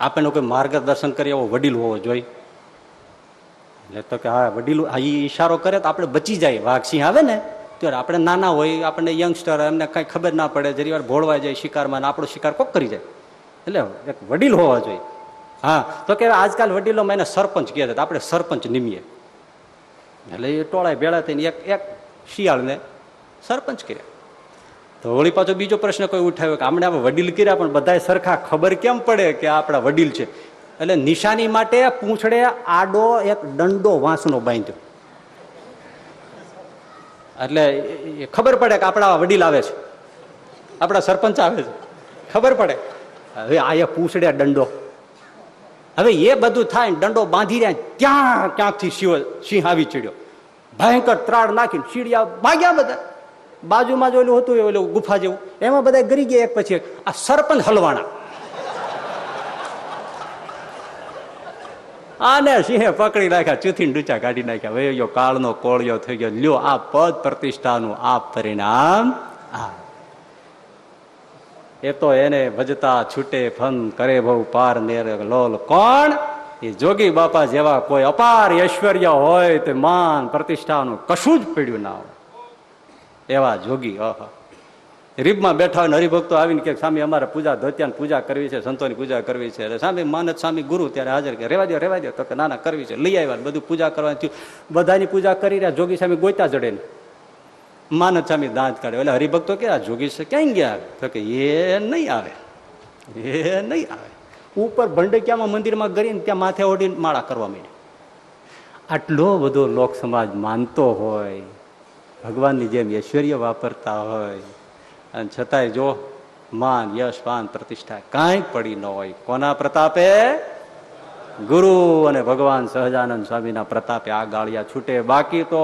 આપણને કોઈ માર્ગદર્શન કરે એવો વડીલ હોવો જોઈએ. એટલે તો કે, હા, વડીલ હા એ ઈશારો કરે તો આપણે બચી જાય. વાઘ, સિંહ આવે ને, ત્યારે આપણે નાના હોય, આપણને યંગસ્ટર એમને કાંઈ ખબર ના પડે. જરી વાર ભોળવાઈ જાય શિકારમાં આપણો શિકાર કોક કરી જાય. એટલે એક વડીલ હોવા જોઈએ. હા, તો કે આજકાલ વડીલોમાં એને સરપંચ કહે છે તો આપણે સરપંચ નિમીએ. એટલે એ ટોળાએ ભેળા થઈને એક એક શિયાળને સરપંચ કર્યા. તો વળી પાછો બીજો પ્રશ્ન કોઈ ઉઠાવ્યો કે આપણે આપણે વડીલ કર્યા, પણ બધાય સરખા ખબર કેમ પડે કે આપણા વડીલ છે? એટલે નિશાની માટે પૂંછડે આડો એક દંડો વાંસનો બાંધ્યો. એટલે ખબર પડે કે આપણા વડીલ આવે છે. આપણા સરપંચ આવે છે. ખબર પડે. હવે આ એ પૂંછડે દંડો. હવે એ બધું થાય દંડો બાંધી રહ્યા ક્યાં ક્યાંથી શિવ સિંહ આવી ચડ્યો? ભયંકર ત્રાડ નાખીને સીડિયા ભાગ્યા બધા. બાજુમાં જ ઓલું હતું ઓલું ગુફા જેવું. એમાં બધા ગરી ગયા એક પછી આ સરપંચ હલવાણા આને સિંહે પકડી નાખ્યા ચૂથી ડૂચા કાઢી નાખ્યા. વયો કાળનો કોળિયો થઈ ગયો. લ્યો, આ પદ પ્રતિષ્ઠાનું આ પરિણામ આ. એ તો એને ભજતા છૂટે ફન કરે બહુ પાર નેર લોલ. કોણ? એ જોગી બાપા જેવા કોઈ અપાર ઐશ્વર્ય હોય તે માન પ્રતિષ્ઠાનું કશું જ પડ્યું ના હોય. એવા જોગી, અહ. રીબમાં બેઠા હોય હરિભક્તો આવીને કે, સ્વામી, અમારે પૂજા ધોત્યાની પૂજા કરવી છે, સંતોની પૂજા કરવી છે. એટલે, સ્વામી, માનદ સ્વામી ગુરુ ત્યારે હાજર કે, રેવા દો રેવા દો તો કે, ના કરવી છે. લઈ આવ્યા બધું પૂજા કરવાની થયું. બધાની પૂજા કરી રહ્યા, જોગી સ્વામી ગોતા જડે ને. માનદ સ્વામી દાંત કાઢે. એટલે હરિભક્તો કે, આ જોગી છે, ક્યાં ગયા? તો કે, એ નહીં આવે. એ નહીં આવે. ઉપર ભંડક્યામાં મંદિરમાં ગરીને ત્યાં માથે ઓઢીને માળા કરવા માંડે. આટલો બધો લોક સમાજ માનતો હોય, ભગવાનની જેમ ઐશ્વર્ય વાપરતા હોય, અને છતાંય જો માન, યશ પાન પ્રતિષ્ઠા કાંઈ પડી ન હોય, કોના પ્રતાપે? ગુરુ અને ભગવાન સહજાનંદ સ્વામીના પ્રતાપે આ ગાળિયા છૂટે. બાકી તો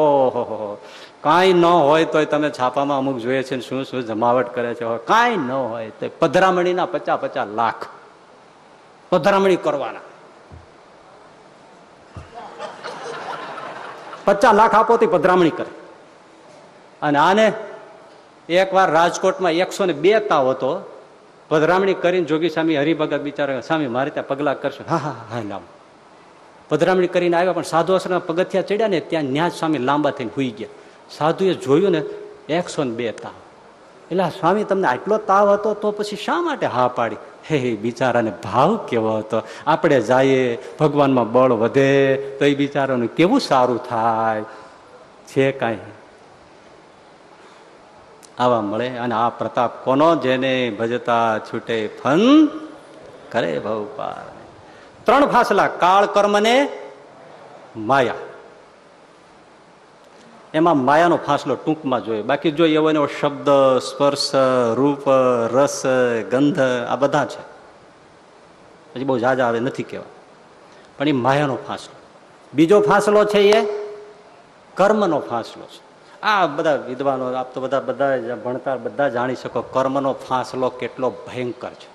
કાંઈ ન હોય તોય તમે છાપામાં અમુક જોઈએ છે શું શું જમાવટ કરે છે કાંઈ ન હોય તો પધરામણીના પચાસ પચાસ લાખ પધરામણી કરવાના. પચાસ લાખ આપો તો પધરામણી કરે. અને આને એકવાર રાજકોટમાં એકસો ને બે તાવ હતો, પધરામણી કરીને જોગી સ્વામી હરિભગત બિચારા સ્વામી, મારે ત્યાં પગલા કરશો. હા હા હા લાવ પધરામણી કરીને આવ્યા, પણ સાધુ આશ્રમ પગથિયા ચડ્યા ને ત્યાં ન્યાજ સ્વામી લાંબા થઈને હુઈ ગયા. સાધુએ જોયું ને, એકસો બે તાવ. એટલે સ્વામી, તમને આટલો તાવ હતો તો પછી શા માટે હા પાડી? હે બિચારાને ભાવ કેવો હતો? આપણે જઈએ, ભગવાનમાં બળ વધે, તો એ બિચારાનું કેવું સારું થાય? છે કાંઈ? આવા મળે અને આ પ્રતાપ કોનો? જેને ભજતા છૂટે ફન કરે ભવ ત્રણ ફાસલા કાળ કર્મ ને માયા. એમાં માયાનો ફાસલો ટૂંકમાં જોઈએ. બાકી જો એવો એનો શબ્દ, સ્પર્શ, રૂપ, રસ, ગંધ, આ બધા છે. હજી બહુ જાજા આવે નથી કહેવા. પણ એ માયાનો ફાસલો. બીજો ફાસલો છે એ કર્મનો ફાસલો છે. આ બધા વિદ્વાનો, આપ તો બધા બધા ભણતા બધા જાણી શકો કર્મનો ફાસલો કેટલો ભયંકર છે.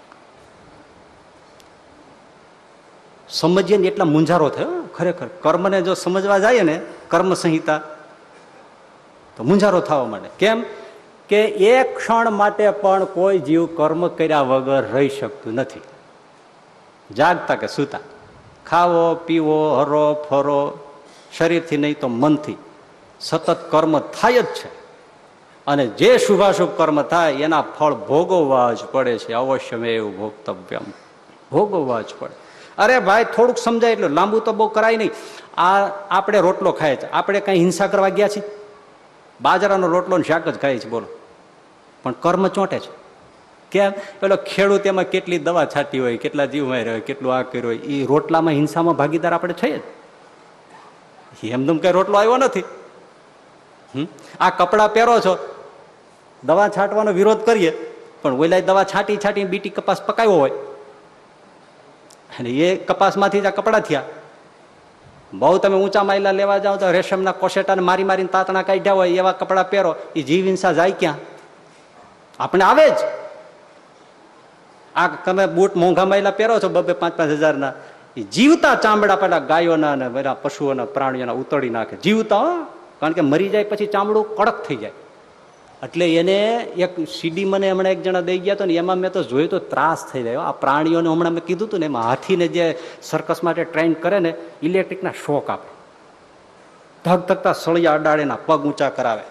સમજીએ ને એટલા મૂંઝારો થયો. ખરેખર. કર્મને જો સમજવા જાય ને કર્મ સંહિતા તો મૂંઝારો થવા માંડે કેમ? કે એક ક્ષણ માટે પણ કોઈ જીવ કર્મ કર્યા વગર રહી શકતું નથી. જાગતા કે સૂતા. ખાવો, પીવો, હરો, ફરો, શરીરથી નહીં તો મનથી. સતત કર્મ થાય જ છે. અને જે શુભાશુભ કર્મ થાય, એના ફળ ભોગવવા જ પડે છે. અવશ્ય મેં એવું ભોગતવ્યમ ભોગવવા જ પડે. અરે ભાઈ, થોડુંક સમજાય એટલું લાંબુ તો બહુ કરાય નહીં. આ આપણે રોટલો ખાય છે. આપણે કઈ હિંસા કરવા ગયા છીએ? બાજરાનો રોટલો ને શાક જ ખાય છે, બોલો. પણ કર્મ ચોંટે છે. કેમ? પેલો ખેડૂત એમાં કેટલી દવા છાંટી હોય, કેટલા જીવ માર્યા હોય, કેટલું આ કર્યું હોય એ રોટલામાં હિંસામાં ભાગીદાર આપણે છીએ જ. એમદમ કઈ રોટલો આવ્યો નથી. આ કપડાં પહેરો છો, દવા છાંટવાનો વિરોધ કરીએ, પણ ઓલા દવા છાંટી છાંટી બીટી કપાસ પકાવ્યો હોય. અને એ કપાસમાંથી જ આ કપડાં થયા. બહુ તમે ઊંચા માયલા લેવા જાઓ તો રેશમના કોશેટાને મારી મારીને તાતણા કાઢ્યા હોય, એવા કપડાં પહેરો એ જીવ હિંસા જાય ક્યાં? આપણે આવે જ. આ તમે બૂટ મોંઘા માયલા પહેરો છો બબે પાંચ પાંચ હજારના એ જીવતા ચામડા પેલા ગાયોના અને બધા પશુઓના પ્રાણીઓના ઉતળી નાખે. જીવતા કારણ કે મરી જાય પછી ચામડું કડક થઈ જાય. એટલે એને એક સીડી મને હમણાં એક જણા દઈ ગયા હતો ને એમાં મેં તો જોયું તો ત્રાસ થઈ ગયો. આ પ્રાણીઓને હમણાં મેં કીધું હતું ને, એમાં હાથીને જે સર્કસ માટે ટ્રેન કરે ને ઇલેક્ટ્રિકના શોક આપે. ધગ ધગતા સળિયા અડાડેના પગ ઊંચા કરાવે.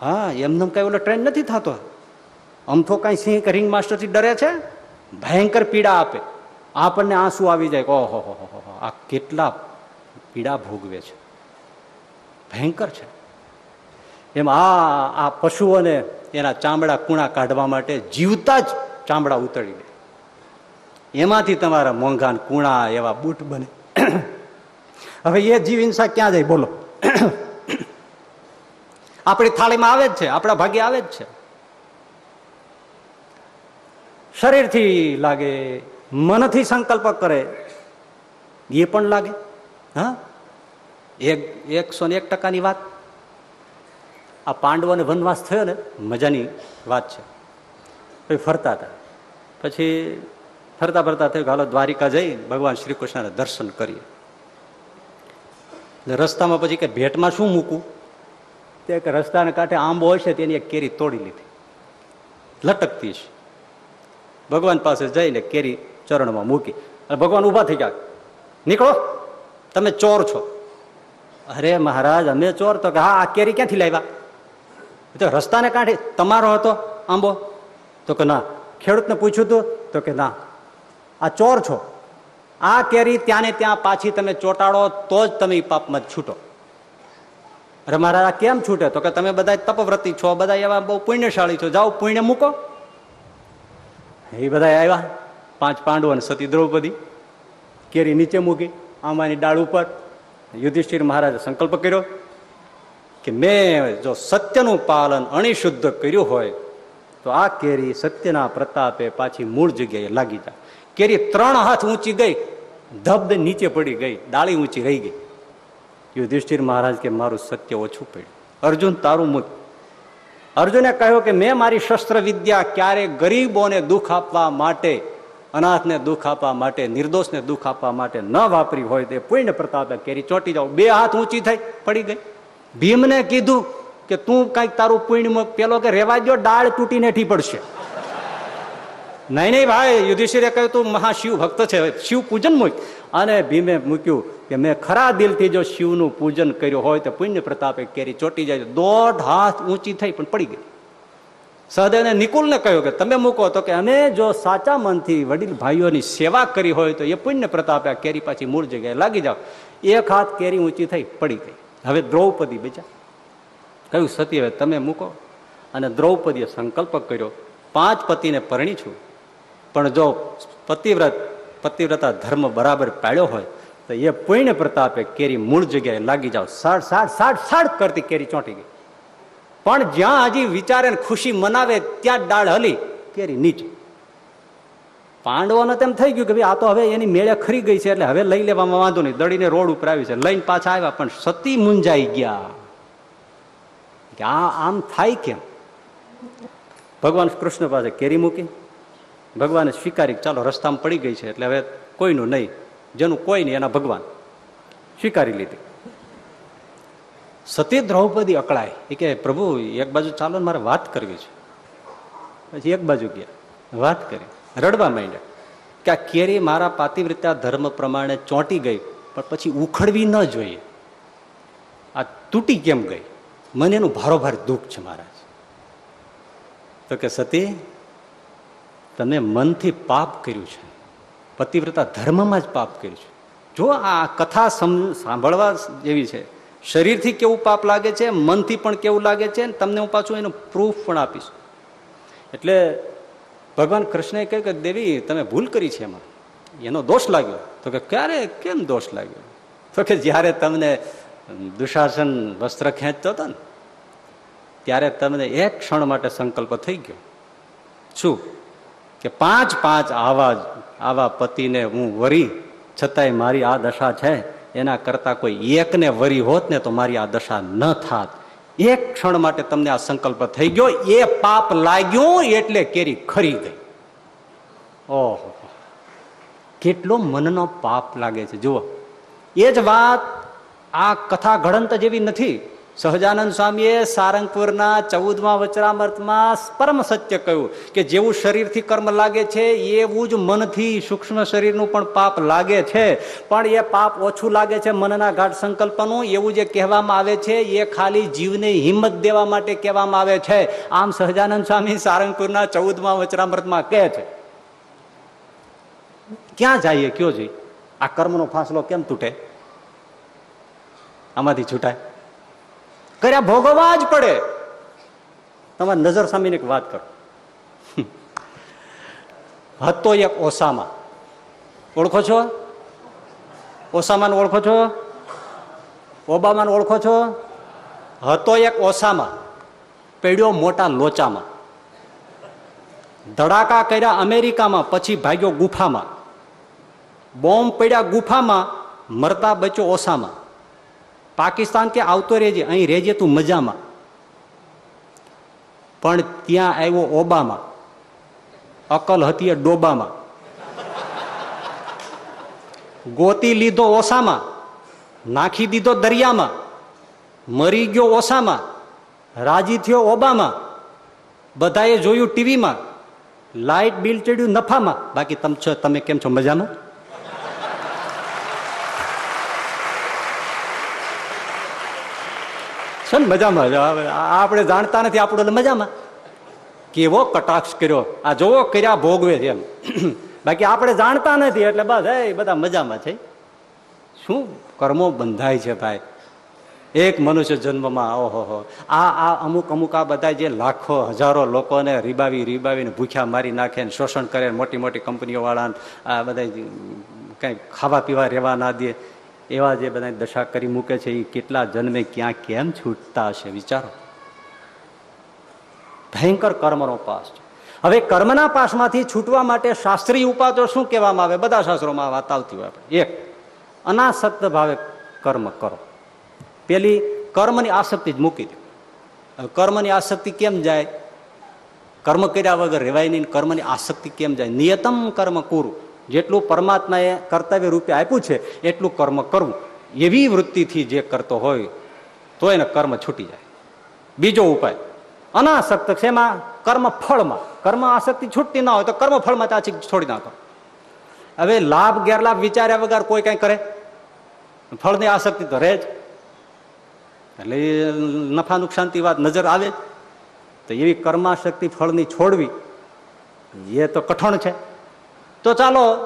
હા એમને કઈ ઓલો ટ્રેન નથી થતો. અમથો કઈ સિંહ રિંગ માસ્ટરથી ડરે છે? ભયંકર પીડા આપે. આપણને આંસુ આવી જાય ઓહો આ કેટલા પીડા ભોગવે છે. ભયંકર છે. એમ આ આ પશુઓને એના ચામડા કુણા કાઢવા માટે જીવતા જ ચામડા ઉતરી દે. એમાંથી તમારા મોંઘા કુણા એવા બૂટ બને. હવે એ જીવ હિંસા ક્યાં જાય? બોલો. આપણી થાળીમાં આવે જ છે, આપણા ભાગે આવે જ છે. શરીરથી લાગે, મનથી સંકલ્પ કરે, એ પણ લાગે. હા? એક, એકસો ને એક ટકાની વાત. આ પાંડવોને વનવાસ થયો ને, મજાની વાત છે. પછી ફરતા હતા. પછી ફરતા ફરતા થયું હાલો દ્વારિકા જઈ, ભગવાન શ્રી કૃષ્ણને દર્શન કરીએ. રસ્તામાં પછી કે ભેટમાં શું મૂકવું? તે કે રસ્તાને કાંઠે આંબો હોય છે તેની એક કેરી તોડી લીધી. લટકતી છે ભગવાન પાસે જઈને કેરી ચરણમાં મૂકી. અને ભગવાન ઊભા થઈ ગયા. નીકળો. તમે ચોર છો. અરે મહારાજ, અમે ચોર તો કે હા, આ કેરી ક્યાંથી લાવ્યા? તો રસ્તાને કાંઠે તમારો હતો? આંબો? તો કે ના. ખેડૂતને પૂછ્યું હતું તો કે ના. આ ચોર છો. આ કેરી ત્યાંને ત્યાં પાછી તમે ચોટાડો, તો જ તમે પાપમાં છૂટો. અરે મારા કેમ છૂટે? તો કે તમે બધા તપવ્રતી છો બધા એવા બહુ પુણ્યશાળી છો. જાઓ, પુણ્ય મૂકો. એ બધા આવ્યા પાંચ પાંડવો અને સતી દ્રૌપદી. કેરી નીચે મૂકી, આંબાની ડાળ ઉપર. યુધિષ્ઠિર મહારાજે સંકલ્પ કર્યો. કે મેં જો સત્યનું પાલન અણિશુદ્ધ કર્યું હોય, તો આ કેરી સત્યના પ્રતાપે પાછી મૂળ જગ્યાએ લાગી જાય. કેરી ત્રણ હાથ ઊંચી ગઈ, ધબધ નીચે પડી ગઈ, ડાળી ઊંચી રહી ગઈ. યુધિષ્ઠિર મહારાજ કે મારું સત્ય ઓછું પડ્યું. અર્જુન તારું મુખ અર્જુને કહ્યું કે મેં મારી શસ્ત્ર વિદ્યા ક્યારે ગરીબોને દુઃખ આપવા માટે, અનાથને દુઃખ આપવા માટે, નિર્દોષને દુઃખ આપવા માટે ન વાપરી હોય તે પુણ્ય પ્રતાપે કેરી ચોંટી જાવ. બે હાથ ઊંચી થઈ, પડી ગઈ. ભીમને કીધું કે તું કંઈક તારું પુણ્ય પેલો કે રેવા દો ડાળ તૂટીને ઠી પડશે. નહીં નહીં ભાઈ, યુધિષ્ઠિરે કહ્યું, તું મહાશિવ ભક્ત છે, શિવ પૂજન મૂક. અને ભીમે મૂક્યું કે મેં ખરા દિલથી જો શિવનું પૂજન કર્યું હોય તો પુણ્ય પ્રતાપે કેરી ચોટી જાય દોઢ હાથ ઊંચી થઈ પણ પડી ગઈ. સહદેવને નિકુલને કહ્યું કે તમે મૂકો તો કે અમે જો સાચા મનથી વડીલ ભાઈઓની સેવા કરી હોય તો એ પુણ્ય પ્રતાપે કેરી પાછી મૂળ જગ્યાએ લાગી જાવ એક હાથ કેરી ઊંચી થઈ પડી ગઈ. હવે દ્રૌપદી બેચા. કયું સતી, હવે તમે મૂકો. અને દ્રૌપદીએ સંકલ્પ કર્યો, પાંચ પતિને પરણી છું. પણ જો પતિવ્રત, પતિવ્રતા ધર્મ બરાબર પાડ્યો હોય, તો એ પુણ્ય પ્રતાપે કેરી મૂળ જગ્યાએ લાગી જાઓ. સાડ સાડ સાડ સાડ કરતી કેરી ચોંટી ગઈ. પણ જ્યાં હજી વિચારે ખુશી મનાવે, ત્યાં ડાળ હલી, કેરી નીચે. પાંડવોને તેમ થઈ ગયું કે ભાઈ આ તો હવે એની મેળે ખરી ગઈ છે એટલે હવે લઈ લેવામાં વાંધો નહીં. દડીને રોડ ઉપર આવી છે. લઈને પાછા આવ્યા, પણ સતી મુંજાઈ ગયા. કે આ આમ થાય કેમ? ભગવાન કૃષ્ણ પાસે કેરી મૂકી. ભગવાને સ્વીકારી ચાલો રસ્તામાં પડી ગઈ છે એટલે હવે કોઈનું નહીં. જેનું કોઈ નહીં, એના ભગવાન. સ્વીકારી લીધી. સતી દ્રૌપદી અકળાય. એ કે પ્રભુ, એક બાજુ ચાલો મારે વાત કરવી છે. પછી એક બાજુ ગયા. વાત કરી. રડવા માંડ્યા કે આ કેરી મારા પાતિવ્રતા ધર્મ પ્રમાણે ચોંટી ગઈ, પણ પછી ઉખડવી ન જોઈએ. આ તૂટી કેમ ગઈ? મને એનું ભારોભાર દુઃખ છે મહારાજ. તો કે સતી તમે મનથી પાપ કર્યું છે. પતિવ્રતા ધર્મમાં જ પાપ કર્યું છે. જો આ કથા સાંભળવા જેવી છે, શરીરથી કેવું પાપ લાગે છે, મનથી પણ કેવું લાગે છે તમને હું પાછું એનું પ્રૂફ પણ આપીશ. એટલે ભગવાન કૃષ્ણએ કહ્યું કે, દેવી, તમે ભૂલ કરી છે એમાં. એનો દોષ લાગ્યો. તો કે, ક્યારે? કેમ દોષ લાગ્યો? તો કે, જ્યારે તમને દુશાસન વસ્ત્ર ખેંચતો હતો ને, ત્યારે તમને એક ક્ષણ માટે સંકલ્પ થઈ ગયો. શું? કે પાંચ પાંચ આવા આવા પતિને હું વરી, છતાંય મારી આ દશા છે. એના કરતાં કોઈ એકને વરી હોત ને, તો મારી આ દશા ન થાત. એક ક્ષણ માટે તમને આ સંકલ્પ થઈ ગયો, એ પાપ લાગ્યું એટલે કેરી ખરી ગઈ. ઓહો. કેટલો મનનો પાપ લાગે છે. જુઓ. એ જ વાત આ કથા ઘડંત જેવી નથી. સહજાનંદ સ્વામીએ સારંગપુરના ચૌદમા વચરામૃતમાં પરમ સત્ય કહ્યું કે જેવું શરીરથી કર્મ લાગે છે, એવું જ મનથી સૂક્ષ્મ શરીરનું પણ પાપ લાગે છે. પણ એ પાપ ઓછું લાગે છે મનના ઘાટ સંકલ્પનું, એવું જે કહેવામાં આવે છે, એ ખાલી જીવને હિંમત દેવા માટે કહેવામાં આવે છે. આમ સહજાનંદ સ્વામી સારંગપુરના ચૌદમા વચરામૃતમાં કહે છે. ક્યાં જઈએ, કયો જઈ આ કર્મનો ફાંસલો કેમ તૂટે? આમાંથી છૂટાય. કર્યા ભોગવવા જ પડે. તમારી નજર સામે વાત કરો. હતો એક ઓસામા. ઓળખો છો? ઓસામાને ઓળખો છો? ઓબામાને ઓળખો છો? હતો એક ઓસામાં. પડ્યો મોટા લોચામાં. ધડાકા કર્યા અમેરિકામાં, પછી ભાગ્યો ગુફામાં. બોમ્બ પડ્યા ગુફામાં, મરતા બચ્યો ઓસામાં. પાકિસ્તાન કે આવતો રહેજે, અહીં રહેજે તું મજામાં. પણ ત્યાં આવ્યો ઓબામાં. અકલ હતી એ ડોબામાં. ગોતી લીધો ઓસામાં. નાખી દીધો દરિયામાં. મરી ગયો ઓસામાં. રાજી થયો ઓબામાં. બધાએ જોયું ટીવીમાં. લાઇટ બિલ ચડ્યું નફામાં. બાકી તમ છો, તમે કેમ છો, મજામાં? છે ને મજામાં? આપણે જાણતા નથી, આપણું એટલે મજામાં. કેવો કટાક્ષ કર્યો. આ જોવો કર્યા ભોગવે છે એમ. બાકી આપણે જાણતા નથી, એટલે બસ એ બધા મજામાં છે. શું કર્મો બંધાય છે ભાઈ? એક મનુષ્ય જન્મમાં, ઓહો આ આ અમુક અમુક આ બધા જે લાખો, હજારો લોકોને રીબાવી, રીબાવીને ભૂખ્યા મારી નાખે ને શોષણ કરે મોટી મોટી કંપનીઓ વાળા આ બધા કંઈ ખાવા પીવા રહેવા ના દે. એવા જે બધા દશા કરી મૂકે છે એ કેટલા જન્મે, ક્યાં કેમ છૂટતા હશે, વિચારો. ભયંકર કર્મનો પાસ છે. હવે કર્મના પાસમાંથી છૂટવા માટે શાસ્ત્રીય ઉપાયો શું કહેવામાં આવે? બધા શાસ્ત્રોમાં વાત આવતી હોય એક, અનાસક્ત ભાવે કર્મ કરો. પેલી, કર્મની આસક્તિ જ મૂકી દો. કર્મની આસક્તિ કેમ જાય? કર્મ કર્યા વગર રેવાય નહીં કર્મની આસક્તિ કેમ જાય? નિયતમ કર્મ કુરું? જેટલું પરમાત્માએ કર્તવ્ય રૂપે આપ્યું છે, એટલું કર્મ કરવું. એવી વૃત્તિથી જે કરતો હોય, તો એને કર્મ છૂટી જાય. બીજો ઉપાય, અનાસક્ત છે એમાં કર્મ ફળમાં. કર્મ આસક્તિ છૂટતી ના હોય તો કર્મ ફળમાં ત્યાં છોડી નાખો. હવે લાભ, ગેરલાભ વિચાર્યા વગર કોઈ કઈ કરે? ફળની આસક્તિ તો રહે જ. એટલે નફા નુકસાનથી વાત નજર આવે તો એવી કર્માશક્તિ ફળની છોડવી, એ તો કઠણ છે. તો ચાલો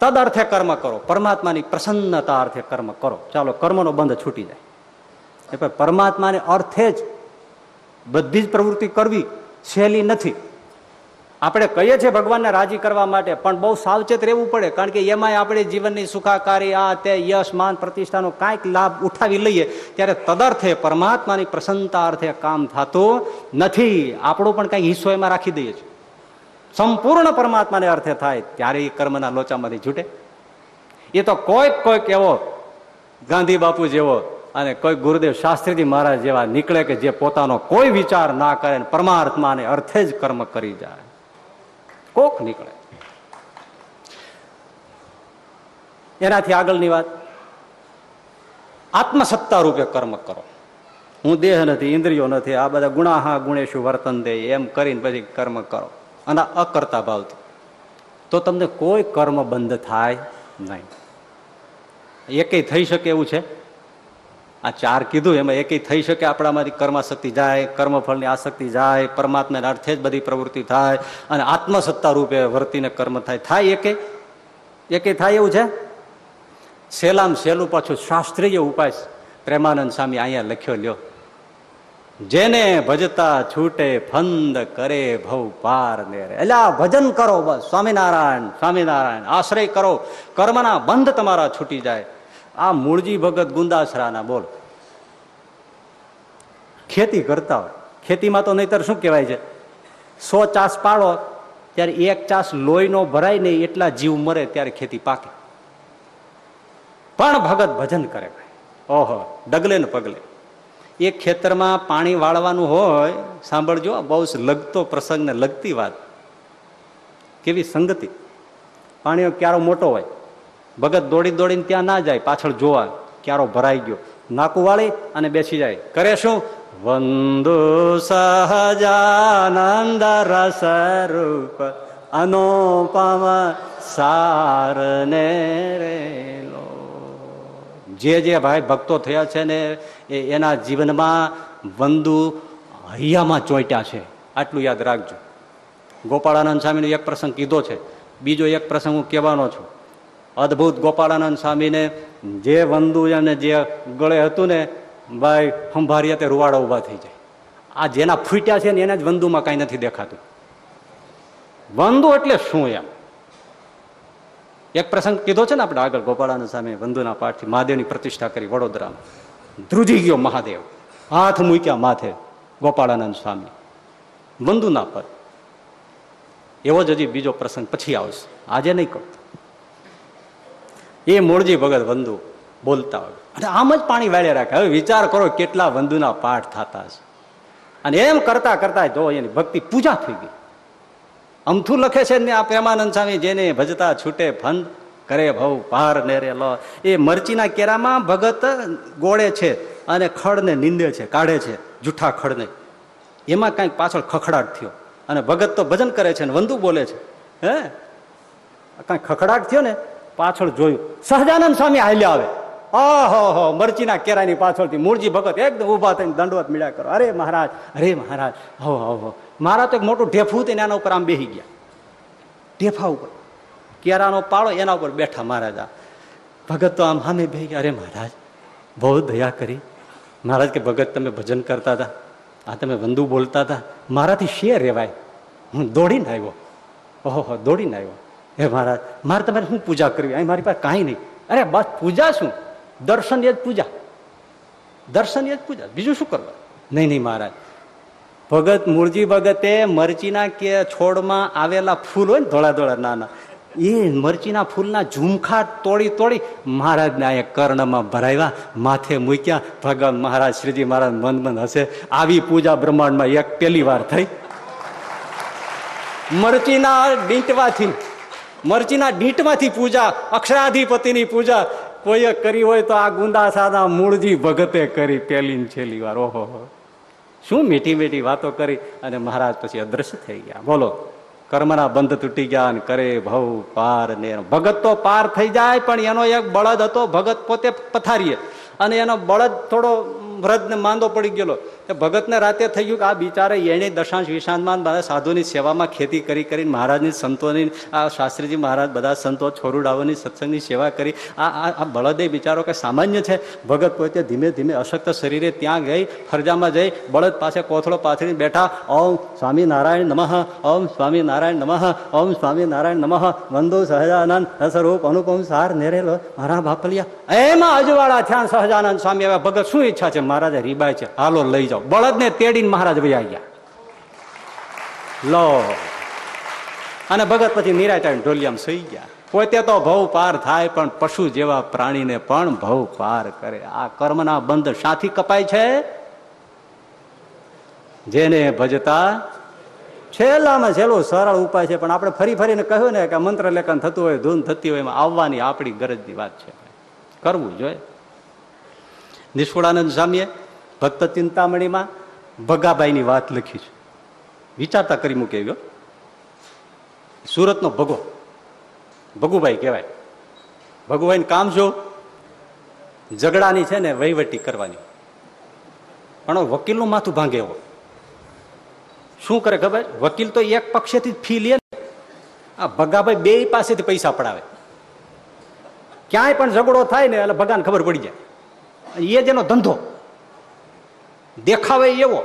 તદ અર્થે કર્મ કરો. પરમાત્માની પ્રસન્નતા અર્થે કર્મ કરો. ચાલો, કર્મનો બંધ છૂટી જાય. એ પણ પરમાત્માને અર્થે જ બધી જ પ્રવૃત્તિ કરવી સહેલી નથી. આપણે કહીએ છીએ ભગવાનને રાજી કરવા માટે, પણ બહુ સાવચેત રહેવું પડે, કારણ કે એમાંય આપણે જીવનની સુખાકારી, આ તે યશ, માન, પ્રતિષ્ઠાનો કાંઈક લાભ ઉઠાવી લઈએ, ત્યારે તદર્થે પરમાત્માની પ્રસન્નતા અર્થે કામ થતું નથી. આપણો પણ કાંઈક હિસ્સો એમાં રાખી દઈએ છીએ. સંપૂર્ણ પરમાત્માને અર્થે થાય, ત્યારે એ કર્મના લોચામાંથી છૂટે. એ તો કોઈક કોઈક એવો ગાંધી બાપુ જેવો અને કોઈ ગુરુદેવ શાસ્ત્રીજી મહારાજ જેવા નીકળે કે જે પોતાનો કોઈ વિચાર ના કરે પરમાત્માને અર્થે જ કર્મ કરી જાય. કોક નીકળે. એનાથી આગળની વાત. આત્મસત્તા રૂપે કર્મ કરો. હું દેહ નથી, ઇન્દ્રિયો નથી, આ બધા ગુણાહા ગુણેશું વર્તન દે, એમ કરીને પછી કર્મ કરો. અને અકર્તા ભાવથી. તો તમને કોઈ કર્મ બંધ થાય નહીં. એકેય થઈ શકે એવું છે? આ ચાર કીધું, એમાં એકેય થઈ શકે આપણામાંથી કર્માશક્તિ જાય, કર્મફળની આસક્તિ જાય, પરમાત્માના અર્થે જ બધી પ્રવૃત્તિ થાય, અને આત્મસત્તા રૂપે વર્તીને કર્મ થાય. થાય એકે એકે થાય એવું છે? સેલામ સેલું પાછું શાસ્ત્રીય ઉપાય પ્રેમાનંદ સ્વામી અહીંયા લખ્યો લ્યો. જેને ભજતા છૂટે ફંદ કરે ભવ પાર ને રે એટલે આ ભજન કરો બસ. સ્વામિનારાયણ સ્વામિનારાયણ, આશ્રય કરો. કર્મના બંધ તમારા છૂટી જાય. આ મૂળજી ભગત ગુંદાસરાના, બોલ. ખેતી કરતા હોય. ખેતીમાં તો નહીતર શું કહેવાય છે? સો ચાસ પાડો ત્યારે એક ચાસ લોહીનો ભરાય નહીં, એટલા જીવ મરે ત્યારે ખેતી પાકે. પણ ભગત ભજન કરે ભાઈ. ઓહો, ડગલે ને પગલે. એક ખેતરમાં પાણી વાળવાનું હોય, સાંભળજો, બહુ જ લગતો પ્રસંગ ને લગતી વાત. કેવી સંગતિ? પાણીનો ક્યારો મોટો હોય. ભગત દોડી દોડીને ત્યાં ના જાય, પાછળ જોવા, ક્યારો ભરાઈ ગયો. નાકું વાળી અને બેસી જાય. કરે શું? વંદુ સહજાનંદ રસ રૂપ સાર ને રેલો. જે જે ભાઈ ભક્તો થયા છે ને એના જીવનમાં વંદુ હૈયામાં ચોંટ્યા છે. આટલું યાદ રાખજો. ગોપાળાનંદ સ્વામીનો એક પ્રસંગ કીધો છે. બીજો એક પ્રસંગ હું કહેવાનો છું. અદભુત ગોપાળાનંદ સ્વામીને જે વંદુ અને જે ગળે હતું ને, ભાઈ સંભારીએ તે રૂવાડા ઊભા થઈ જાય. આ જેના ફૂટ્યા છે ને, એના જ વંદુમાં કાંઈ નથી દેખાતું. વંદુ એટલે શું એમ? એક પ્રસંગ કીધો છે ને આપણે આગળ ગોપાળાના સામે વંદુના પાઠથી મહાદેવની પ્રતિષ્ઠા કરી વડોદરામાં. ધ્રુજી ગયો મહાદેવ. હાથ મૂક્યા માથે ગોપાળાનંદ સ્વામી. વંદુના પર. એવો જ હજી બીજો પ્રસંગ પછી આવશે. આજે નહીં કહું એ મૂળજી ભગત વંદુ બોલતા હોય. અને આમ જ પાણી વાળે રાખે. હવે વિચાર કરો કેટલા વંદુના પાઠ થતા છે અને એમ કરતા કરતા જો એની ભક્તિ પૂજા થઈ ગઈ. અમથું લખે છે ને આ પ્રેમાનંદ સ્વામી જેને ભજતા છૂટે ફંદ, કરે ભવ પાર નેરે લો. એ મરચીના કેરામાં ભગત ગોળે છે અને ખડને નીંદે છે, કાઢે છે, જૂઠા ખડને. એમાં કાંઈક પાછળ ખખડાટ થયો. અને ભગત તો ભજન કરે છે ને વંદુ બોલે છે. હે? કાંઈક ખખડાટ થયો ને, પાછળ જોયું. સહજાનંદ સ્વામી હાલ્યા આવે. ઓહો હો, મરચીના કેરાની પાછળથી મૂળજી ભગત એકદમ ઊભા થઈને દંડવત મળ્યા કરો. અરે મહારાજ અરે મહારાજ, હો હો હો. મારા તો એક મોટું ઢેફું હતું એના ઉપર આમ બેસી ગયા. ઢેફા ઉપર. કેરાનો પાળો એના ઉપર બેઠા મહારાજા. ભગત તો આમ સામે બે ગયા. અરે મહારાજ, બહુ દયા કરી. મહારાજ કે, ભગત, તમે ભજન કરતા હતા. આ તમે વંદુ બોલતા હતા. મારાથી શેર રેવાય? હું દોડીને આવ્યો. ઓહો દોડીને આવ્યો. હે મહારાજ, મારે તમારે શું પૂજા કરવી? અહીં મારી પાસે કાંઈ નહીં. અરે, બસ પૂજા શું? દર્શન એ જ પૂજા. દર્શન એ જ પૂજા. બીજું શું કરવા? નહીં નહીં, મહારાજ. ભગત મૂળજી ભગતે મરચીના કે છોડમાં આવેલા ફૂલ હોય ને ધોળા ધોળા નાના, એ મરચીના ફૂલના ઝુમખા તોડી તોડી મહારાજને અહીંયા કર્ણમાં ભરાવ્યા, માથે મૂક્યા. ભગવાન મહારાજ, શ્રીજી મહારાજ, મન મન હશે આવી પૂજા બ્રહ્માંડમાં એક પહેલી વાર થઈ. મરચીના ડીંટવાથી, મરચીના ડીંટમાંથી પૂજા, અક્ષરાધિપતિની પૂજા કોઈએ કરી હોય તો આ ગુંદા સાદા મૂળજી ભગતે કરી પેલી ને છેલ્લી વાર. ઓહો શું મીઠી મીઠી વાતો કરી? અને મહારાજ પછી અદ્રશ્ય થઈ ગયા. બોલો, કર્મના બંધ તૂટી ગયા અને કરે ભવ પાર ને ભગત તો પાર થઈ જાય, પણ એનો એક બળદ હતો ભગત પોતે પથારીએ. અને એનો બળદ થોડો વ્રજને માંદો પડી ગયેલો. ભગતને રાતે થઈ ગયું કે આ બિચારે એને દશાંશ વિશાંતમાં બધા સાધુની સેવામાં ખેતી કરી કરીને મહારાજની સંતોની, આ શાસ્ત્રીજી મહારાજ બધા સંતો છોરુડાઓની સત્સંગની સેવા કરી. આ આ બળદે બિચારો કે સામાન્ય છે. ભગત પોતે ધીમે ધીમે અશક્ત શરીરે ત્યાં ગઈ, ફરજામાં જઈ, બળદ પાસે કોથળો પાથરીને બેઠા. ઓમ સ્વામિનારાયણ નમઃ, ઓમ સ્વામિનારાયણ નમઃ, ઓમ સ્વામિનારાયણ નમઃ. વંદુ સહજાનંદ સ્વરૂપ અનુપમ સાર નેરેલો. મારા બાપલિયા, એમાં અજવાળા થયા સહજાનંદ સ્વામી. હવે ભગત શું ઈચ્છા છે? મહારાજે રીબાય છે. હાલો લઈ જાઓ. બળદને તેડીને મહારાજ વૈયા ગયા. લો. અને ભગત પછી નિરાચાર ઢોલિયામાં સુઈ ગયા. પોતે તો ભવ પાર થાય, પણ પશુ જેવા પ્રાણીને પણ ભવ પાર કરે. આ કર્મના બંધ સાથી કપાય છે? જેને ભજતા છેલ્લામાં છેલ્લો સરળ ઉપાય છે, પણ આપણે ફરી ફરીને કહ્યું ને કે મંત્ર લેખન થતું હોય, ધૂન થતી હોય, એમાં આવવાની આપણી ગરજની વાત છે. કરવું જોઈએ. નિષ્ફળાનંદ સ્વામીએ ભક્ત ચિંતામણીમાં ભગાભાઈની વાત લખી છે. વિચારતા કરી મૂકે ગયો સુરતનો ભગો. ભગુભાઈ કહેવાય. ભગુભાઈ કામ જો. ઝઘડાની છે ને વહીવટી કરવાની. પણ વકીલનું માથું ભાંગે એવો. શું કરે ખબર? વકીલ તો એક પક્ષેથી ફી લે આ ભગાભાઈ બે પાસેથી પૈસા પડાવે. ક્યાંય પણ ઝઘડો થાય ને એટલે ભગાને ખબર પડી જાય. એ જેનો ધંધો. દેખાવે એવો.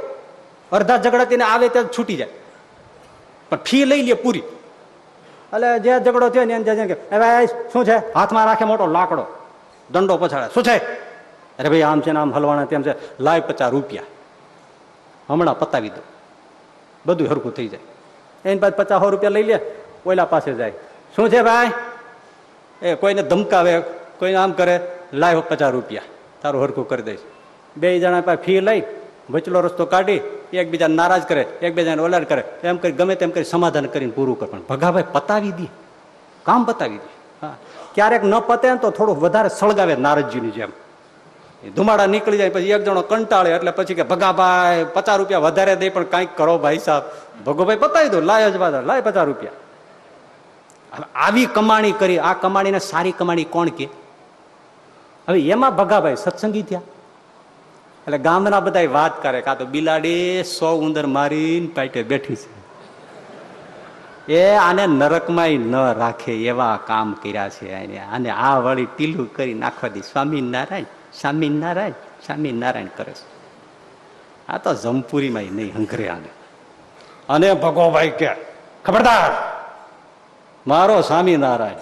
અડધા ઝઘડા તેને આવે ત્યાં છૂટી જાય. પણ ફી લઈ લે પૂરી. એટલે જે ઝઘડો થયો ને એને શું છે? હાથમાં રાખે મોટો લાકડો. દંડો પછાડે. શું છે? અરે ભાઈ, આમ છે ને આમ હલવાના તેમ છે. લાય પચાસ રૂપિયા. હમણાં પતાવી દો બધું હરખું થઈ જાય. એની પાસે પચાસ રૂપિયા લઈ લે, ઓલા પાસે જાય. શું છે ભાઈ? એ કોઈને ધમકાવે, કોઈને આમ કરે, લાય પચાસ રૂપિયા. તારું હરખું કરી દઈશ. બે જણા પાસે ફી લઈ વચલો રસ્તો કાઢી એકબીજા નારાજ કરે, એકબીજાને ઓલાડ કરે, એમ કરી, ગમે તેમ કરી સમાધાન કરીને પૂરું કરે. પણ ભગાભાઈ પતાવી દે. કામ પતાવી દે. હા. ક્યારેક ન પતે તો થોડું વધારે સળગાવે નારદજીની જેમ. ધુમાડા નીકળી જાય પછી એક જણો કંટાળે એટલે પછી કે, ભગાભાઈ, પચાસ રૂપિયા વધારે દે, પણ કાંઈક કરો ભાઈ સાહેબ. ભગોભાઈ પતાવી દો, લાય જ બાદ લાય પચાસ રૂપિયા. હવે આવી કમાણી કરી, આ કમાણીને સારી કમાણી કોણ કે? હવે એમાં ભગાભાઈ સત્સંગી થયા. એટલે ગામના બધા વાત કરે કાં તો બિલાડી સો ઉંદર મારીને પાટે બેઠી છે. એ આને નરકમાં ન રાખે એવા કામ કર્યા છે આને. આ વળી ટીલું કરી નાખવા દી. સ્વામિનારાયણ સ્વામિનારાયણ સ્વામિનારાયણ કરે છે. આ તો જમપુરીમાં નહીં હંકરે આને. અને ભગોભાઈ કે ખબરદાર. મારો સ્વામિનારાયણ.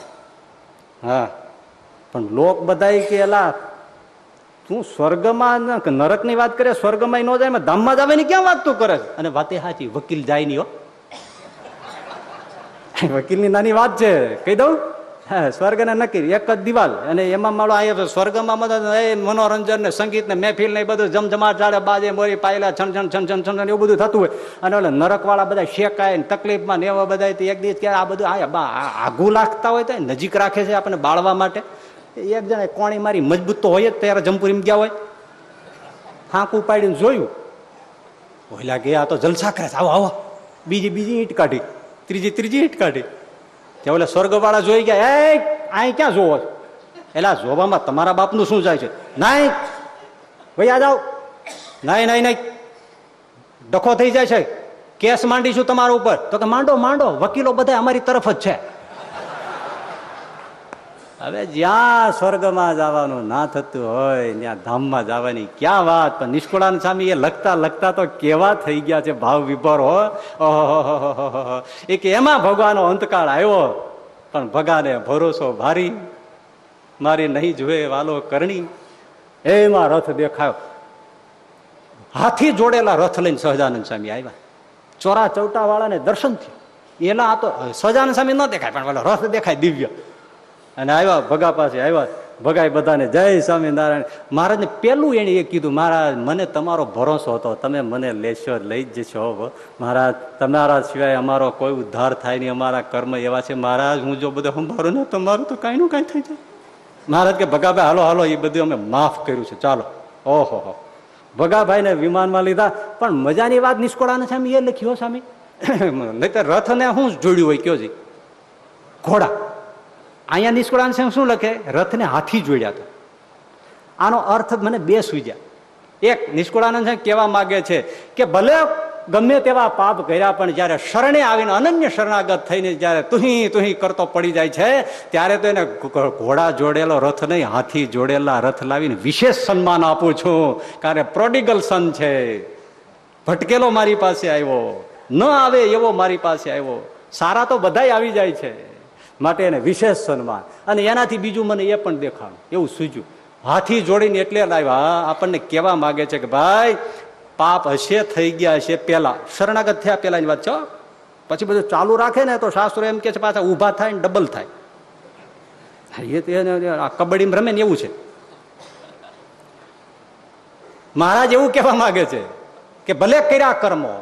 હા. પણ લોક બધા કે એલા તું સ્વર્ગમાં નરકની વાત કરે સ્વર્ગમાં ન જાય ધામમાં જ આવે ને ક્યાં વાત તું કરે અને વાતે સાચી વકીલ જાય નહીં હો. વકીલની નાની વાત છે કહી દઉં? સ્વર્ગ ને નક્કી એક જ દિવાલ. અને એમાં મારો અહીંયા સ્વર્ગમાં મનોરંજન ને સંગીત ને મહેફિલ ને બધું જમજમાટ ચાલે બાજે મોરી પાયલા છન છન છન એવું બધું થતું હોય. અને ઓલા નરક વાળા બધા શેકાય ને તકલીફમાં ને એવા બધા એક દિવસ કે આ બધું આઘું લાગતા હોય તો નજીક રાખે છે આપણને બાળવા માટે. એક જણા કોણી મારી મજબૂત તો હોય જ, ત્યારે જમપુરી ગયા હોય. ફાંકું પાડીને જોયું. ઓલા ગયા તો જલસા કરે આવો આવો. બીજી બીજી ઈંટ કાઢી. ત્રીજી ત્રીજી ઈંટ કાઢી. ત્યાં ઓલા સ્વર્ગવાળા જોઈ ગયા, એ અહીં ક્યાં જોવો એલા, જોવામાં તમારા બાપનું શું જાય છે? નાઈ ભાઈ, આ જાઓ. નાઈ નાઈ નાઈ ડખો થઈ જાય છે. કેસ માંડીશું તમારા ઉપર. તો કે, માંડો માંડો. વકીલો બધા અમારી તરફ જ છે. હવે જ્યાં સ્વર્ગમાં જવાનું ના થતું હોય, ત્યાં ધામમાં જવાની ક્યાં વાત? પણ નિષ્કુળાન સ્વામી એ લખતા લખતા તો કેવા થઈ ગયા છે, ભાવ વિભોર હો. ઓહો એ કે એમાં ભગવાનનો અંતકાળ આવ્યો, પણ ભગાને ભરોસો ભારી. મારી નહીં જુએ વાલો કરણી. એમાં રથ દેખાયો. હાથી જોડેલા રથ લઈને સહજાનંદ સ્વામી આવ્યા. ચોરા ચૌટા વાળાને દર્શન થયું. એના આ તો સહજાનંદ સ્વામી ન દેખાય, પણ રથ દેખાય દિવ્ય. અને આવ્યા, ભગા પાસે આવ્યા. ભગાઈ બધાને, જય સ્વામિનારાયણ. મહારાજને પેલું એને એ કીધું, મહારાજ, મને તમારો ભરોસો હતો. તમે મને લેશો, લઈ જ જશો મહારાજ, તમારા સિવાય અમારો કોઈ ઉદ્ધાર થાય નહીં. અમારા કર્મ એવા છે. મહારાજ, હું જો બધું સંભાળું ને, તો મારું તો કાંઈ નું કાંઈ થઈ જાય. મહારાજ કે ભગાભાઈ હાલો હાલો, એ બધું અમે માફ કર્યું છે. ચાલો. ઓહો હો. ભગાભાઈને વિમાનમાં લીધા. પણ મજાની વાત નિષ્કોળાને સ્વામી એ લખ્યો સ્વામી. નહીં રથને શું જોડ્યું હોય કયો જી? ઘોડા. અહીંયા નિષ્કુળાન શું લખે? રથને હાથી જોડ્યા હતા. આનો અર્થ મને બે સૂજ્યા. એક, નિષ્કુળાનંદ કહેવા માંગે છે કે ભલે ગમે તેવા પાપ કર્યા, પણ જયારે શરણે આવીને અનન્ય શરણાગત થઈને જયારે તુહી તુહી કરતો પડી જાય છે, ત્યારે તો એને ઘોડા જોડેલો રથ નહીં, હાથી જોડેલા રથ લાવીને વિશેષ સન્માન આપું છું. કારણ પ્રોડિગલ સન છે. ભટકેલો મારી પાસે આવ્યો. ન આવે એવો મારી પાસે આવ્યો. સારા તો બધા આવી જાય છે. માટે એને વિશેષ સન્માન. અને એનાથી બીજું મને એ પણ દેખાણું એવું સૂજ્યું. હાથી જોડીને એટલે લાવ્યા. આપણને કહેવા માગે છે કે ભાઈ, પાપ હશે, થઈ ગયા હશે પેલા શરણાગત થયા પેલાની વાત છો પછી બધું ચાલુ રાખે ને તો શાસ્ત્રો એમ કે છે પાછા ઊભા થાય ને ડબલ થાય. એ તો આ કબડ્ડીમાં રમે ને એવું છે. મહારાજ એવું કહેવા માંગે છે કે ભલે કર્યા કર્મો,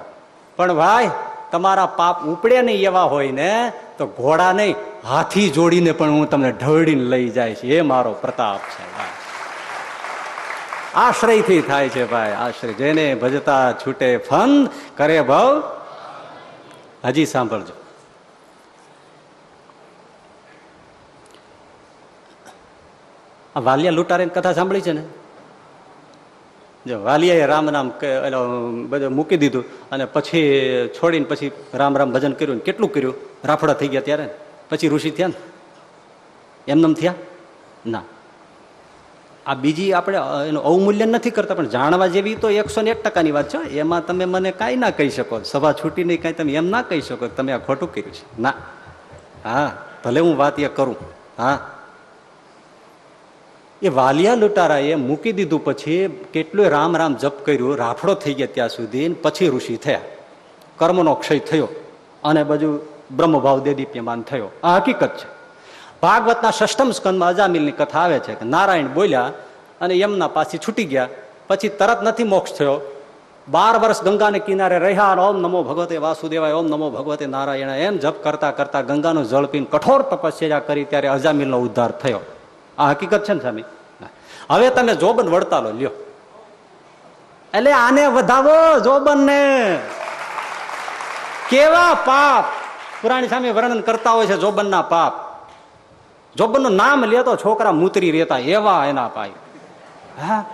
પણ ભાઈ તમારા પાપ ઉપડે નહીં એવા હોય ને, તો ઘોડા નહીં, હાથી જોડીને પણ હું તમને ઢળીને લઈ જાય છે. એ મારો પ્રતાપ છે આશ્રયથી થાય છે ભાઈ, આશ્રય. જેને ભજતા છૂટે ફંદ, કરે ભાવ. હજી સાંભળજો. આ વાલિયા લૂંટારે કથા સાંભળી છે ને? જો, વાલિયાએ રામ નામ એલો બધું મૂકી દીધું અને પછી છોડીને પછી રામ રામ ભજન કર્યું ને કેટલું કર્યું? રાફડા થઈ ગયા ત્યારે પછી ઋષિ થયા ને? એમનેમ થયા? ના. આ બીજી આપણે એનું અવમૂલ્યન નથી કરતા, પણ જાણવા જેવી તો એકસો ને એક ટકાની વાત છે. એમાં તમે મને કાંઈ ના કહી શકો. સભા છૂટી નહીં કાંઈ તમે એમ ના કહી શકો તમે આ ખોટું કર્યું છે. ના. હા, ભલે હું વાત એ કરું. હા. એ વાલિયા લૂંટારાએ મૂકી દીધું પછી કેટલું રામ રામ જપ કર્યું, રાફડો થઈ ગયા ત્યાં સુધી પછી ઋષિ થયા. કર્મનો ક્ષય થયો અને બધું બ્રહ્મભાવ દેદીપ્યમાન થયો. આ હકીકત છે. ભાગવતના ષષ્ઠમ સ્કંદમાં અજામિલની કથા આવે છે કે નારાયણ બોલ્યા અને યમના પાછી છૂટી ગયા. પછી તરત નથી મોક્ષ થયો. બાર વર્ષ ગંગાને કિનારે રહ્યા ઓમ નમો ભગવતે વાસુદેવાય, ઓમ નમો ભગવતે નારાયણ એમ જપ કરતા કરતા ગંગાનું જળ કઠોર તપસ્યા કરી ત્યારે અજામિલનો ઉદ્ધાર થયો. આ હકીકત છે ને સ્વામી? હવે તમે જોબન વડતાલો લ્યો. એટલે આને વધાવો જોબન ને કેવા પાપ? પુરાણી સામે વર્ણન કરતા હોય છે જોબનના પાપ. જોબનનું નામ લેતો છોકરા મૂતરી રહેતા, એવા એના પાય. હા?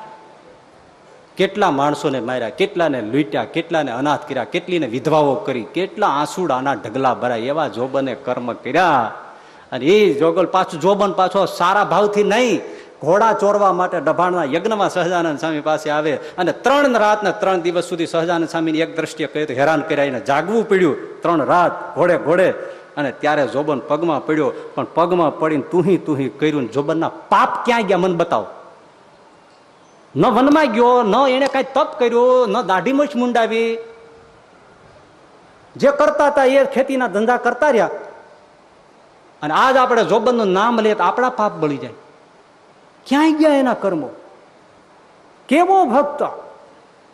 કેટલા માણસોને માર્યા, કેટલાને લૂંટ્યા, કેટલાને અનાથ કર્યા, કેટલીને વિધવાઓ કરી, કેટલા આંસુડાના ઢગલા ભરાય, એવા જોબને કર્મ કર્યા. અને એ જોગલ પાછું જોબન પાછો સારા ભાવથી નહીં, ઘોડા ચોરવા માટે ડભાણના યજ્ઞમાં સહજાનંદ સ્વામી પાસે આવે અને ત્રણ રાતના ત્રણ દિવસ સુધી સહજાનંદ સ્વામીની એક દ્રષ્ટિએ કહ્યું તો હેરાન કર્યા જાગવું પડ્યું. ત્રણ રાત ઘોડે ઘોડે અને ત્યારે જોબન પગમાં પડ્યો. પણ પગમાં પડીને તુહી તુહી કર્યું જોબનના પાપ ક્યાં ગયા મને બતાવો. ન વનમાં ગયો, ન એને કઈ તપ કર્યું, ન દાઢી મૂછ મુંડાવી. જે કરતા હતા એ ખેતીના ધંધા કરતા રહ્યા. અને આજ આપણે જોબનનું નામ લઈએ તો આપણા પાપ બળી જાય. ક્યાંય ગયા એના કર્મો? કેવો ભક્ત?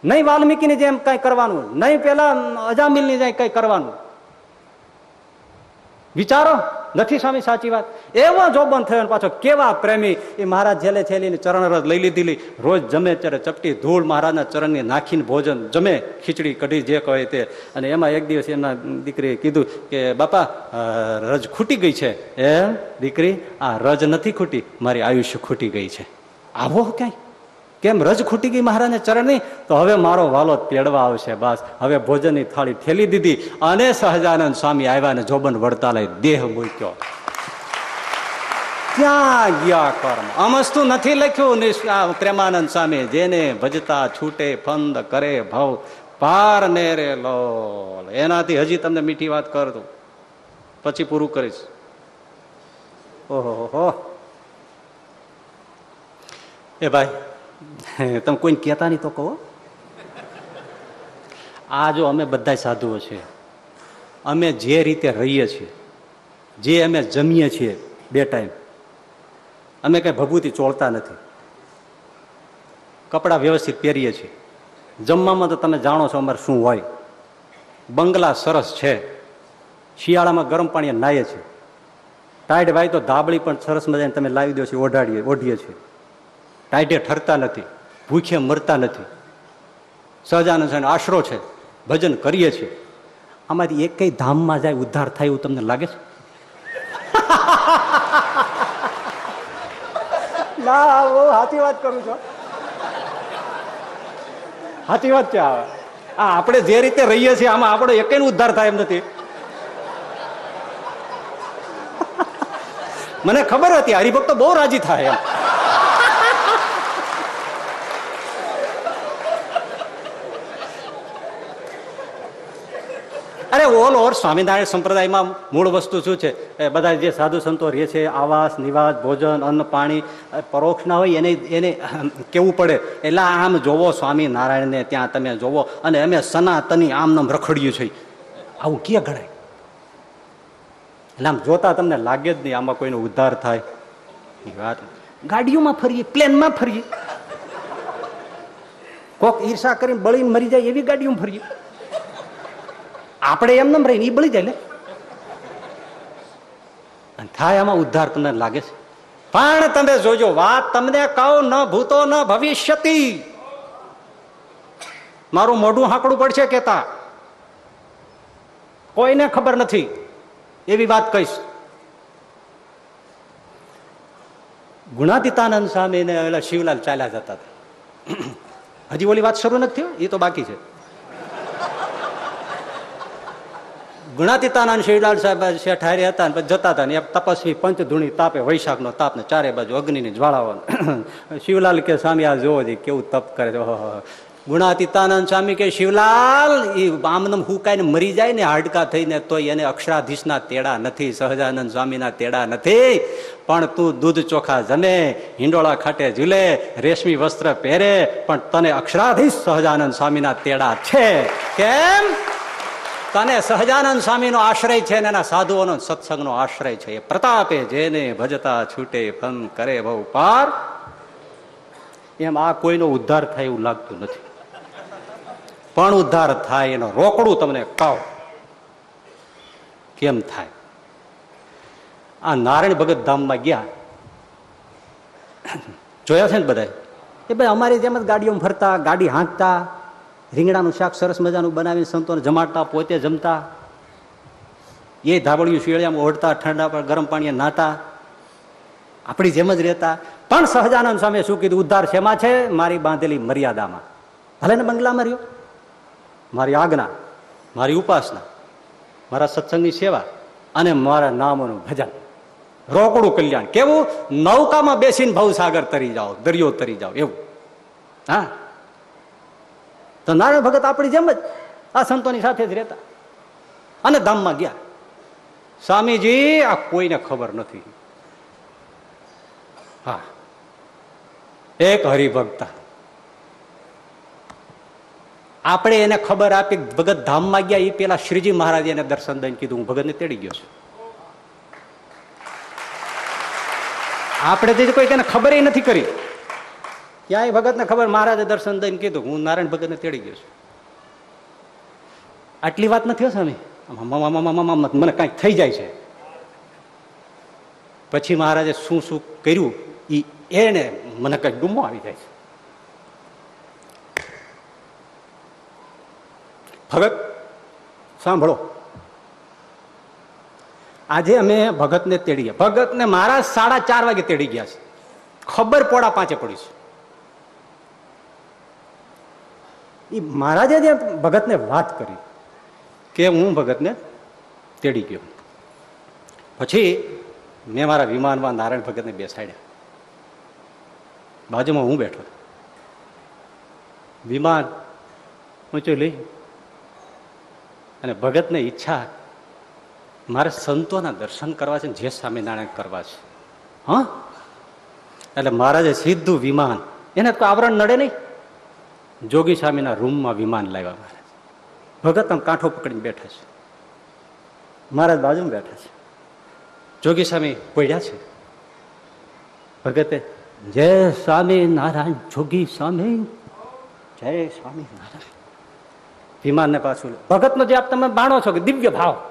નહીં વાલ્મીકીની જેમ કઈ કરવાનું નહીં પેલા અજામિલની જેમ કઈ કરવાનું વિચારો. નથી સ્વામી, સાચી વાત. એવો જોબન થયો પાછો કેવા પ્રેમી. એ મહારાજ છેલ્લે છેલ્લીને ચરણ રજ લઈ લીધેલી. રોજ જમે ત્યારે ચપટી ધૂળ મહારાજના ચરણની નાખીને ભોજન જમે, ખીચડી કઢી જે કહે તે. અને એમાં એક દિવસ એમના દીકરીએ કીધું કે, બાપા રજ ખૂટી ગઈ છે. એ દીકરી? આ રજ નથી ખૂટી. મારી આયુષ્ય ખૂટી ગઈ છે. આવો ક્યાંય? કેમ રજ ખૂટી ગઈ મહારાજને ચરણની? તો હવે મારો વાલો તેડવા આવશે બસ. હવે ભોજનની થાળી ઠેલી દીધી અને સહજાનંદ સ્વામી આવ્યા ને જોબન વડતા લઈ દેહ મૂક્યો. ક્યાં ગયા કર્મ? અમસ્તુ નથી લખ્યું પ્રેમાનંદ સ્વામી, જેને ભજતા છૂટે, ફંદ કરે, ભવ, પાર ને રે લોલ. એનાથી હજી તમને મીઠી વાત કર દઉં. પછી પૂરું કરીશ. ઓહો હો. એ ભાઈ તમે કોઈને કહેતા નહીં તો કહો. આ જો અમે બધા સાધુઓ છીએ, અમે જે રીતે રહીએ છીએ, જે અમે જમીએ છીએ બે ટાઈમ, અમે કઈ ભભૂતિ ચોળતા નથી. કપડાં વ્યવસ્થિત પહેરીએ છીએ. જમવામાં તો તમે જાણો છો અમારે શું હોય. બંગલા સરસ છે. શિયાળામાં ગરમ પાણી નાહીએ છીએ. ટાઈડ ભાઈ તો ધાબળી પણ સરસ મજાને તમે લાવી દો છો, ઓઢાડીએ, ઓઢીએ છીએ. ટાઈટે ઠરતા નથી ભૂખે મરતા નથી. સહજાનંદ સાહેબ આશરો છે ભજન કરીએ છીએ. આમાંથી એક કઈ ધામમાં જાય ઉદ્ધાર થાય એવું તમને લાગે છે? ના બહુ સાચી વાત કરું છો. સાચી વાત છે આ આ આપણે જે રીતે રહીએ છીએ આમાં આપણો એક ઉદ્ધાર થાય એમ નથી. મને ખબર હતી હરિભક્તો બહુ રાજી થાય એમ. ઓવર સ્વામિનારાયણ સંપ્રદાયમાં મૂળ વસ્તુ શું છે? બધા જે સાધુ સંતો રહે છે, આવાસ, નિવાસ, ભોજન, અન્ન, પાણી પરોક્ષ ના હોય એને એને કેવું પડે? એટલે આમ જોવો સ્વામિનારાયણને, ત્યાં તમે જોવો. અને અમે સનાતની આમ નામ રખડ્યું છે. આવું કે ગણાય? એટલે આમ જોતા તમને લાગે જ નહીં આમાં કોઈનો ઉદ્ધાર થાય. એ વાત. ગાડીઓમાં ફરીએ, પ્લેનમાં ફરીએ. કોક ઈર્ષા કરીને બળીને મરી જાય એવી ગાડીઓમાં ફરીએ. આપણે એમ નમ રહીને એ બળી જાય લે. થાય આમાં ઉદ્ધાર તમને લાગે છે. પણ તમે જોજો, વાત તમને કહું, ન ભૂતો, ન ભવિષ્યતી. મારું મોઢું હાંકડું પડશે કેતા કોઈને ખબર નથી. એવી વાત કહીશ. ગુણાતીતાનંદ સ્વામી ને શિવલાલ ચાલ્યા જતા હજી ઓલી વાત શરૂ નથી થયો? એ તો બાકી છે. ગુણાતીતાનંદ શિવલાલ સાહેબ શેઠ હારે હતા ને જતા હતા ને તપસ્વી પંચધૂણી તાપે, વૈશાખનો તાપ ને ચારે બાજુ અગ્નિની જ્વાળાઓ શિવલાલ કે, સ્વામી, આ જોવો છે કેવું તપ કરે છે. ગુણાતીતાનંદ સ્વામી કે, શિવલાલ એ આમનમ હુકાઈને મરી જાય ને હાડકા થઈને તોય એને અક્ષરાધીશના તેડા નથી, સહજાનંદ સ્વામીના તેડા નથી. પણ તું દૂધ ચોખા જમે, હિંડોળા ખાટે ઝૂલે, રેશમી વસ્ત્ર પહેરે, પણ તને અક્ષરાધીશ સહજાનંદ સ્વામીના તેડા છે. કેમ? તને સહજાનંદ સ્વામીનો આશ્રય છે ને એના સાધુઓનો સત્સંગનો આશ્રય છે. એ પ્રતાપે જેને ભજતા છૂટે ફન કરે બહુ પાર. એમ આ કોઈનો ઉદ્ધાર થાય એવું લાગતું નથી. પણ ઉદ્ધાર થાય એનો રોકડું તમને કહો. કેમ થાય? આ નારાયણ ભગત ધામમાં ગયા. જોયા છે ને બધા એ ભાઈ અમારી જેમ જ ગાડીઓમાં ફરતા, ગાડી હાંકતા રીંગણાનું શાક સરસ મજાનું બનાવીને સંતોને જમાડતા, પોતે જમતા. એ ધાબળિયું શિયાળામાં ઓઢતા, ઠંડા પર ગરમ પાણીએ નાતા. આપણી જેમ જ રહેતા. પણ સહજાનંદ સ્વામી શું કીધું? ઉદ્ધાર શેમાં છે? મારી બાંધેલી મર્યાદામાં. ભલે ને બંગલામાં રહ્યો. મારી આજ્ઞા, મારી ઉપાસના, મારા સત્સંગની સેવા અને મારા નામોનું ભજન. રોકડું કલ્યાણ. કેવું? નૌકામાં બેસીને ભવસાગર તરી જાઓ, દરિયો તરી જાઓ, એવું. હા? તો નારાયણ ભગત આપણી જેમ જ આ સંતોની સાથે જ રહેતા. અને ધામમાં ગયા. સ્વામીજી, આ કોઈને ખબર નથી. હા. એક હરિભક્તા. આપણે એને ખબર આપી ભગત ધામમાં ગયા એ પેલા શ્રીજી મહારાજ એને દર્શન દઈને કીધું, હું ભગતને તેડી ગયો છું. આપણે તો કોઈ તેને ખબર નથી કરી. ક્યાંય ભગતને ખબર, મહારાજે દર્શન દઈને કીધું, હું નારાયણ ભગતને તેડી ગયો છું. આટલી વાત નથી સ્વામી. મને કાંઈક થઈ જાય છે. પછી મહારાજે શું શું કર્યું? એ એને મને કઈ ગુમો આવી જાય છે. ભગત, સાંભળો. આજે અમે ભગતને તેડી ભગતને મારા સાડા ચાર વાગે તેડી ગયા છે. ખબર પોડા પાંચે પડી છે. એ મહારાજે જે ભગતને વાત કરી કે હું ભગતને તેડી ગયો. પછી મેં મારા વિમાનમાં નારાયણ ભગતને બેસાડ્યા. બાજુમાં હું બેઠો. વિમાન ઊંચું લઈ અને ભગતને ઈચ્છા મારે સંતોના દર્શન કરવા છે જે સ્વામિનારાયણ કરવા છે. હા? એટલે મહારાજે સીધું વિમાન. એને કોઈ આવરણ નડે નહીં. જોગી સ્વામીના રૂમમાં વિમાન લાવ્યા મહારાજ ભગત કાંઠો પકડીને બેઠા છે. મહારાજ બાજુમાં બેઠા છે. જોગી સ્વામી પડ્યા છે, ભગતે, જય સ્વામી નારાયણ, જોગી સ્વામી. જય સ્વામી નારાયણ. વિમાનને પાછું. ભગતનો જે આપ તમે બાણો છો કે દિવ્ય ભાવ.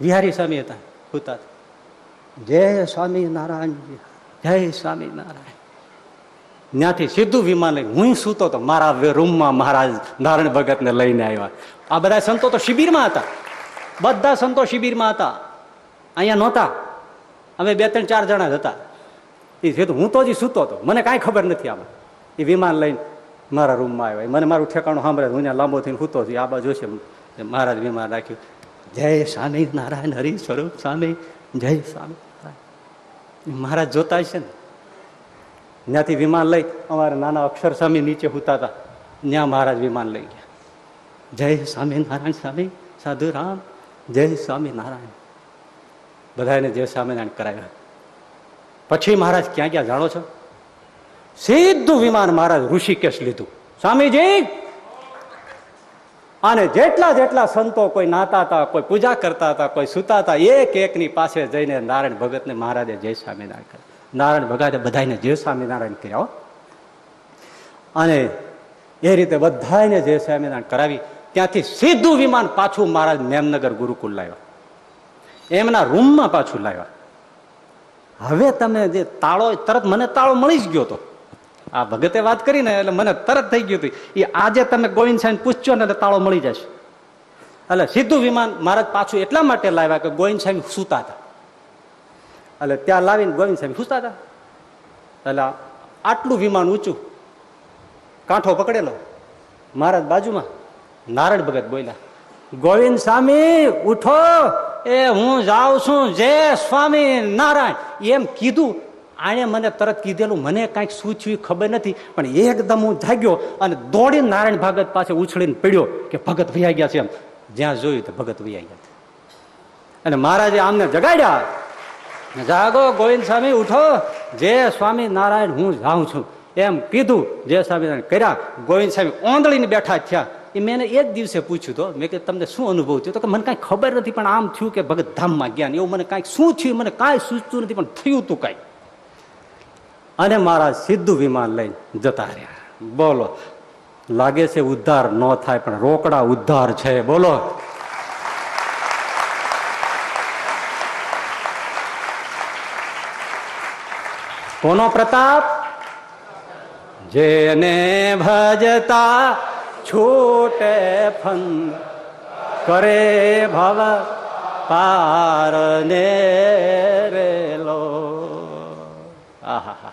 વિહારી સ્વામી હતા હુતા. જય સ્વામી નારાયણ, જય સ્વામી નારાયણ. ત્યાંથી સીધું વિમાન લઈ હું સૂતો તો મારા રૂમમાં મહારાજ નારાયણ ભગતને લઈને આવ્યા. આ બધા સંતો તો શિબિરમાં હતા. બધા સંતો શિબિરમાં હતા. અહીંયા નહોતા. અમે બે ત્રણ ચાર જણા જ હતા. એ સીધું હું તો હજી સૂતો હતો. મને કાંઈ ખબર નથી આમાં. એ વિમાન લઈને મારા રૂમમાં આવ્યા. મને મારું ઠેકાણું સાંભળે હું ત્યાં લાંબો થઈને સૂતો છું. આ બાજુ છે મહારાજ વિમાન રાખ્યું. જય સ્વામી નારાયણ હરિ સ્વરૂપ સ્વામી. જય સ્વામી મહારાજ જોતા છે ને? ત્યાંથી વિમાન લઈ અમારે નાના અક્ષર સ્વામી નીચે હુતા હતા. ત્યાં મહારાજ વિમાન લઈ ગયા. જય સ્વામી નારાયણ સ્વામી, સાધુ રામ. જય સ્વામી નારાયણ બધાને જય સ્વામિનારાયણ કરાવ્યા. પછી મહારાજ ક્યાં ક્યાં જાણો છો? સીધું વિમાન મહારાજ ઋષિકેશ લીધું. સ્વામીજી! અને જેટલા જેટલા સંતો કોઈ નાતા હતા, કોઈ પૂજા કરતા હતા, કોઈ સુતા હતા, એક એકની પાસે જઈને નારાયણ ભગતને મહારાજે જય સ્વામિનારાયણ કર્યા. નારાયણ ભગાતે બધાને જય સ્વામિનારાયણ કર્યા અને એ રીતે બધાને જય સ્વામિનારાયણ કરાવી, ત્યાંથી સીધું વિમાન પાછું મહારાજ મેમનગર ગુરુકુલ લાવ્યા. એમના રૂમમાં પાછું લાવ્યા. હવે તમે જે તાળો, તરત મને તાળો મળી જ ગયો હતો આ ભગતે વાત કરી ને એટલે મને તરત થઈ ગયું હતું. એ આજે તમે ગોવિંદ સાહેબ પૂછજો ને એટલે તાળો મળી જશે. એટલે સીધું વિમાન મહારાજ પાછું એટલા માટે લાવ્યા કે ગોવિંદ સાહેબ સૂતા હતા. એટલે ત્યાં લાવીને ગોવિંદ સાહેબ સૂતા હતા. એટલે આટલું વિમાન ઊંચું, કાંઠો પકડેલો, મહારાજ બાજુમાં નારાયણ ભગત બોલ્યા, ગોવિંદ સ્વામી, ઉઠો, એ હું જાઉં છું જય સ્વામી નારાયણ. એમ કીધું. આણે મને તરત કીધેલું, મને કાંઈક સૂચવી ખબર નથી. પણ એકદમ હું જાગ્યો અને દોડીને નારાયણ ભગત પાસે ઉછળીને પડ્યો કે ભગત ભૈયા ગયા છે એમ. જ્યાં જોયું તો ભગત ભૈયા ગયા અને મહારાજે આમને જગાડ્યા. જાગો ગોવિંદ સ્વામી, ઉઠો. જે સ્વામી નારાયણ હું જાઉં છું, એમ કીધું, જે સ્વામિનારાયણ કર્યા, ગોવિંદ સ્વામી ઓંદળીને બેઠા થયા. એ મેં એક દિવસે પૂછ્યું તો, મેં કે તમને શું અનુભવ થયો? તો કે, મને કાંઈ ખબર નથી, પણ આમ થયું કે ભગત ધામમાં ગયા એવું મને કાંઈક શું થયું? મને કાંઈ સૂચતું નથી, પણ થયું તું કાંઈ અને મારા સીધું વિમાન લઈને જતા રહ્યા. બોલો, લાગે છે ઉદ્ધાર ન થાય, પણ રોકડા ઉદ્ધાર છે. બોલો. કોનો પ્રતાપ? જેને ભજતા છૂટે ફન કરે ભવ પાર ને રેલો. આહાહા.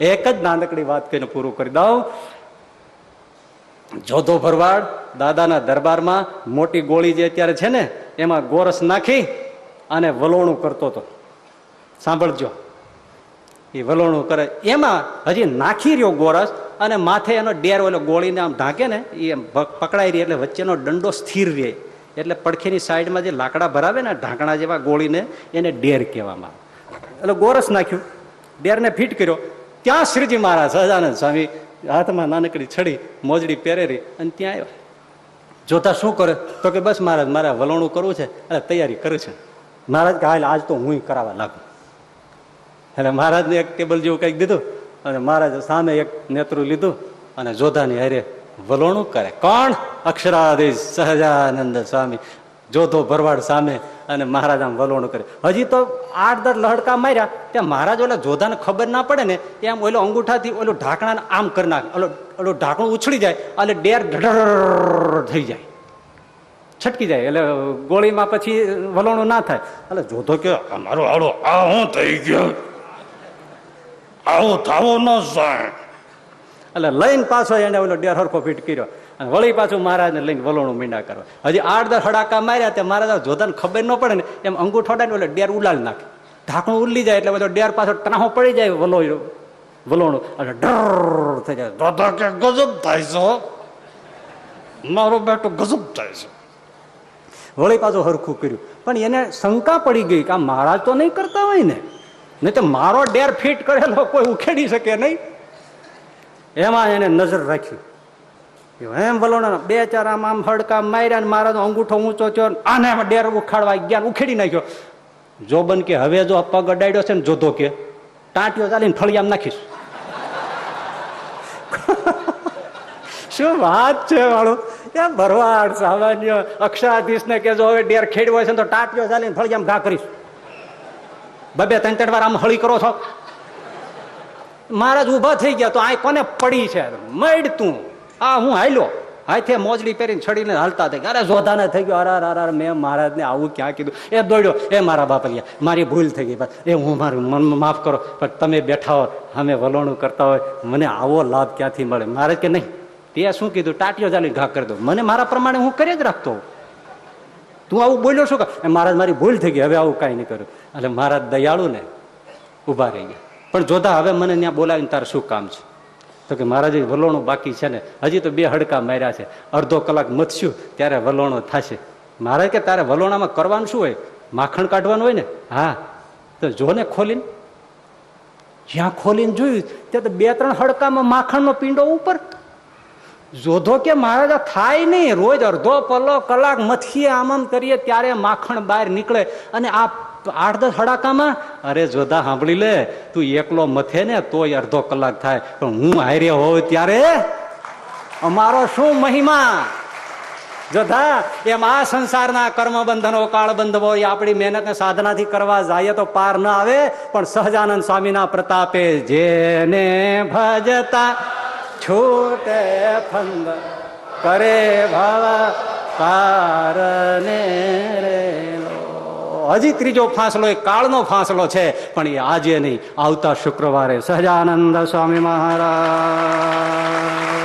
એક જ નાનકડી વાત કહીને પૂરું કરી દઉં. જોધો ભરવાડ દાદાના દરબારમાં મોટી ગોળી જે અત્યારે છે ને, એમાં ગોરસ નાખી અને વલોણું કરતો હતો. સાંભળજો. એ વલોણું કરે. એમાં હજી નાખી રહ્યો ગોરસ અને માથે એનો ડેર ઓલો ગોળીને આમ ઢાંકે ને એ પકડાઈ રહી એટલે વચ્ચેનો દંડો સ્થિર રહે. એટલે પડખેની સાઈડમાં જે લાકડા ભરાવે ને ઢાંકણા જેવા ગોળીને એને ડેર કહેવામાં એટલે ગોરસ નાખ્યું, ડેરને ફિટ કર્યો. ત્યાં શ્રીજી મહારાજ, સહજાનંદ સ્વામી હાથમાં નાનકડી છડી મોજડી પહેરેરી અને ત્યાં આવ્યો. જોતા શું કરે? તો કે બસ મહારાજ, મારે વલોણું કરવું છે અને તૈયારી કરું છે. મહારાજ કે હાલ આજ તો હું કરાવવા લાગુ. એટલે મહારાજને એક ટેબલ જેવું કંઈક દીધું અને મહારાજે સામે એક નેતરું લીધું અને જોધાની હારે વલોણું કરે. કોણ? અક્ષરાધીશ સહજાનંદ સ્વામી. જોધો ભરવાડ સામે અને મહારાજ આમ વલોણું કરે. હજી તો આઠ દર લહડકા માર્યા, ત્યાં મહારાજ ઓલા જોધાને ખબર ના પડે ને એમ ઓલો અંગૂઠાથી ઓલું ઢાંકણાને આમ કરી નાખે. ઓલો, ઓલું ઢાંકણું ઉછળી જાય, એટલે ડેર થઈ જાય. છટકી જાય, એટલે ગોળીમાં પછી વલોણું ના થાય. એટલે જોધો કે અમારો આડો આ હું થઈ ગયો? આવો થાવો ન જાય. એટલે લઈને પાછો એને ઓલો ડેર હરખો ફીટ કર્યો અને વળી પાછું મહારાજને લઈને વલોણું મીંડા કરવા હજી આઠ દસ હડાકા માર્યા તે મહારાજ જોધાને ખબર ન પડે ને એમ અંગૂઠો અડાડીને ઓલો ડેર ઉલાડી નાખે. ઢાંકણું ઉલ્લી જાય એટલે બધો ડેર પાછો ત્રાહો પડી જાય વલો વલોણું એટલે ડર થઈ જાય. દાદા કે ગજબ થાય છે મારો બેટો ગજબ થાય છે. વળી પાછું હરખું કર્યું. પણ એને શંકા પડી ગઈ કે આ મહારાજ તો નહીં કરતા હોય ને. નહીં તો મારો ડેર ફિટ કરેલો કોઈ ઉખેડી શકે નહીં. એમાં એને નજર રાખી. એમ વલોણા બે ચાર આમ આમ હડકા માર્યા ને મારા અંગૂઠો ઊંચો થયો ને આને ડેર ઉખાડવા ગયા ઉખેડી નાખ્યો. જોબન કે હવે જો પગ અડાડ્યો છે ને જોધો કે. ટાંટીઓ ચાલીને ફળિયામ નાખીશ. શું વાત છે વાળું? એ ભરવાડ સામાન્ય અક્ષરાધીશ ને કે જો હવે ડેર ખેડવો છે ને તો ટાંટીઓ ચાલીને ફળિયામ ઘા કરીશ. બબે ત્રણ ત્રણ વાર આમ હળી કરો છો. મહારાજ ઊભા થઈ ગયા તો આ કોને પડી છે? મડ તું આ હું હાલ્યો. હાથે મોજડી પહેરીને છડીને હાલતા થઈ ગયા અરે જોધાને થઈ ગયો. અરે અરે અરે મેં મહારાજને આવું ક્યાં કીધું? એ દોડ્યો. એ મારા બાપરિયા મારી ભૂલ થઈ ગઈ બસ. એ હું મારું મન માફ કરો. પણ તમે બેઠા હો, અમે વલોણું કરતા હોય. મને આવો લાભ ક્યાંથી મળે? મહારાજ કે નહીં. તે શું કીધું? ટાટીઓ ચાલી ઘા કરી દો. મને મારા પ્રમાણે હું કરી જ રાખતો હોઉં. તું આવું બોલ્યો શું કે? મહારાજ, મારી ભૂલ થઈ ગઈ, હવે આવું કાંઈ નહીં કર્યું એટલે મહારાજ દયાળુ ને ઊભા રહી ગયા. પણ જોતા હવે મને ત્યાં બોલાવીને તારે શું કામ છે? તો કે મહારાજ વલોણું બાકી છે ને, હજી તો બે હડકા માર્યા છે. અડધો કલાક મથશું, ત્યારે વલોણો થશે. મહારાજ કે, તારે વલોણામાં કરવાનું શું હોય? માખણ કાઢવાનું હોય ને? હા. તો જો ને ખોલીને. જ્યાં ખોલીને જોયું, ત્યાં તો બે ત્રણ હડકામાં માખણનો પીંડો ઉપર. જોધો કે મહારાજા, થાય નહીં. રોજ અડધો પલો કલાક મથીએ આમ આમ કરીએ ત્યારે માખણ બહાર નીકળે. અને આ આઠ દસ હડાકામાં, અરે જોધા, સાંભળી લે. તું એકલો મથે ને તોય અડધો કલાક થાય. પણ હું હારે હોઉં ત્યારે? અમારો શું મહિમા? જોધા, એમ આ સંસારના કર્મ બંધનો કાળ બંધવો એ આપણી મહેનત સાધનાથી કરવા જાય તો પાર ન આવે. પણ સહજાનંદ સ્વામીના પ્રતાપે જેને ભજતા છૂટે ફંદ કરે ભાવા કારને રે હજી ત્રીજો ફાંસલો, એ કાળનો ફાંસલો છે, પણ એ આજે નહીં, આવતા શુક્રવારે. સહજાનંદ સ્વામી મહારાજ.